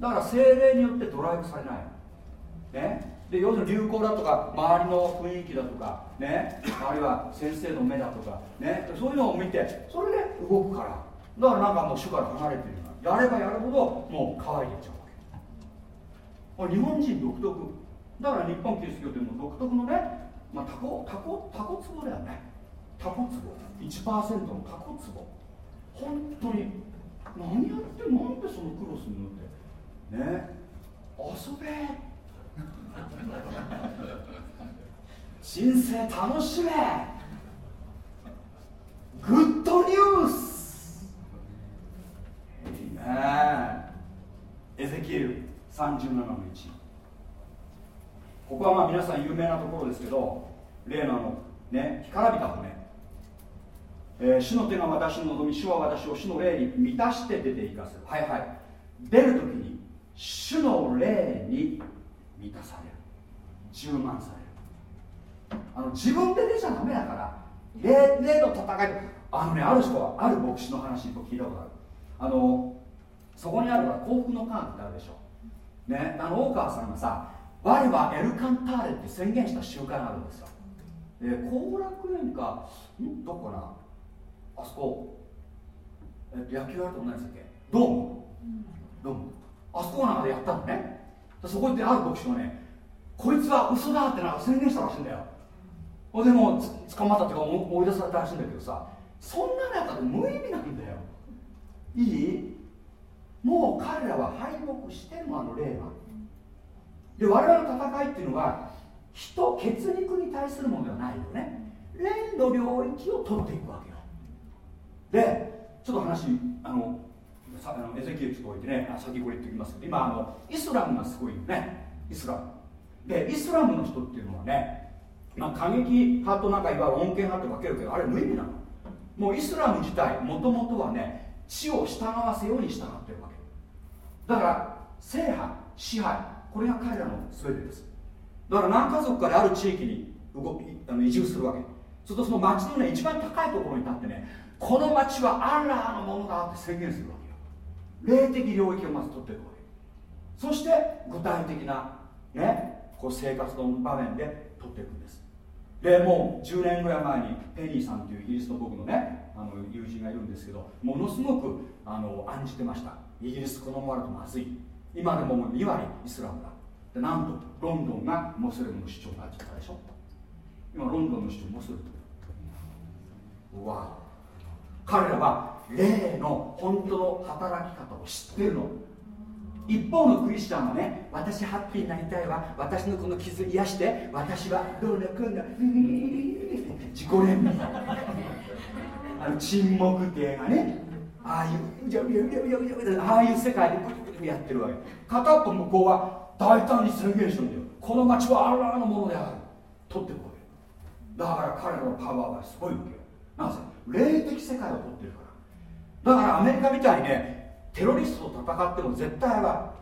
だから精霊によってドライブされない。ね、で要するに流行だとか周りの雰囲気だとか、ね、あるいは先生の目だとか、ね、そういうのを見てそれで動くから。だからなんかもう主から離れてるやればやるほどもう乾いていっちゃうわけ日本人独特。だから日本キリスト教というのも独特のね、まあ、タコタコタコツボだよね。タコツボ。1%のタコツボ。本当に。何やってなんでそのクロス塗って。ね。遊べ。人生楽しめ。グッドニュース。えいね。エゼキエル37の1ここはまあ皆さん有名なところですけど例のあのね干からびた骨、えー、主の手が私の望み主は私を主の霊に満たして出ていかせる。はいはい。出るときに主の霊に満たされる。充満される。あの自分で出ちゃダメだから霊霊の戦い。あのねある人はある牧師の話聞いたことある。あのそこにあるのは幸福の科学ってあるでしょ。ねあの大川さんがさ我はエルカンターレって宣言した習慣があるんですよ。で後楽園かん？どこかな？あそこ、えっと、野球やると何でしたっけ？ドーム。ドーム。あそこなんかでやったのね。そこ行ってある牧師がねこいつは嘘だってなんか宣言したらしいんだよ。でも捕まったっていうか思い出されたらしいんだけどさそんな中で無意味なんだよ。いい？もう彼らは敗北してるのあの霊は。で我々の戦いっていうのは人血肉に対するものではないよね。霊の領域を取っていくわけよ。でちょっと話あのさあのエゼキエルちょっと置いてねあ先これ言っておきますけど今あのイスラムがすごいよね。イスラム。でイスラムの人っていうのはね、まあ、過激派となんかいわゆる穏健派って分けるけどあれ無意味なの。もうイスラム自体もともとはね地を従わせように従ってるわけ。だから制覇支配これが彼らの全てです。だから何家族かである地域に動きあの移住するわけ。するとその町のね一番高いところに立ってねこの町はアラーのものだって宣言するわけよ。霊的領域をまず取っていくわけ。そして具体的なねこう生活の場面で取っていくんです。でもう10年ぐらい前にペニーさんというイギリスの僕のねあの友人がいるんですけどものすごくあの案じてました。イギリスこのままだとまずい。今でももう2割イスラムだ。でなんとロンドンがモスレムの主張になっちゃったでしょ。今ロンドンの主張モスレム。わ。彼らは霊の本当の働き方を知ってるの。一方のクリスチャンはね私ハッピーになりたいわ。私のこの傷癒して。私はどうなくんだ自己憐憫。あの沈黙って映画ね。ああいうああいう世界でやってるわけ。片っぽ向こうは大胆に宣言してるんだよ。この町はアラーのものである。取ってるわけだから彼らのパワーがすごいわけよ。なぜ？霊的世界を取ってるから。だからアメリカみたいにねテロリストと戦っても絶対は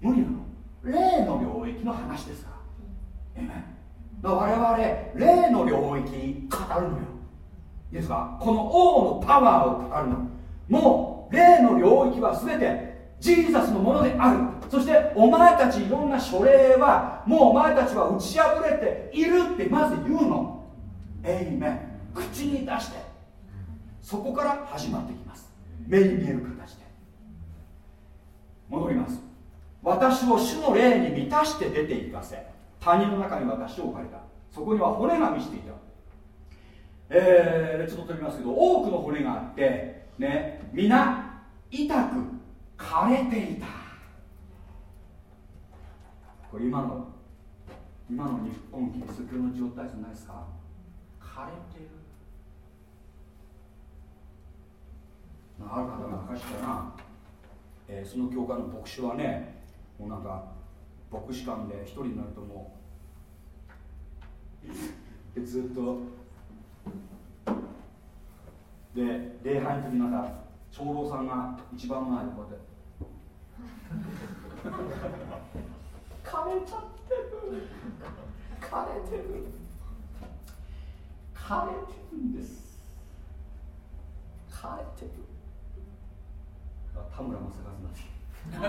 無理なの。霊の領域の話ですから。えめだから我々霊の領域に語るのよ。いいですか？この王のパワーを語るの。もう霊の領域は全てジーザスのものである。そしてお前たちいろんな書類はもうお前たちは打ち破れているってまず言うの。エイメン口に出して。そこから始まってきます。目に見える形で。戻ります。私を主の霊に満たして出て行かせ。谷の中に私を置かれた。そこには骨が満ちていた。えー、ちょっと取りますけど多くの骨があってね皆痛く枯れていた。これ今の今の日本キリスト教の状態じゃないですか？枯れてる。ある方が明かしたら、えー、その教会の牧師はねもうなんか牧師館で一人になるともうでずっとで礼拝の時なんか長老さんが一番前でこうやって枯れちゃってる枯れてる枯れてるんです。枯れてる田村正和な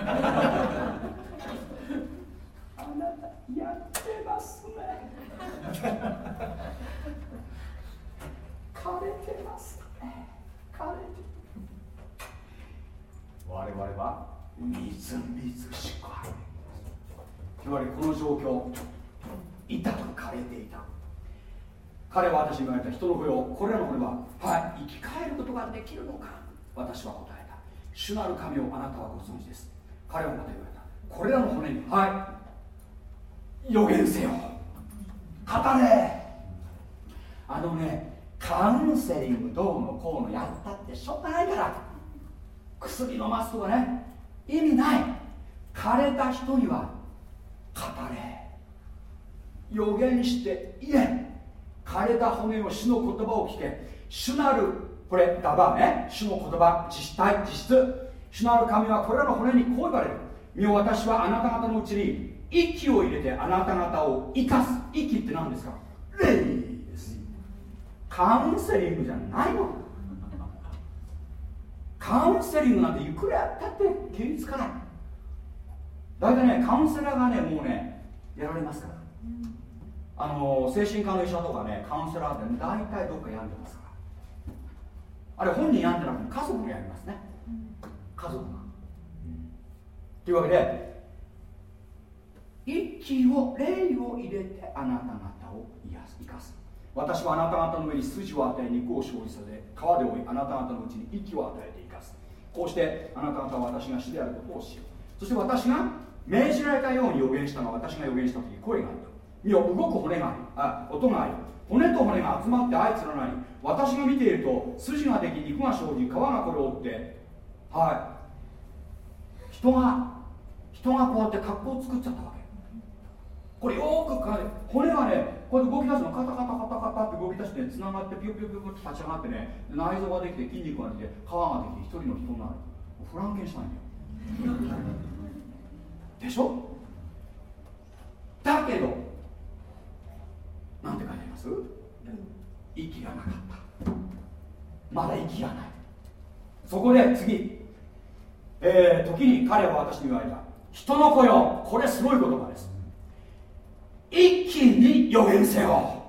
あなたやってます。ね枯れてます。ね枯れてる我々はみずみずしくあるつまりこの状況痛く枯れていた。彼は私に言われた人の声をこれらの骨は、はい、生き返ることができるのか？私は答えた。主なる神をあなたはご存知です。彼はまた言われた。これらの骨にはい予言せよ。語れ。あのねカウンセリングどうのこうのやったってしょうがないから。薬飲ますとかね。意味ない。枯れた人には語れ。予言して言え。枯れた骨を主の言葉を聞け。主なるこれダバね。主の言葉実体実質。主なる神はこれらの骨にこう言われる。身を私はあなた方のうちに息を入れてあなた方を生かす。息って何ですか？霊です。カウンセリングじゃないの。カウンセリングなんていくらやったって気につかない。大体ねカウンセラーがねもうねやられますから。あの精神科の医者とかねカウンセラーって大体どっか病んでますから。あれ本人病んでなくて家族もやりますね。家族が、うん、というわけで息を霊を入れてあなた方を生かす。私はあなた方の上に筋を与え肉を生じさせ川で追いあなた方のうちに息を与えてこうしてあなた方は私が死であることを知る。そして私が命じられたように予言したのは私が予言した時声があった。見よ動く骨がありあ音があり骨と骨が集まってあいつらなり私が見ていると筋ができ肉が生じ皮がこれを折ってはい。人が人がこうやって格好を作っちゃった。これよくか骨がねこうやって動き出すのカタカタカタカタって動き出してつながってピュピュピュピュって立ち上がってね内臓ができて筋肉ができて皮ができて一人の人になる。フランケンシュタインだよでしょ？だけどなんて書いてあります？息がなかった。まだ息がない。そこで次、えー、時に彼は私に言われた。人の子よこれすごい言葉です。一気に予言せよ。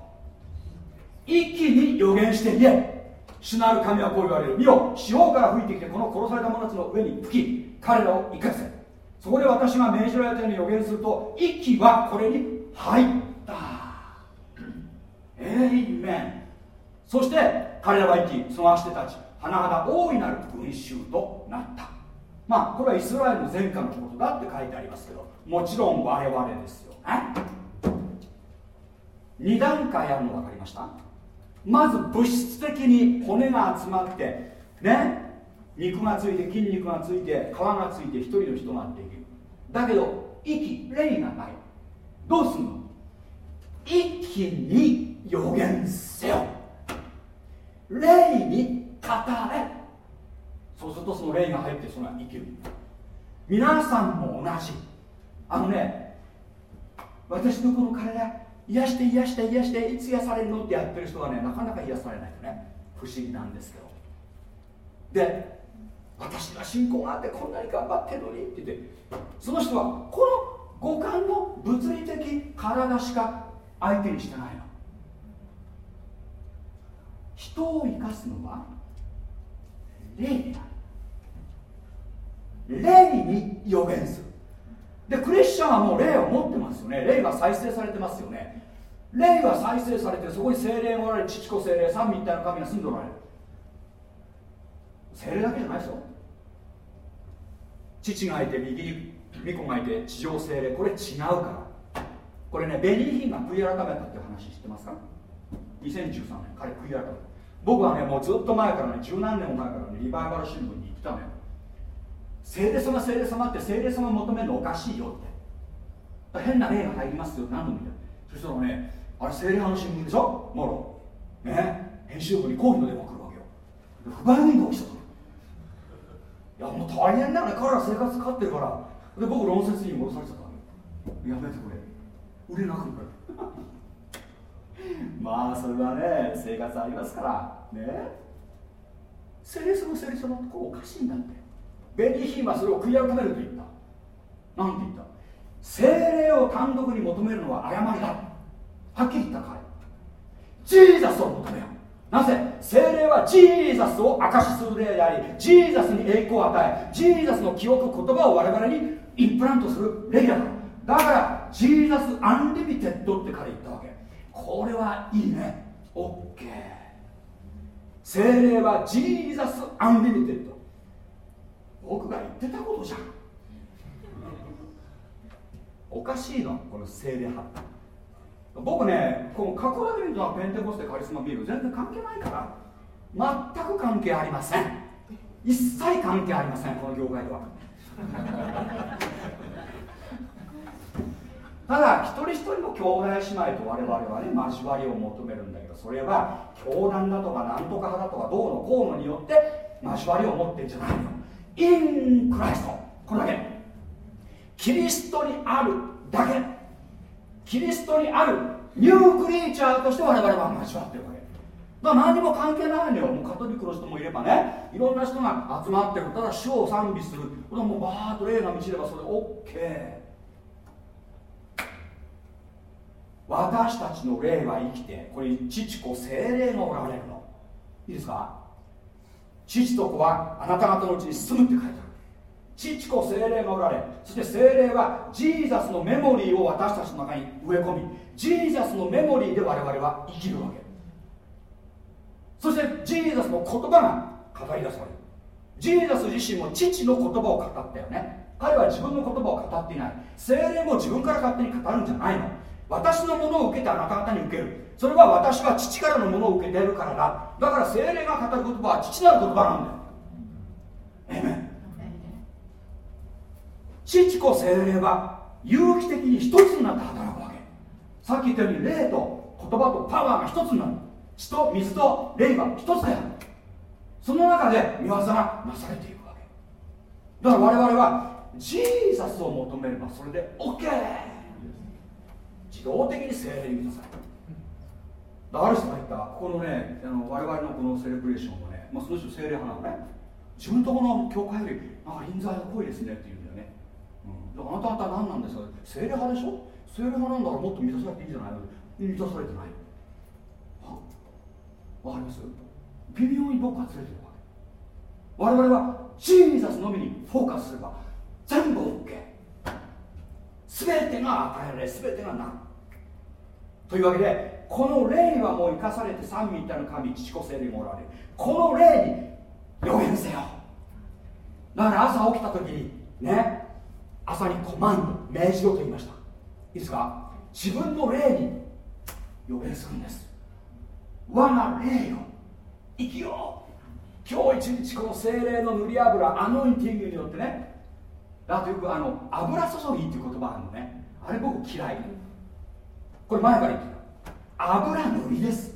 一気に予言して言え主なる神はこう言われる。見よ四方から吹いてきてこの殺された者たちの上に吹き彼らを生かせ。そこで私が命じられたように予言すると息はこれに入った。エイメン。そして彼らは生きその足手たち甚だ大いなる群衆となった。まあこれはイスラエルの前科のことだって書いてありますけどもちろん我々ですよ。ね2段階あるの分かりました？まず物質的に骨が集まってね肉がついて筋肉がついて皮がついて一人の人ができる。だけど息霊がない。どうすんの？一気に予言せよ。霊に語れ。そうするとその霊が入ってその生きる皆さんも同じ。あのね私のこの体癒して癒して癒していつ癒されるのってやってる人はねなかなか癒されないよね。不思議なんですけど。で私が信仰があってこんなに頑張ってるのにって言ってその人はこの五感の物理的体しか相手にしてないの。人を生かすのは霊である。霊に予言する。でクリスチャンはもう霊を持ってますよね。霊が再生されてますよね。霊が再生されてそこに精霊がおられる。父子精霊三位一体の神が住んでおられる。精霊だけじゃないですよ。父がいて右に巫女がいて地上精霊。これ違うから。これねベニーヒンが悔い改めたって話知ってますか？2013年彼悔い改めた。僕はねもうずっと前からね十何年も前からねリバイバル新聞に行ってたのよ。聖霊様聖霊様って聖霊様求めるのおかしいよって。変な霊が入りますよ。何度も言ってそしたらねあれ聖霊派の新聞でしょ？もろ。ね？編集部に抗議の電話来るわけよ。不買運動起きたいやもう大変だよね。彼ら生活かかってるから。で僕論説に戻されちゃったやめてくれ。売れなくなる。まあそれはね生活ありますから。ね？セレスのセレスのとこおかしいんだって。ベニヒンはそれを悔い改めると言った。なんて言った？精霊を単独に求めるのは誤りだ。はっきり言った彼 Jesus を求めよなぜ？聖霊は Jesus を証しする霊であり Jesus に栄光を与え Jesus の記憶言葉を我々にインプラントする霊だからだ。だから Jesus Unlimited って彼言ったわけ。これはいいね。OK 聖霊は Jesus Unlimited。僕が言ってたことじゃん。おかしいの。この精霊派僕ねこの過去だけ見るとペンテコステカリスマ見る全然関係ないから。全く関係ありません。一切関係ありませんこの業界では。ただ一人一人の兄弟姉妹と我々はね交わりを求めるんだけどそれは教団だとかなんとか派だとかどうのこうのによって交わりを持ってんじゃないの。インクライスト。これだけ。キリストにあるだけ。キリストにあるニュークリーチャーとして我々は交わってるわけ。だから何も関係ないのよ。もうカトリックの人もいればね。いろんな人が集まってる。ただ主を賛美する。これはもうバーッと霊が満ちればそれ OK 私たちの霊は生きてこれ父子精霊がおられるの。いいですか？父と子はあなた方のうちに住むって書いてある。父子精霊がおられそして精霊はジーザスのメモリーを私たちの中に植え込みジーザスのメモリーで我々は生きるわけ。そしてジーザスの言葉が語り出される。ジーザス自身も父の言葉を語ったよね。彼は自分の言葉を語っていない。精霊も自分から勝手に語るんじゃないの。私のものを受けてあなた方に受ける。それは私は父からのものを受けているからだ。だから精霊が語る言葉は父なる言葉なんだよ。えめ父子精霊は有機的に一つになって働くわけ。さっき言ったように霊と言葉とパワーが一つになる。血と水と霊が一つである。その中で見業がなされていくわけ。だから我々はジーザスを求めればそれで OK 自動的に精霊に満たされるある人が言ったここのねあの我々のこのセレブレーションはね、まあ、その人精霊派なのね。自分とこの教会よりなんか臨在が濃いですねって言うんだよね、うん、あなた方は何なんですか？精霊派でしょ？精霊派なんだからもっと満たされていいんじゃないの？満たされてない。わかります？微妙にどっかずれてるわけ。我々はジーザスのみにフォーカスすれば全部 OK 全てが与えられ全てがなるというわけでこの霊はもう生かされて三位一体の神父子精霊もおられる。この霊に予言せよ。だから朝起きた時にね朝にコマンド命じろと言いました。いいですか？自分の霊に予言するんです。我が霊よ生きよう。今日一日この精霊の塗り油アノインティングによってねあとよくあの油注ぎっていう言葉あるのね。あれ僕嫌い。これ前から言ってた。油塗りです。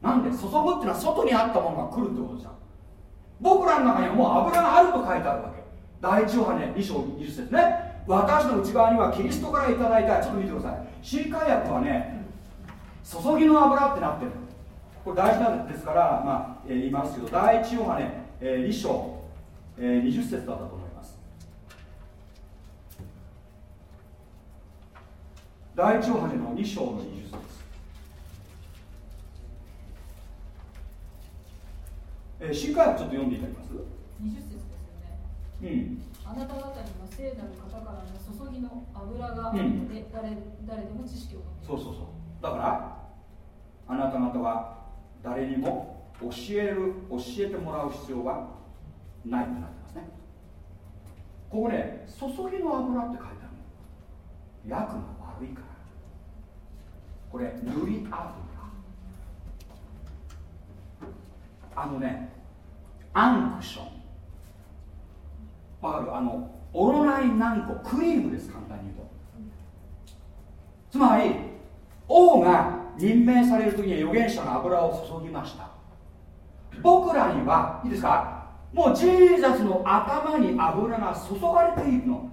なんで？注ぐっていうのは外にあったものが来るってことじゃん。僕らの中にはもう油があると書いてあるわけ。第一ヨハネ2章20節ね。私の内側にはキリストからいただいた。ちょっと見てください。新海薬はね注ぎの油ってなってる。これ大事なんですから、まあえー、言いますけど第一ヨハネ、えー、2章、えー、20節だったと思います第一ヨハネの2章の20節。えー、新海訳ちょっと読んでいただけます？20節ですよね。うん。あなた方には聖なる方からの注ぎの油があるので、うん、誰誰でも知識を持ってそうそうそうだからあなた方は誰にも教える教えてもらう必要はないとなってますね。ここね注ぎの油って書いてあるの。薬が悪いからこれ塗り油あのねアンクションわかるあのオロナイン軟膏クリームです簡単に言うとつまり王が任命される時には預言者が油を注ぎました僕らにはいいですかもうジーザスの頭に油が注がれているの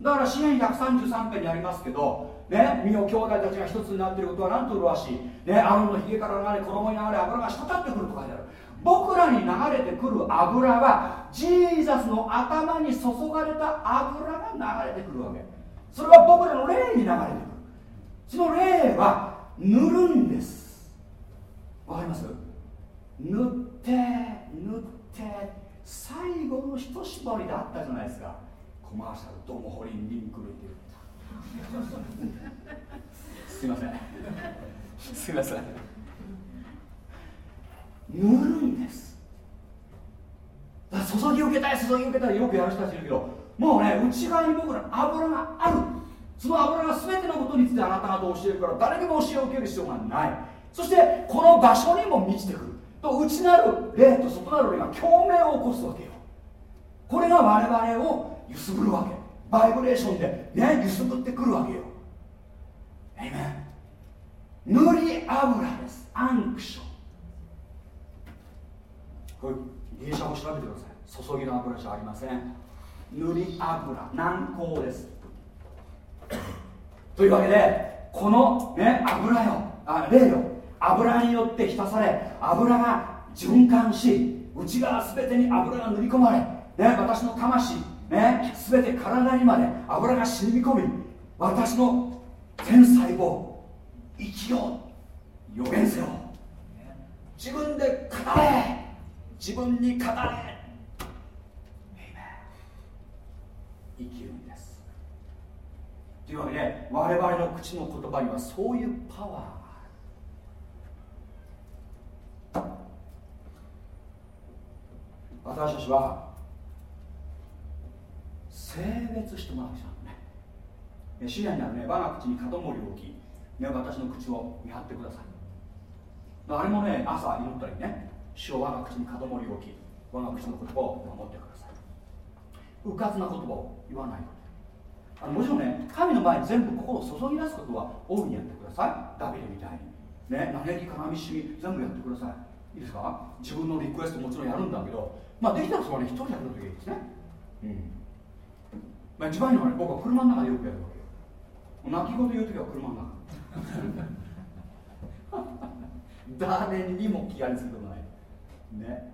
だから支援133編にありますけどね身の兄弟たちが一つになっていることはなんと麗しい。ねアロンのひげから流れ衣に流れ油が滴ってくると書いてある。僕らに流れてくる油はジーザスの頭に注がれた油が流れてくるわけ。それは僕らの霊に流れてくる。その霊は塗るんです。わかります？塗って塗って最後の一絞りであったじゃないですか。コマーシャルドモホリンリンクルってすいません。すいません。塗るんです。だ注ぎ受けたい注ぎ受けたいよくやる人たちいるけどもうね内側に僕ら油がある。その油が全てのことについてあなた方教えるから誰にも教えを受ける必要がない。そしてこの場所にも満ちてくる。と内なる霊と外なる霊が共鳴を起こすわけよ。これが我々を揺すぐるわけ。バイブレーションでね揺すぐってくるわけよ。えめ塗り油です。アンクション。これギリシャ語調べてください。注ぎの油じゃありません。塗り油。軟膏です。というわけでこのね油よ。あ霊よ。油によって浸され油が循環し内側全てに油が塗り込まれ、ね、私の魂ね全て体にまで油が染み込み私の全細胞生きよう予言せよ。自分で語れ自分に語れ生きるんです。というわけで我々の口の言葉にはそういうパワーがある。私たちは性別してもらうじゃんね。視野にあるね我が口に門森を置き、ね、私の口を見張ってください。あれもね朝祈ったりね主を我が口に門森を置き我が口の言葉を守ってください。うかつな言葉を言わないあのもちろんね神の前に全部心を注ぎ出すことは大いにやってください。ダビデみたいに。ね嘆き悲しみ全部やってください。いいですか？自分のリクエストもちろんやるんだけどまあできたらそれはね一人でやるときいいですね。うん。まあ一番いいのはね僕は車の中でよくやるわけよ泣き言言うときは車の中誰にも気がにすることないね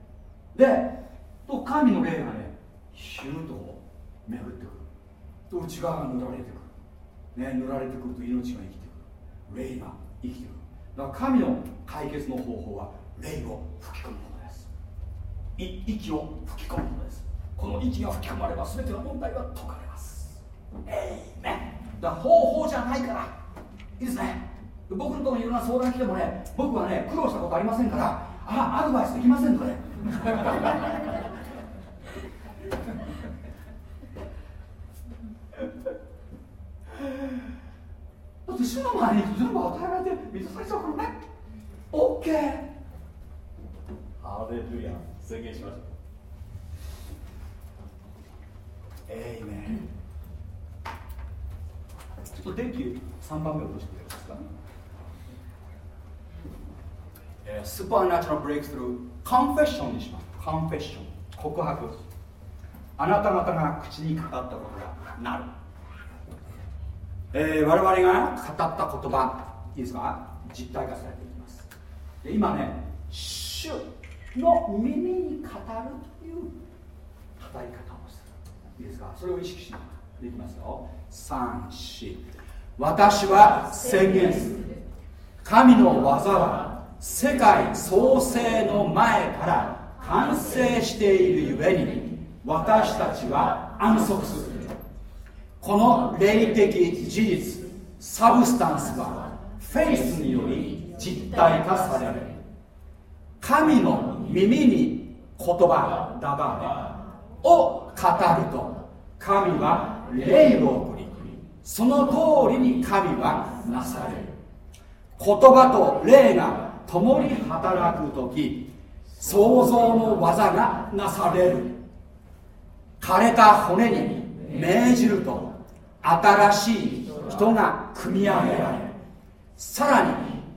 でと神の霊がねヒューと巡ってくると内側が塗られてくる、ね、塗られてくると命が生きてくる霊が生きてくるだから神の解決の方法は霊を吹き込むものです息を吹き込むものですこの息が吹き込まれば全ての問題は解かれますえいめだ方法じゃないから。いいですね。僕のところにいろんな相談来てもね僕はね苦労したことありませんから。あアドバイスできませんので。だって主の前に全部与えられて満たされちゃうからね OK ハレルヤ宣言しましょう。えいめちょっと電気3番目落としてくれますか？えー、スーパーナチュラルブレイクスルーカンフェッションにします。カンフェッション告白。あなた方が口にかかったことがなる。えー、我々が語った言葉いいですか？実体化されていきます。で今ね主の耳に語るという語り方をする。いいですか？それを意識しながら。できますよ。34私は宣言する神の技は世界創生の前から完成しているゆえに私たちは安息する。この霊的事実サブスタンスはフェイスにより実体化される。神の耳に言葉だばを語ると神は霊を送りその通りに神はなされる。言葉と霊が共に働く時創造の技がなされる。枯れた骨に命じると新しい人が組み上げられさら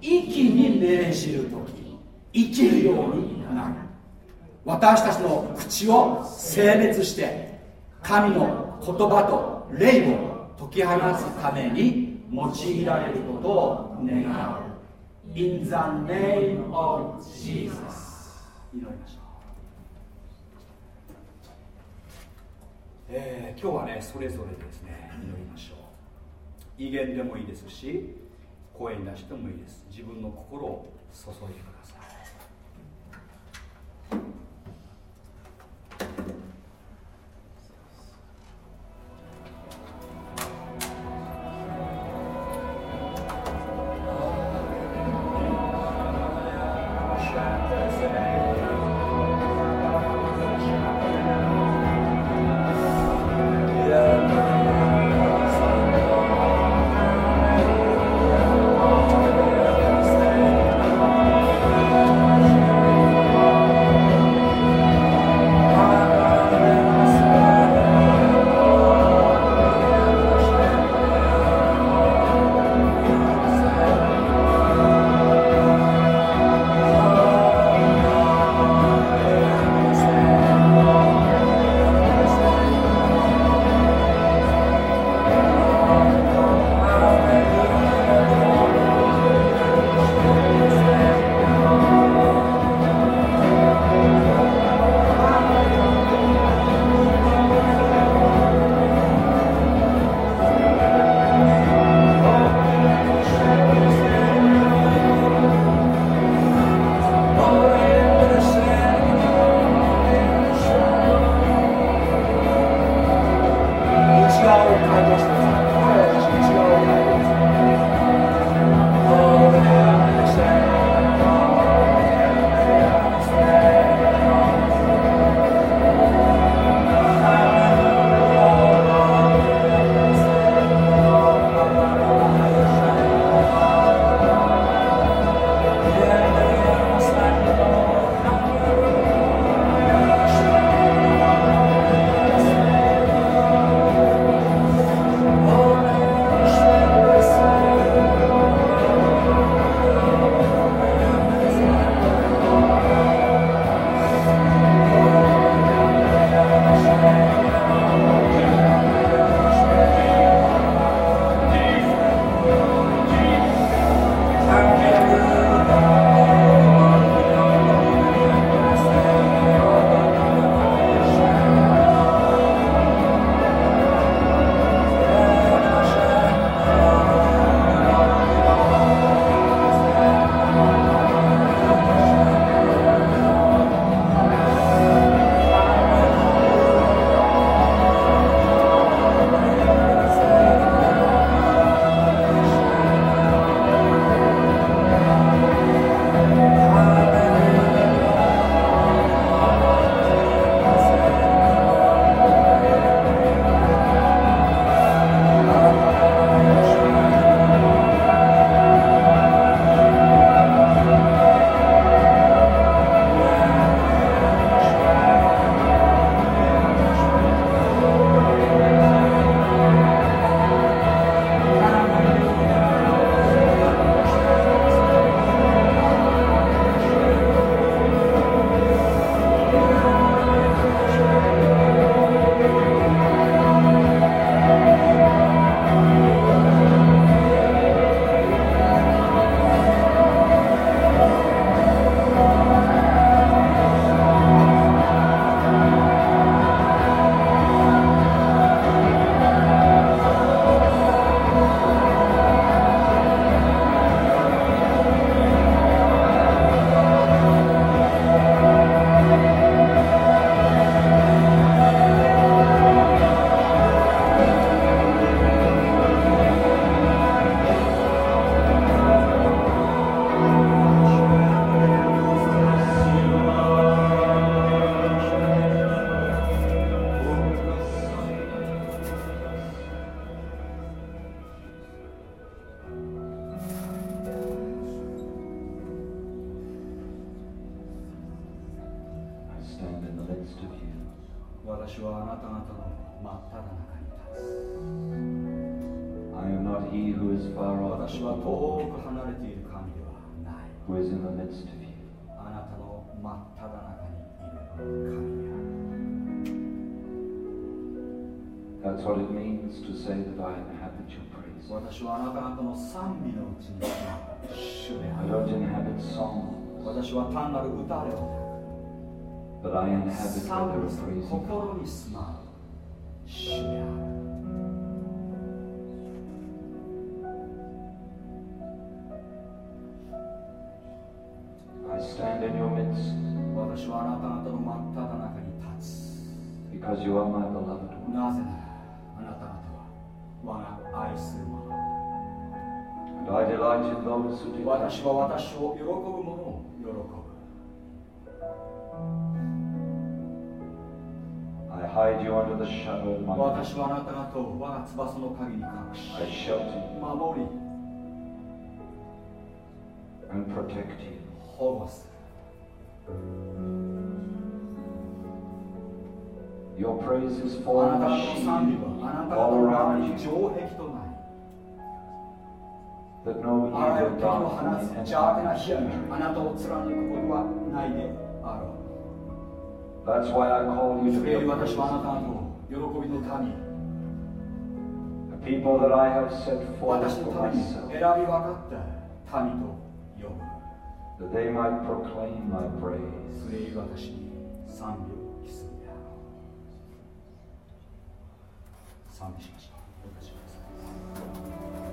に息に命じる時生きるようになる。私たちの口を性別して神の言葉と霊を解き放つために用いられることを願う。In the name of Jesus 祈りましょう。えー、今日はねそれぞれですね祈りましょう。威厳でもいいですし声に出してもいいです。自分の心を注いでください「私はあなた方の賛美のうちに私は単なる歌ではない賛美する心にすまう主である I stand in your 私はあなた方の真っ只中に立つ。なぜなら。我が愛する者 And I delight in those who delight. 私は私を喜ぶ者を喜ぶ I hide you under the shadow of my wings. 私はあなた方を我が翼の陰に隠し I shelter you 守り and protect you. 保護する Your praises あ form なた a 方の賛美 shield はあなた方 all の中 around に you 城壁となり that no あらゆる evil 敵を dark 放 may つ enter 邪悪な your 火や sanctuary. あなたを貫くことはないであろ That's why I call う you そ to れ be よ a り私 praise はあなた people, 方を喜びの民 a people that I have set forth 私 for の民 myself, 選び分かった民と呼ぶ that they might proclaim my praise. 賛美しましょう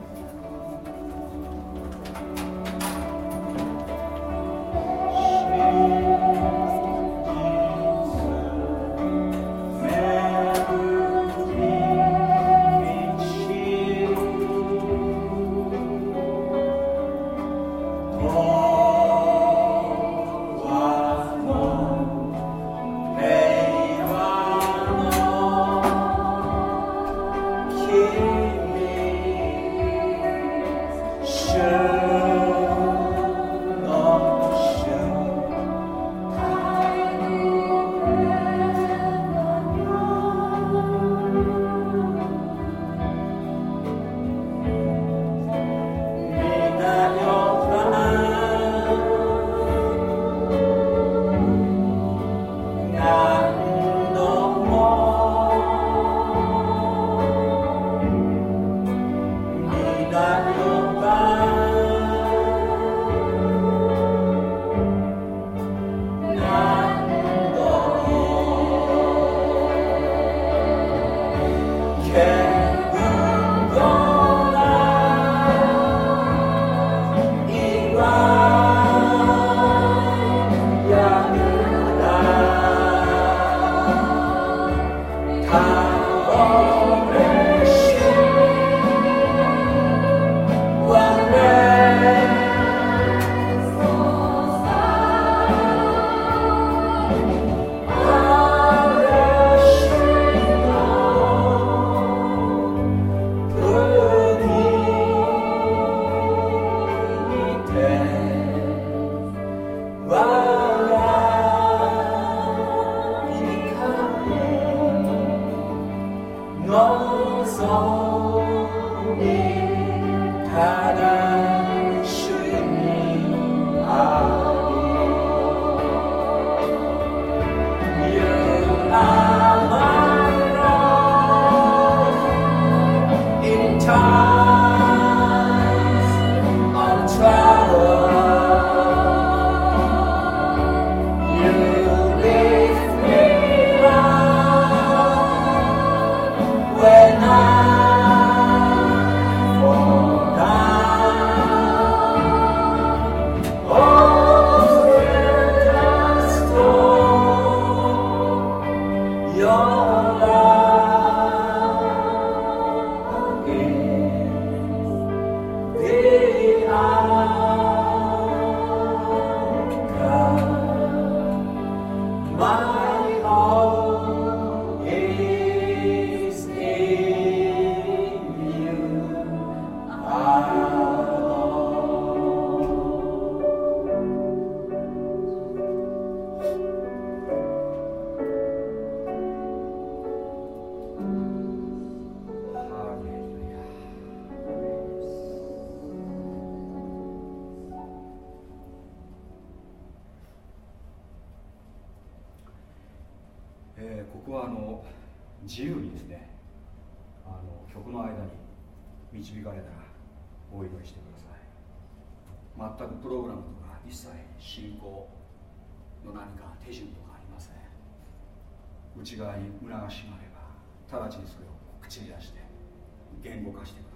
内側に促しがあれば直ちにそれを口に出して言語化してください。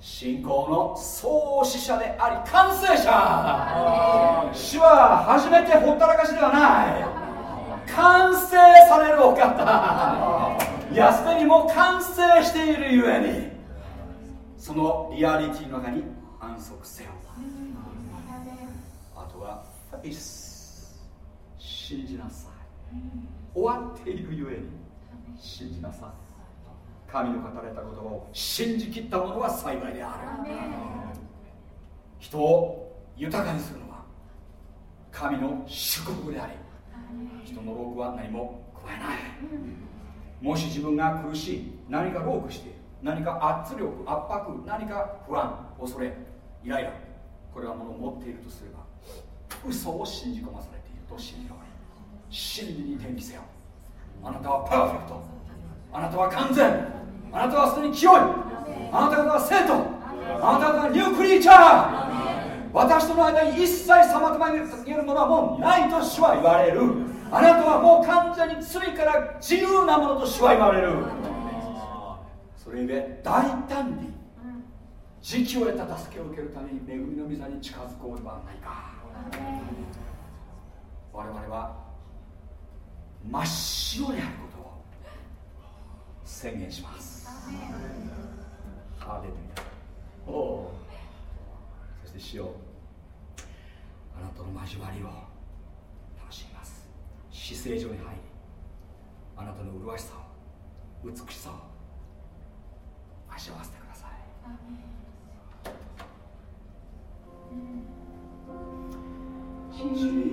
信仰の創始者であり完成者。主は初めてほったらかしではない。完成されるお方。やすでにも完成しているゆえにそのリアリティの中に安息せよ。あとはフェイス。信じなさい。終わっているゆえに信じなさい神の語られた言葉を信じきった者は幸いである。人を豊かにするのは神の祝福であり人の労苦は何も加えない。もし自分が苦しい何か労苦している何か圧力圧迫何か不安恐れイライラこれはものを持っているとすれば嘘を信じ込まされていると信じろ真理に転機せよ。あなたはパーフェクトあなたは完全。あなたはすでに清い。あなた方は生徒。あなた方はニュークリーチャー。私との間に一切妨げるものはもうないと主は言われる。あなたはもう完全に罪から自由なものと主は言われる。それゆえ大胆に時期を得た助けを受けるために恵みの御座に近づこうではないか。我々は真っ白であること。を宣言します。ハーレルヤ。おそして主よ。あなたの交わりを楽しみます。姿勢上に入りあなたの麗しさを美しさを味わわせてください。Jesus,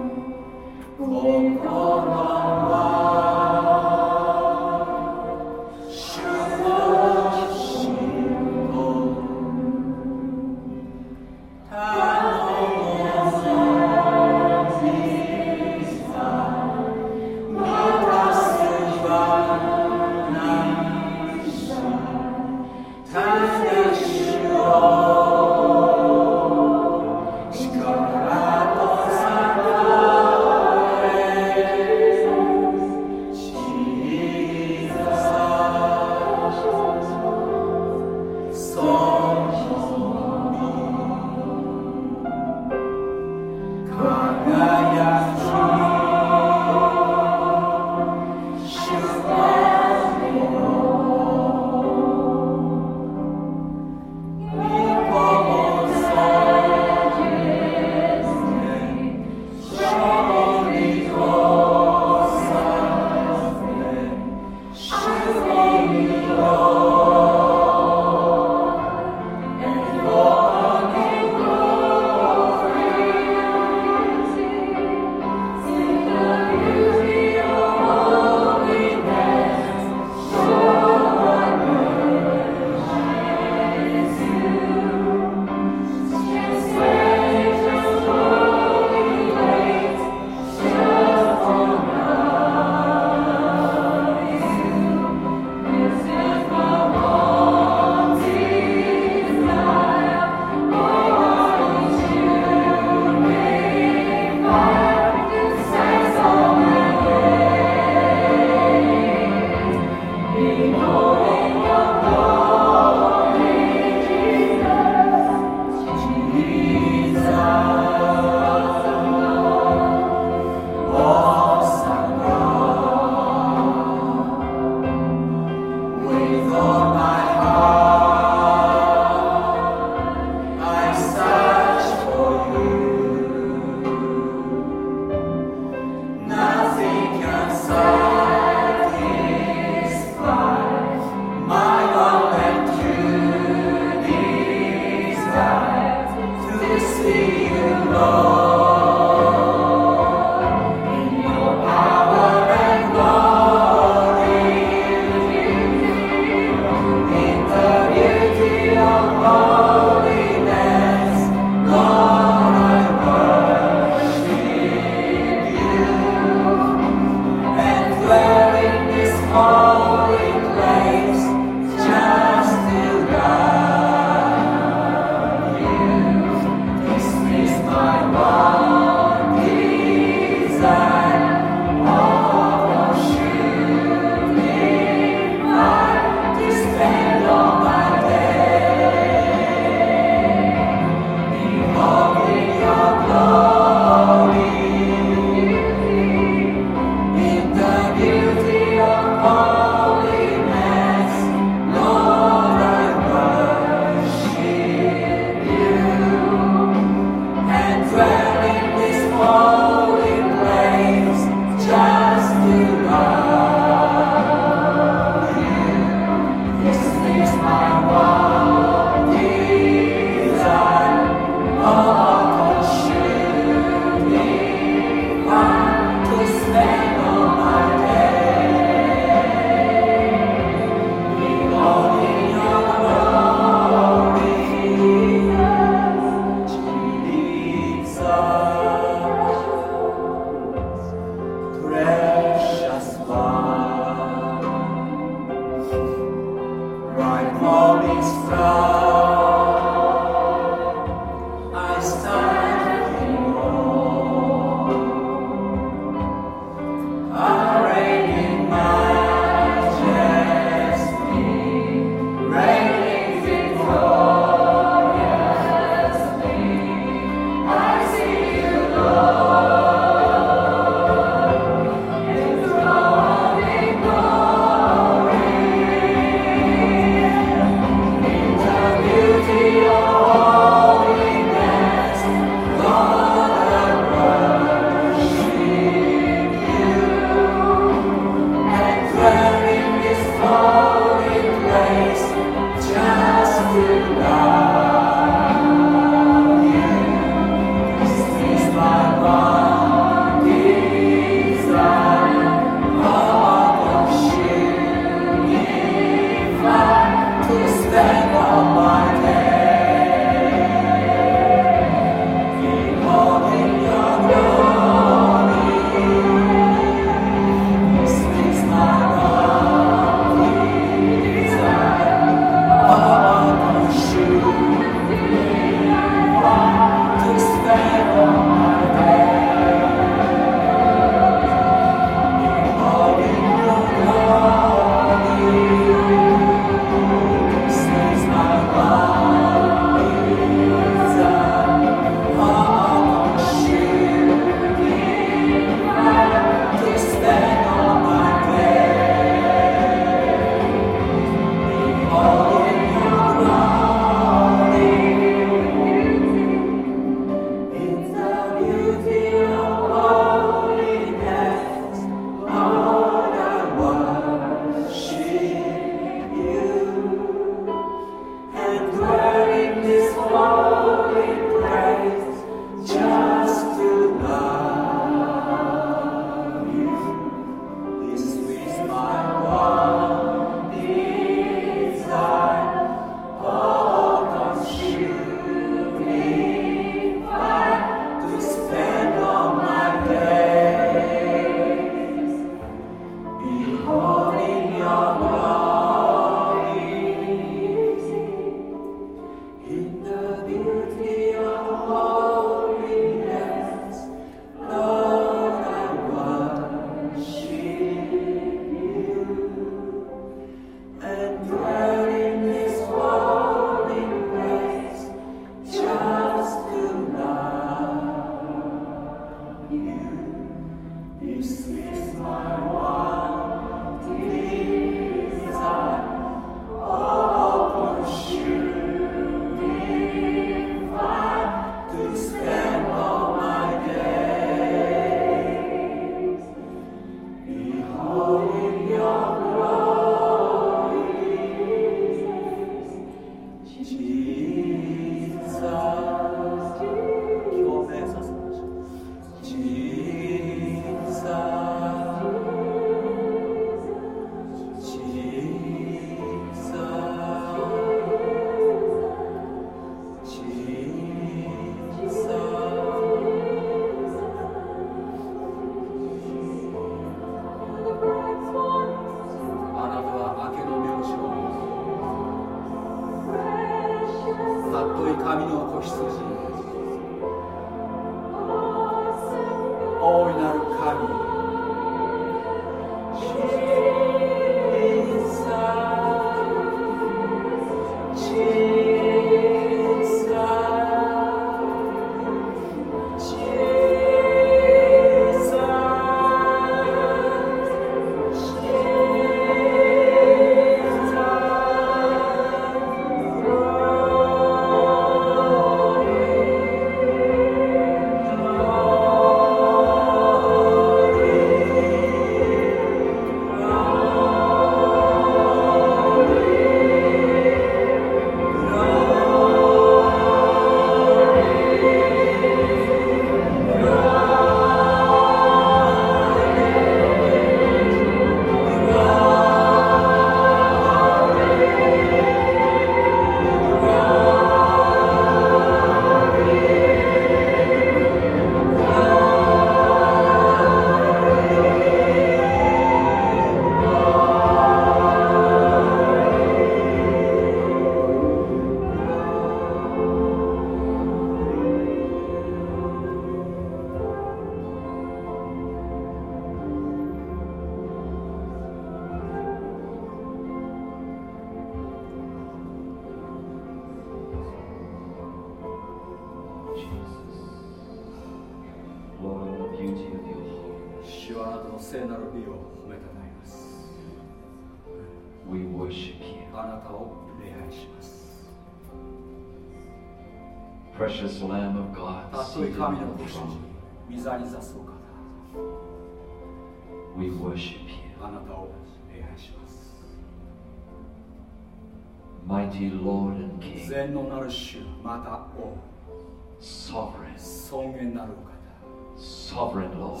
sovereign Lord.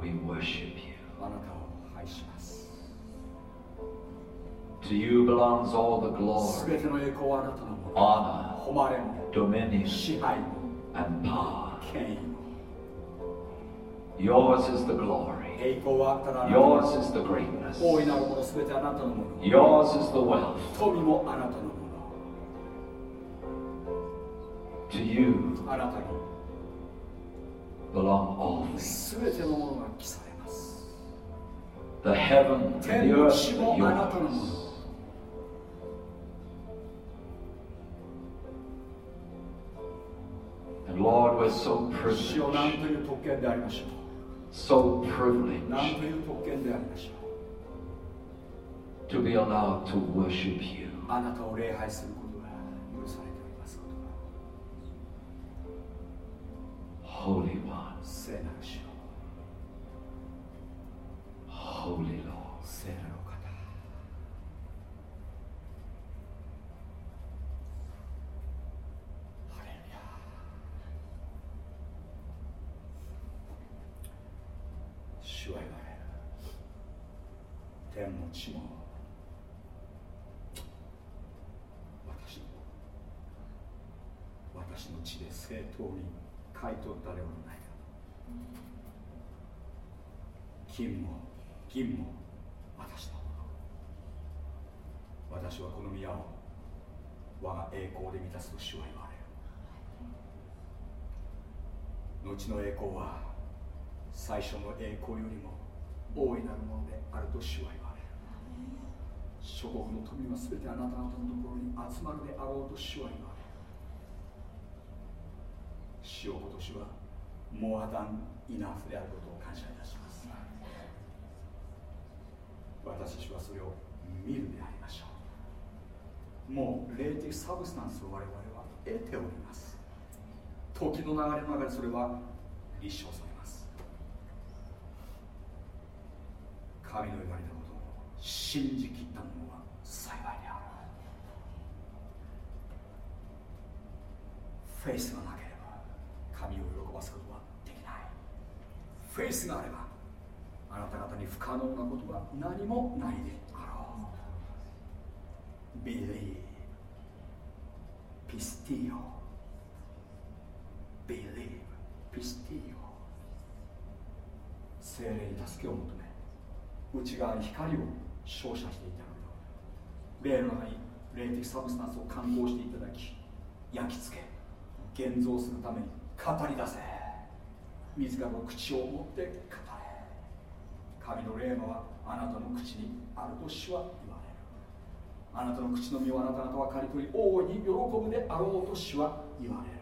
We worship you. To you belongs all the glory, honor, dominion, and power. Yours is the glory. Yours is the greatness. Yours is the wealth. To you のあなたに belong all things. すべてのものが記されます The heaven and 天 the の earth 地 are もあなたのも yours. の And Lord, we're so 主よ何 privileged, という特権でありましょ so う何 privileged という特権でありましょ to be allowed to worship you. うあなたを礼拝するこ Holy One, 聖なる主 Holy Lord. 聖なるお方ハレルヤ主は言われる天も地も私の地で正当に買い取ったではないか金も銀も私のもの。私はこの宮を我が栄光で満たすと主は言われる。後の栄光は最初の栄光よりも大いなるものであると主は言われる。諸国の富は全てあなた方のところに集まるであろうと主は言われる主よ今年はモアダンイナフであることを感謝いたします。私たちはそれを見るでありましょう。もう霊的サブスタンスを我々は得ております。時の流れの中でそれは立証されます。神の言われたことを信じきった者は幸いであるフェイスがなければ神を喜ばすことはできない。フェイスがあればあなた方に不可能なことは何もないであろう。Believe. ピスティオ Believe. ピスティオ精霊に助けを求め内側に光を照射していただ。く霊の中に霊的サブスタンスを観光していただき焼き付け現像するために語り出せ。自らの口を持って語れ。神の霊魔はあなたの口にあると主は言われる。あなたの口の実をあなた方は刈り取り大いに喜ぶであろうと主は言われる。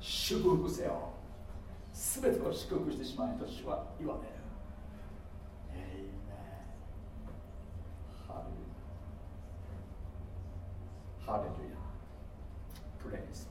祝福せよ。すべてを祝福してしまえと主は言われる。エイメンハレル。ヤハレルヤ。プレイス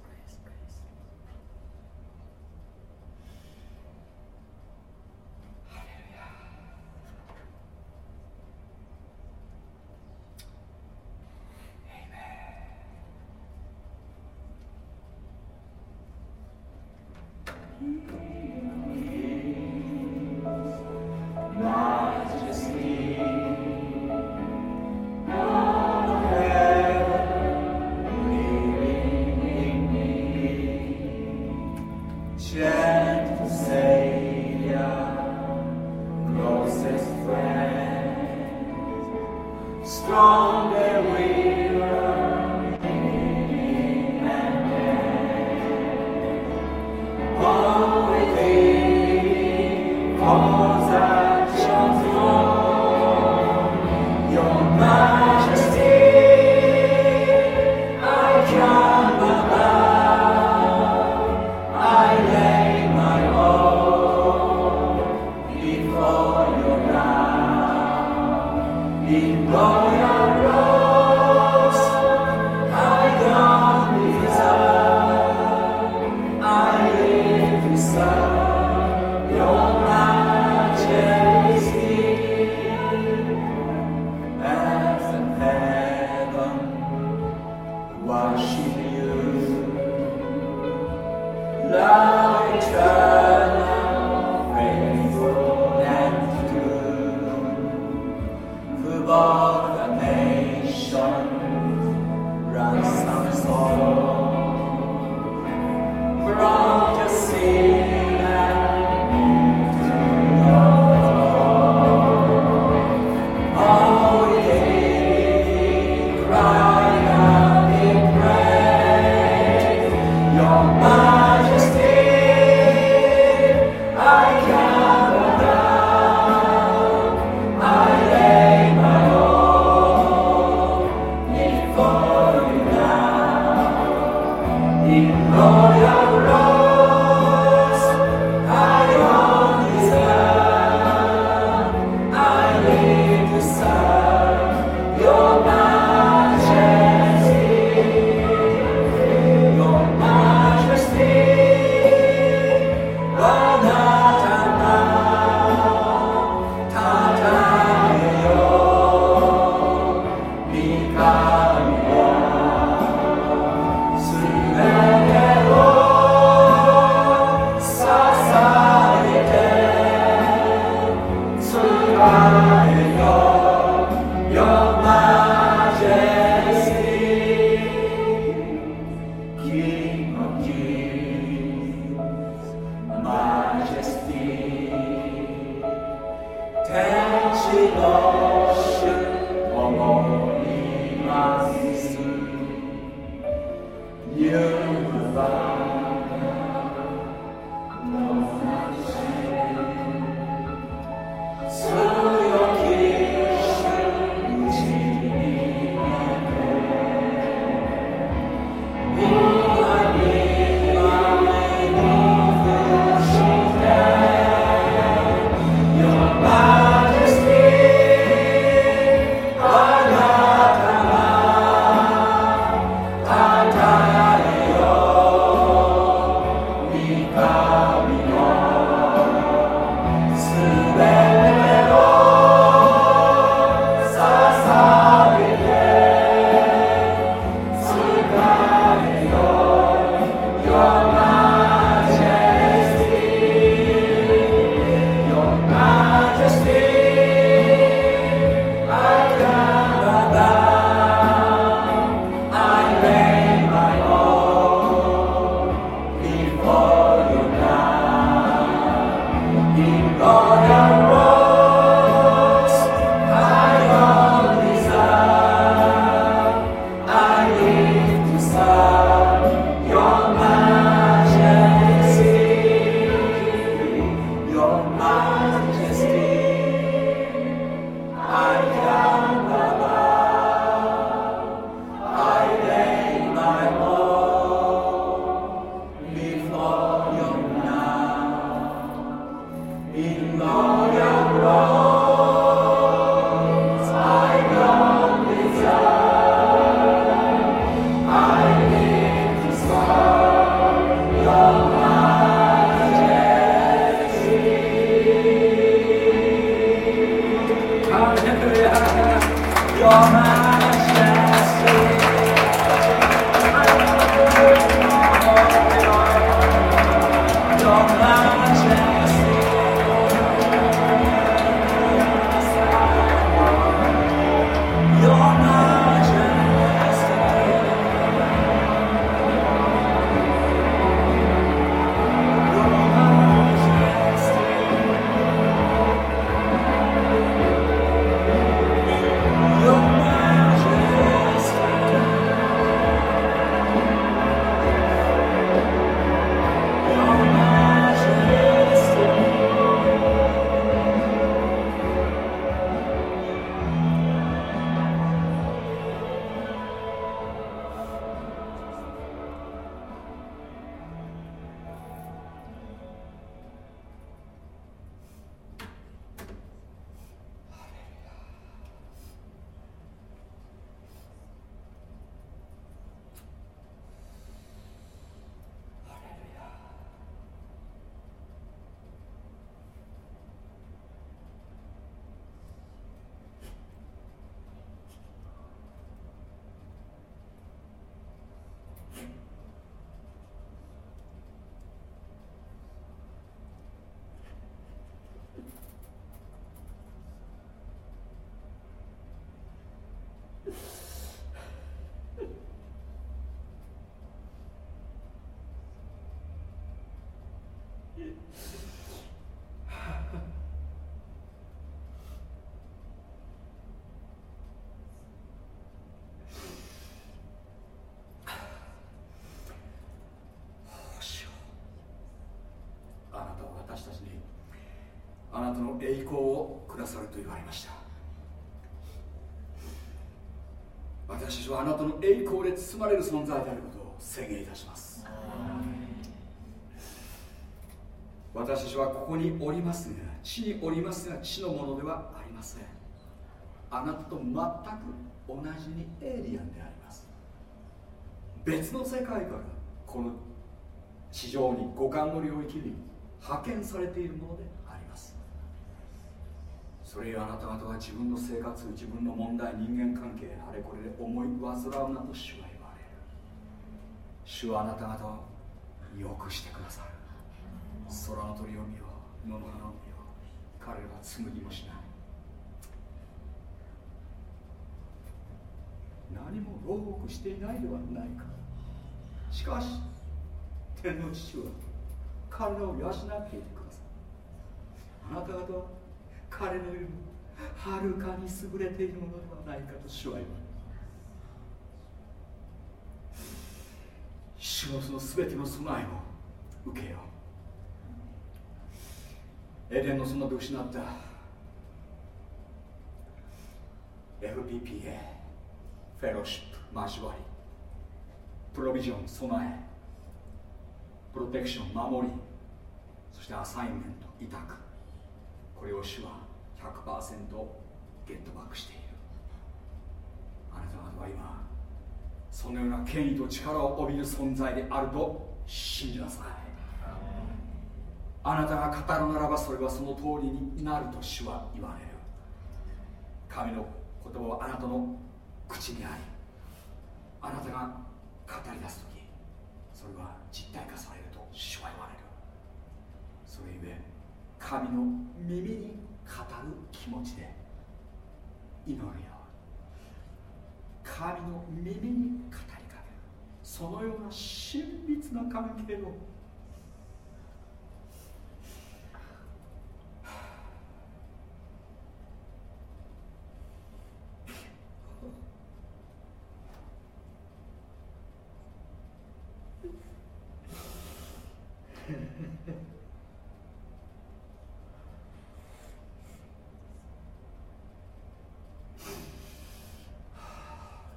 栄光をくださると言われました。私たちはあなたの栄光で包まれる存在であることを宣言いたします。私たちはここにおりますが地におりますが地のものではありません。あなたと全く同じにエイリアンであります。別の世界からこの地上に五感の領域に派遣されているものでそれゆあなた方は自分の生活自分の問題人間関係あれこれで思い煩うなと主は言われる。主はあなた方をよくしてくださる。空の鳥を見よ野の花を見よ彼らは紡ぎもしない。何も牢獄していないではないか。しかし天の父は彼らを養っていてくださいあなた方は彼らよりもはるかに優れているものではないかと主は言われ主のその全ての備えを受けよう。エデンの園で失った。FPPA フェローシップ交わり。プロビジョン備え。プロテクション守り。そしてアサイメント委託。これを主は100%ゲットバックしている。あなた方は今そのような権威と力を帯びる存在であると信じなさい。あなたが語るならばそれはその通りになると主は言われる。神の言葉はあなたの口にありあなたが語り出す時それは実体化されると主は言われる。それゆえ神の耳にる気持ちで祈るよ神の耳に語りかける。そのような親密な関係を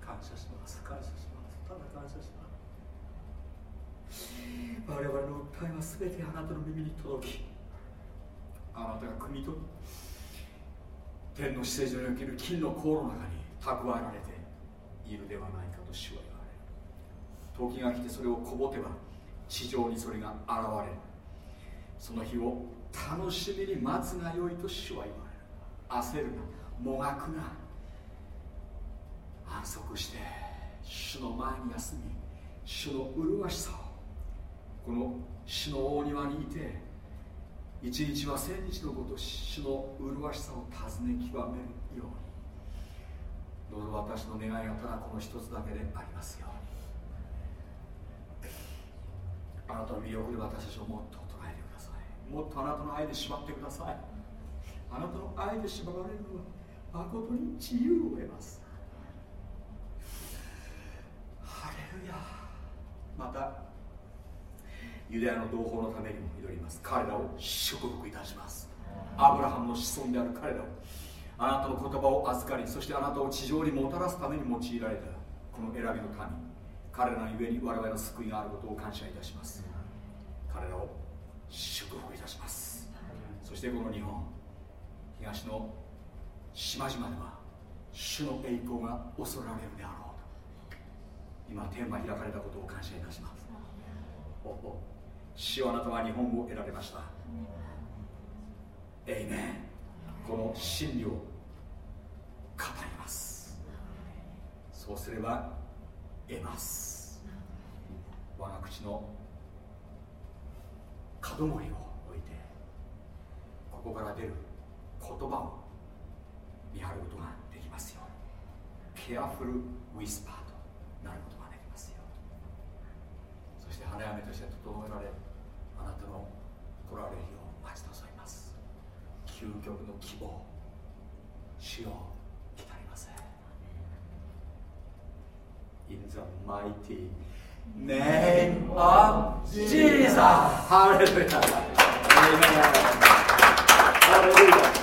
感謝します感謝しますただ感謝します我々の全てあなたの耳に届き。あなたが国と天の施設における金の甲の中に蓄えられているではないかと主は言われる。時が来てそれをこぼてば地上にそれが現れるその日を楽しみに待つがよいと主は言われる。焦るなもがくな安息して主の前に休み主の麗しさをこの主の大庭にいて一日は千日のごと主の麗しさを尋ね極めるように。どうぞ私の願いがただこの一つだけでありますように。あなたの魅力で私たちをもっと捉えてください。もっとあなたの愛で縛ってください。あなたの愛で縛られるのは誠に自由を得ます。ハレルヤ。またユダヤの同胞のためにも祈ります。彼らを祝福いたします。アブラハムの子孫である彼らを。あなたの言葉を預かりそしてあなたを地上にもたらすために用いられたこの選びの民。彼らのゆえに我々の救いがあることを感謝いたします。彼らを祝福いたします。そしてこの日本東の島々では主の栄光が恐られるであろうと。今天は開かれたことを感謝いたします。おお主あなたは日本を得られました。エイメンこの真理を語ります。そうすれば得ます。我が口の門森を置いてここから出る言葉を見張ることができますよケアフルウィスパーとなることがして花嫁として整えられあなたの来られる日を待ち望みます究極の希望主を来たりません In the mighty name of Jesus! Hallelujah! Amen.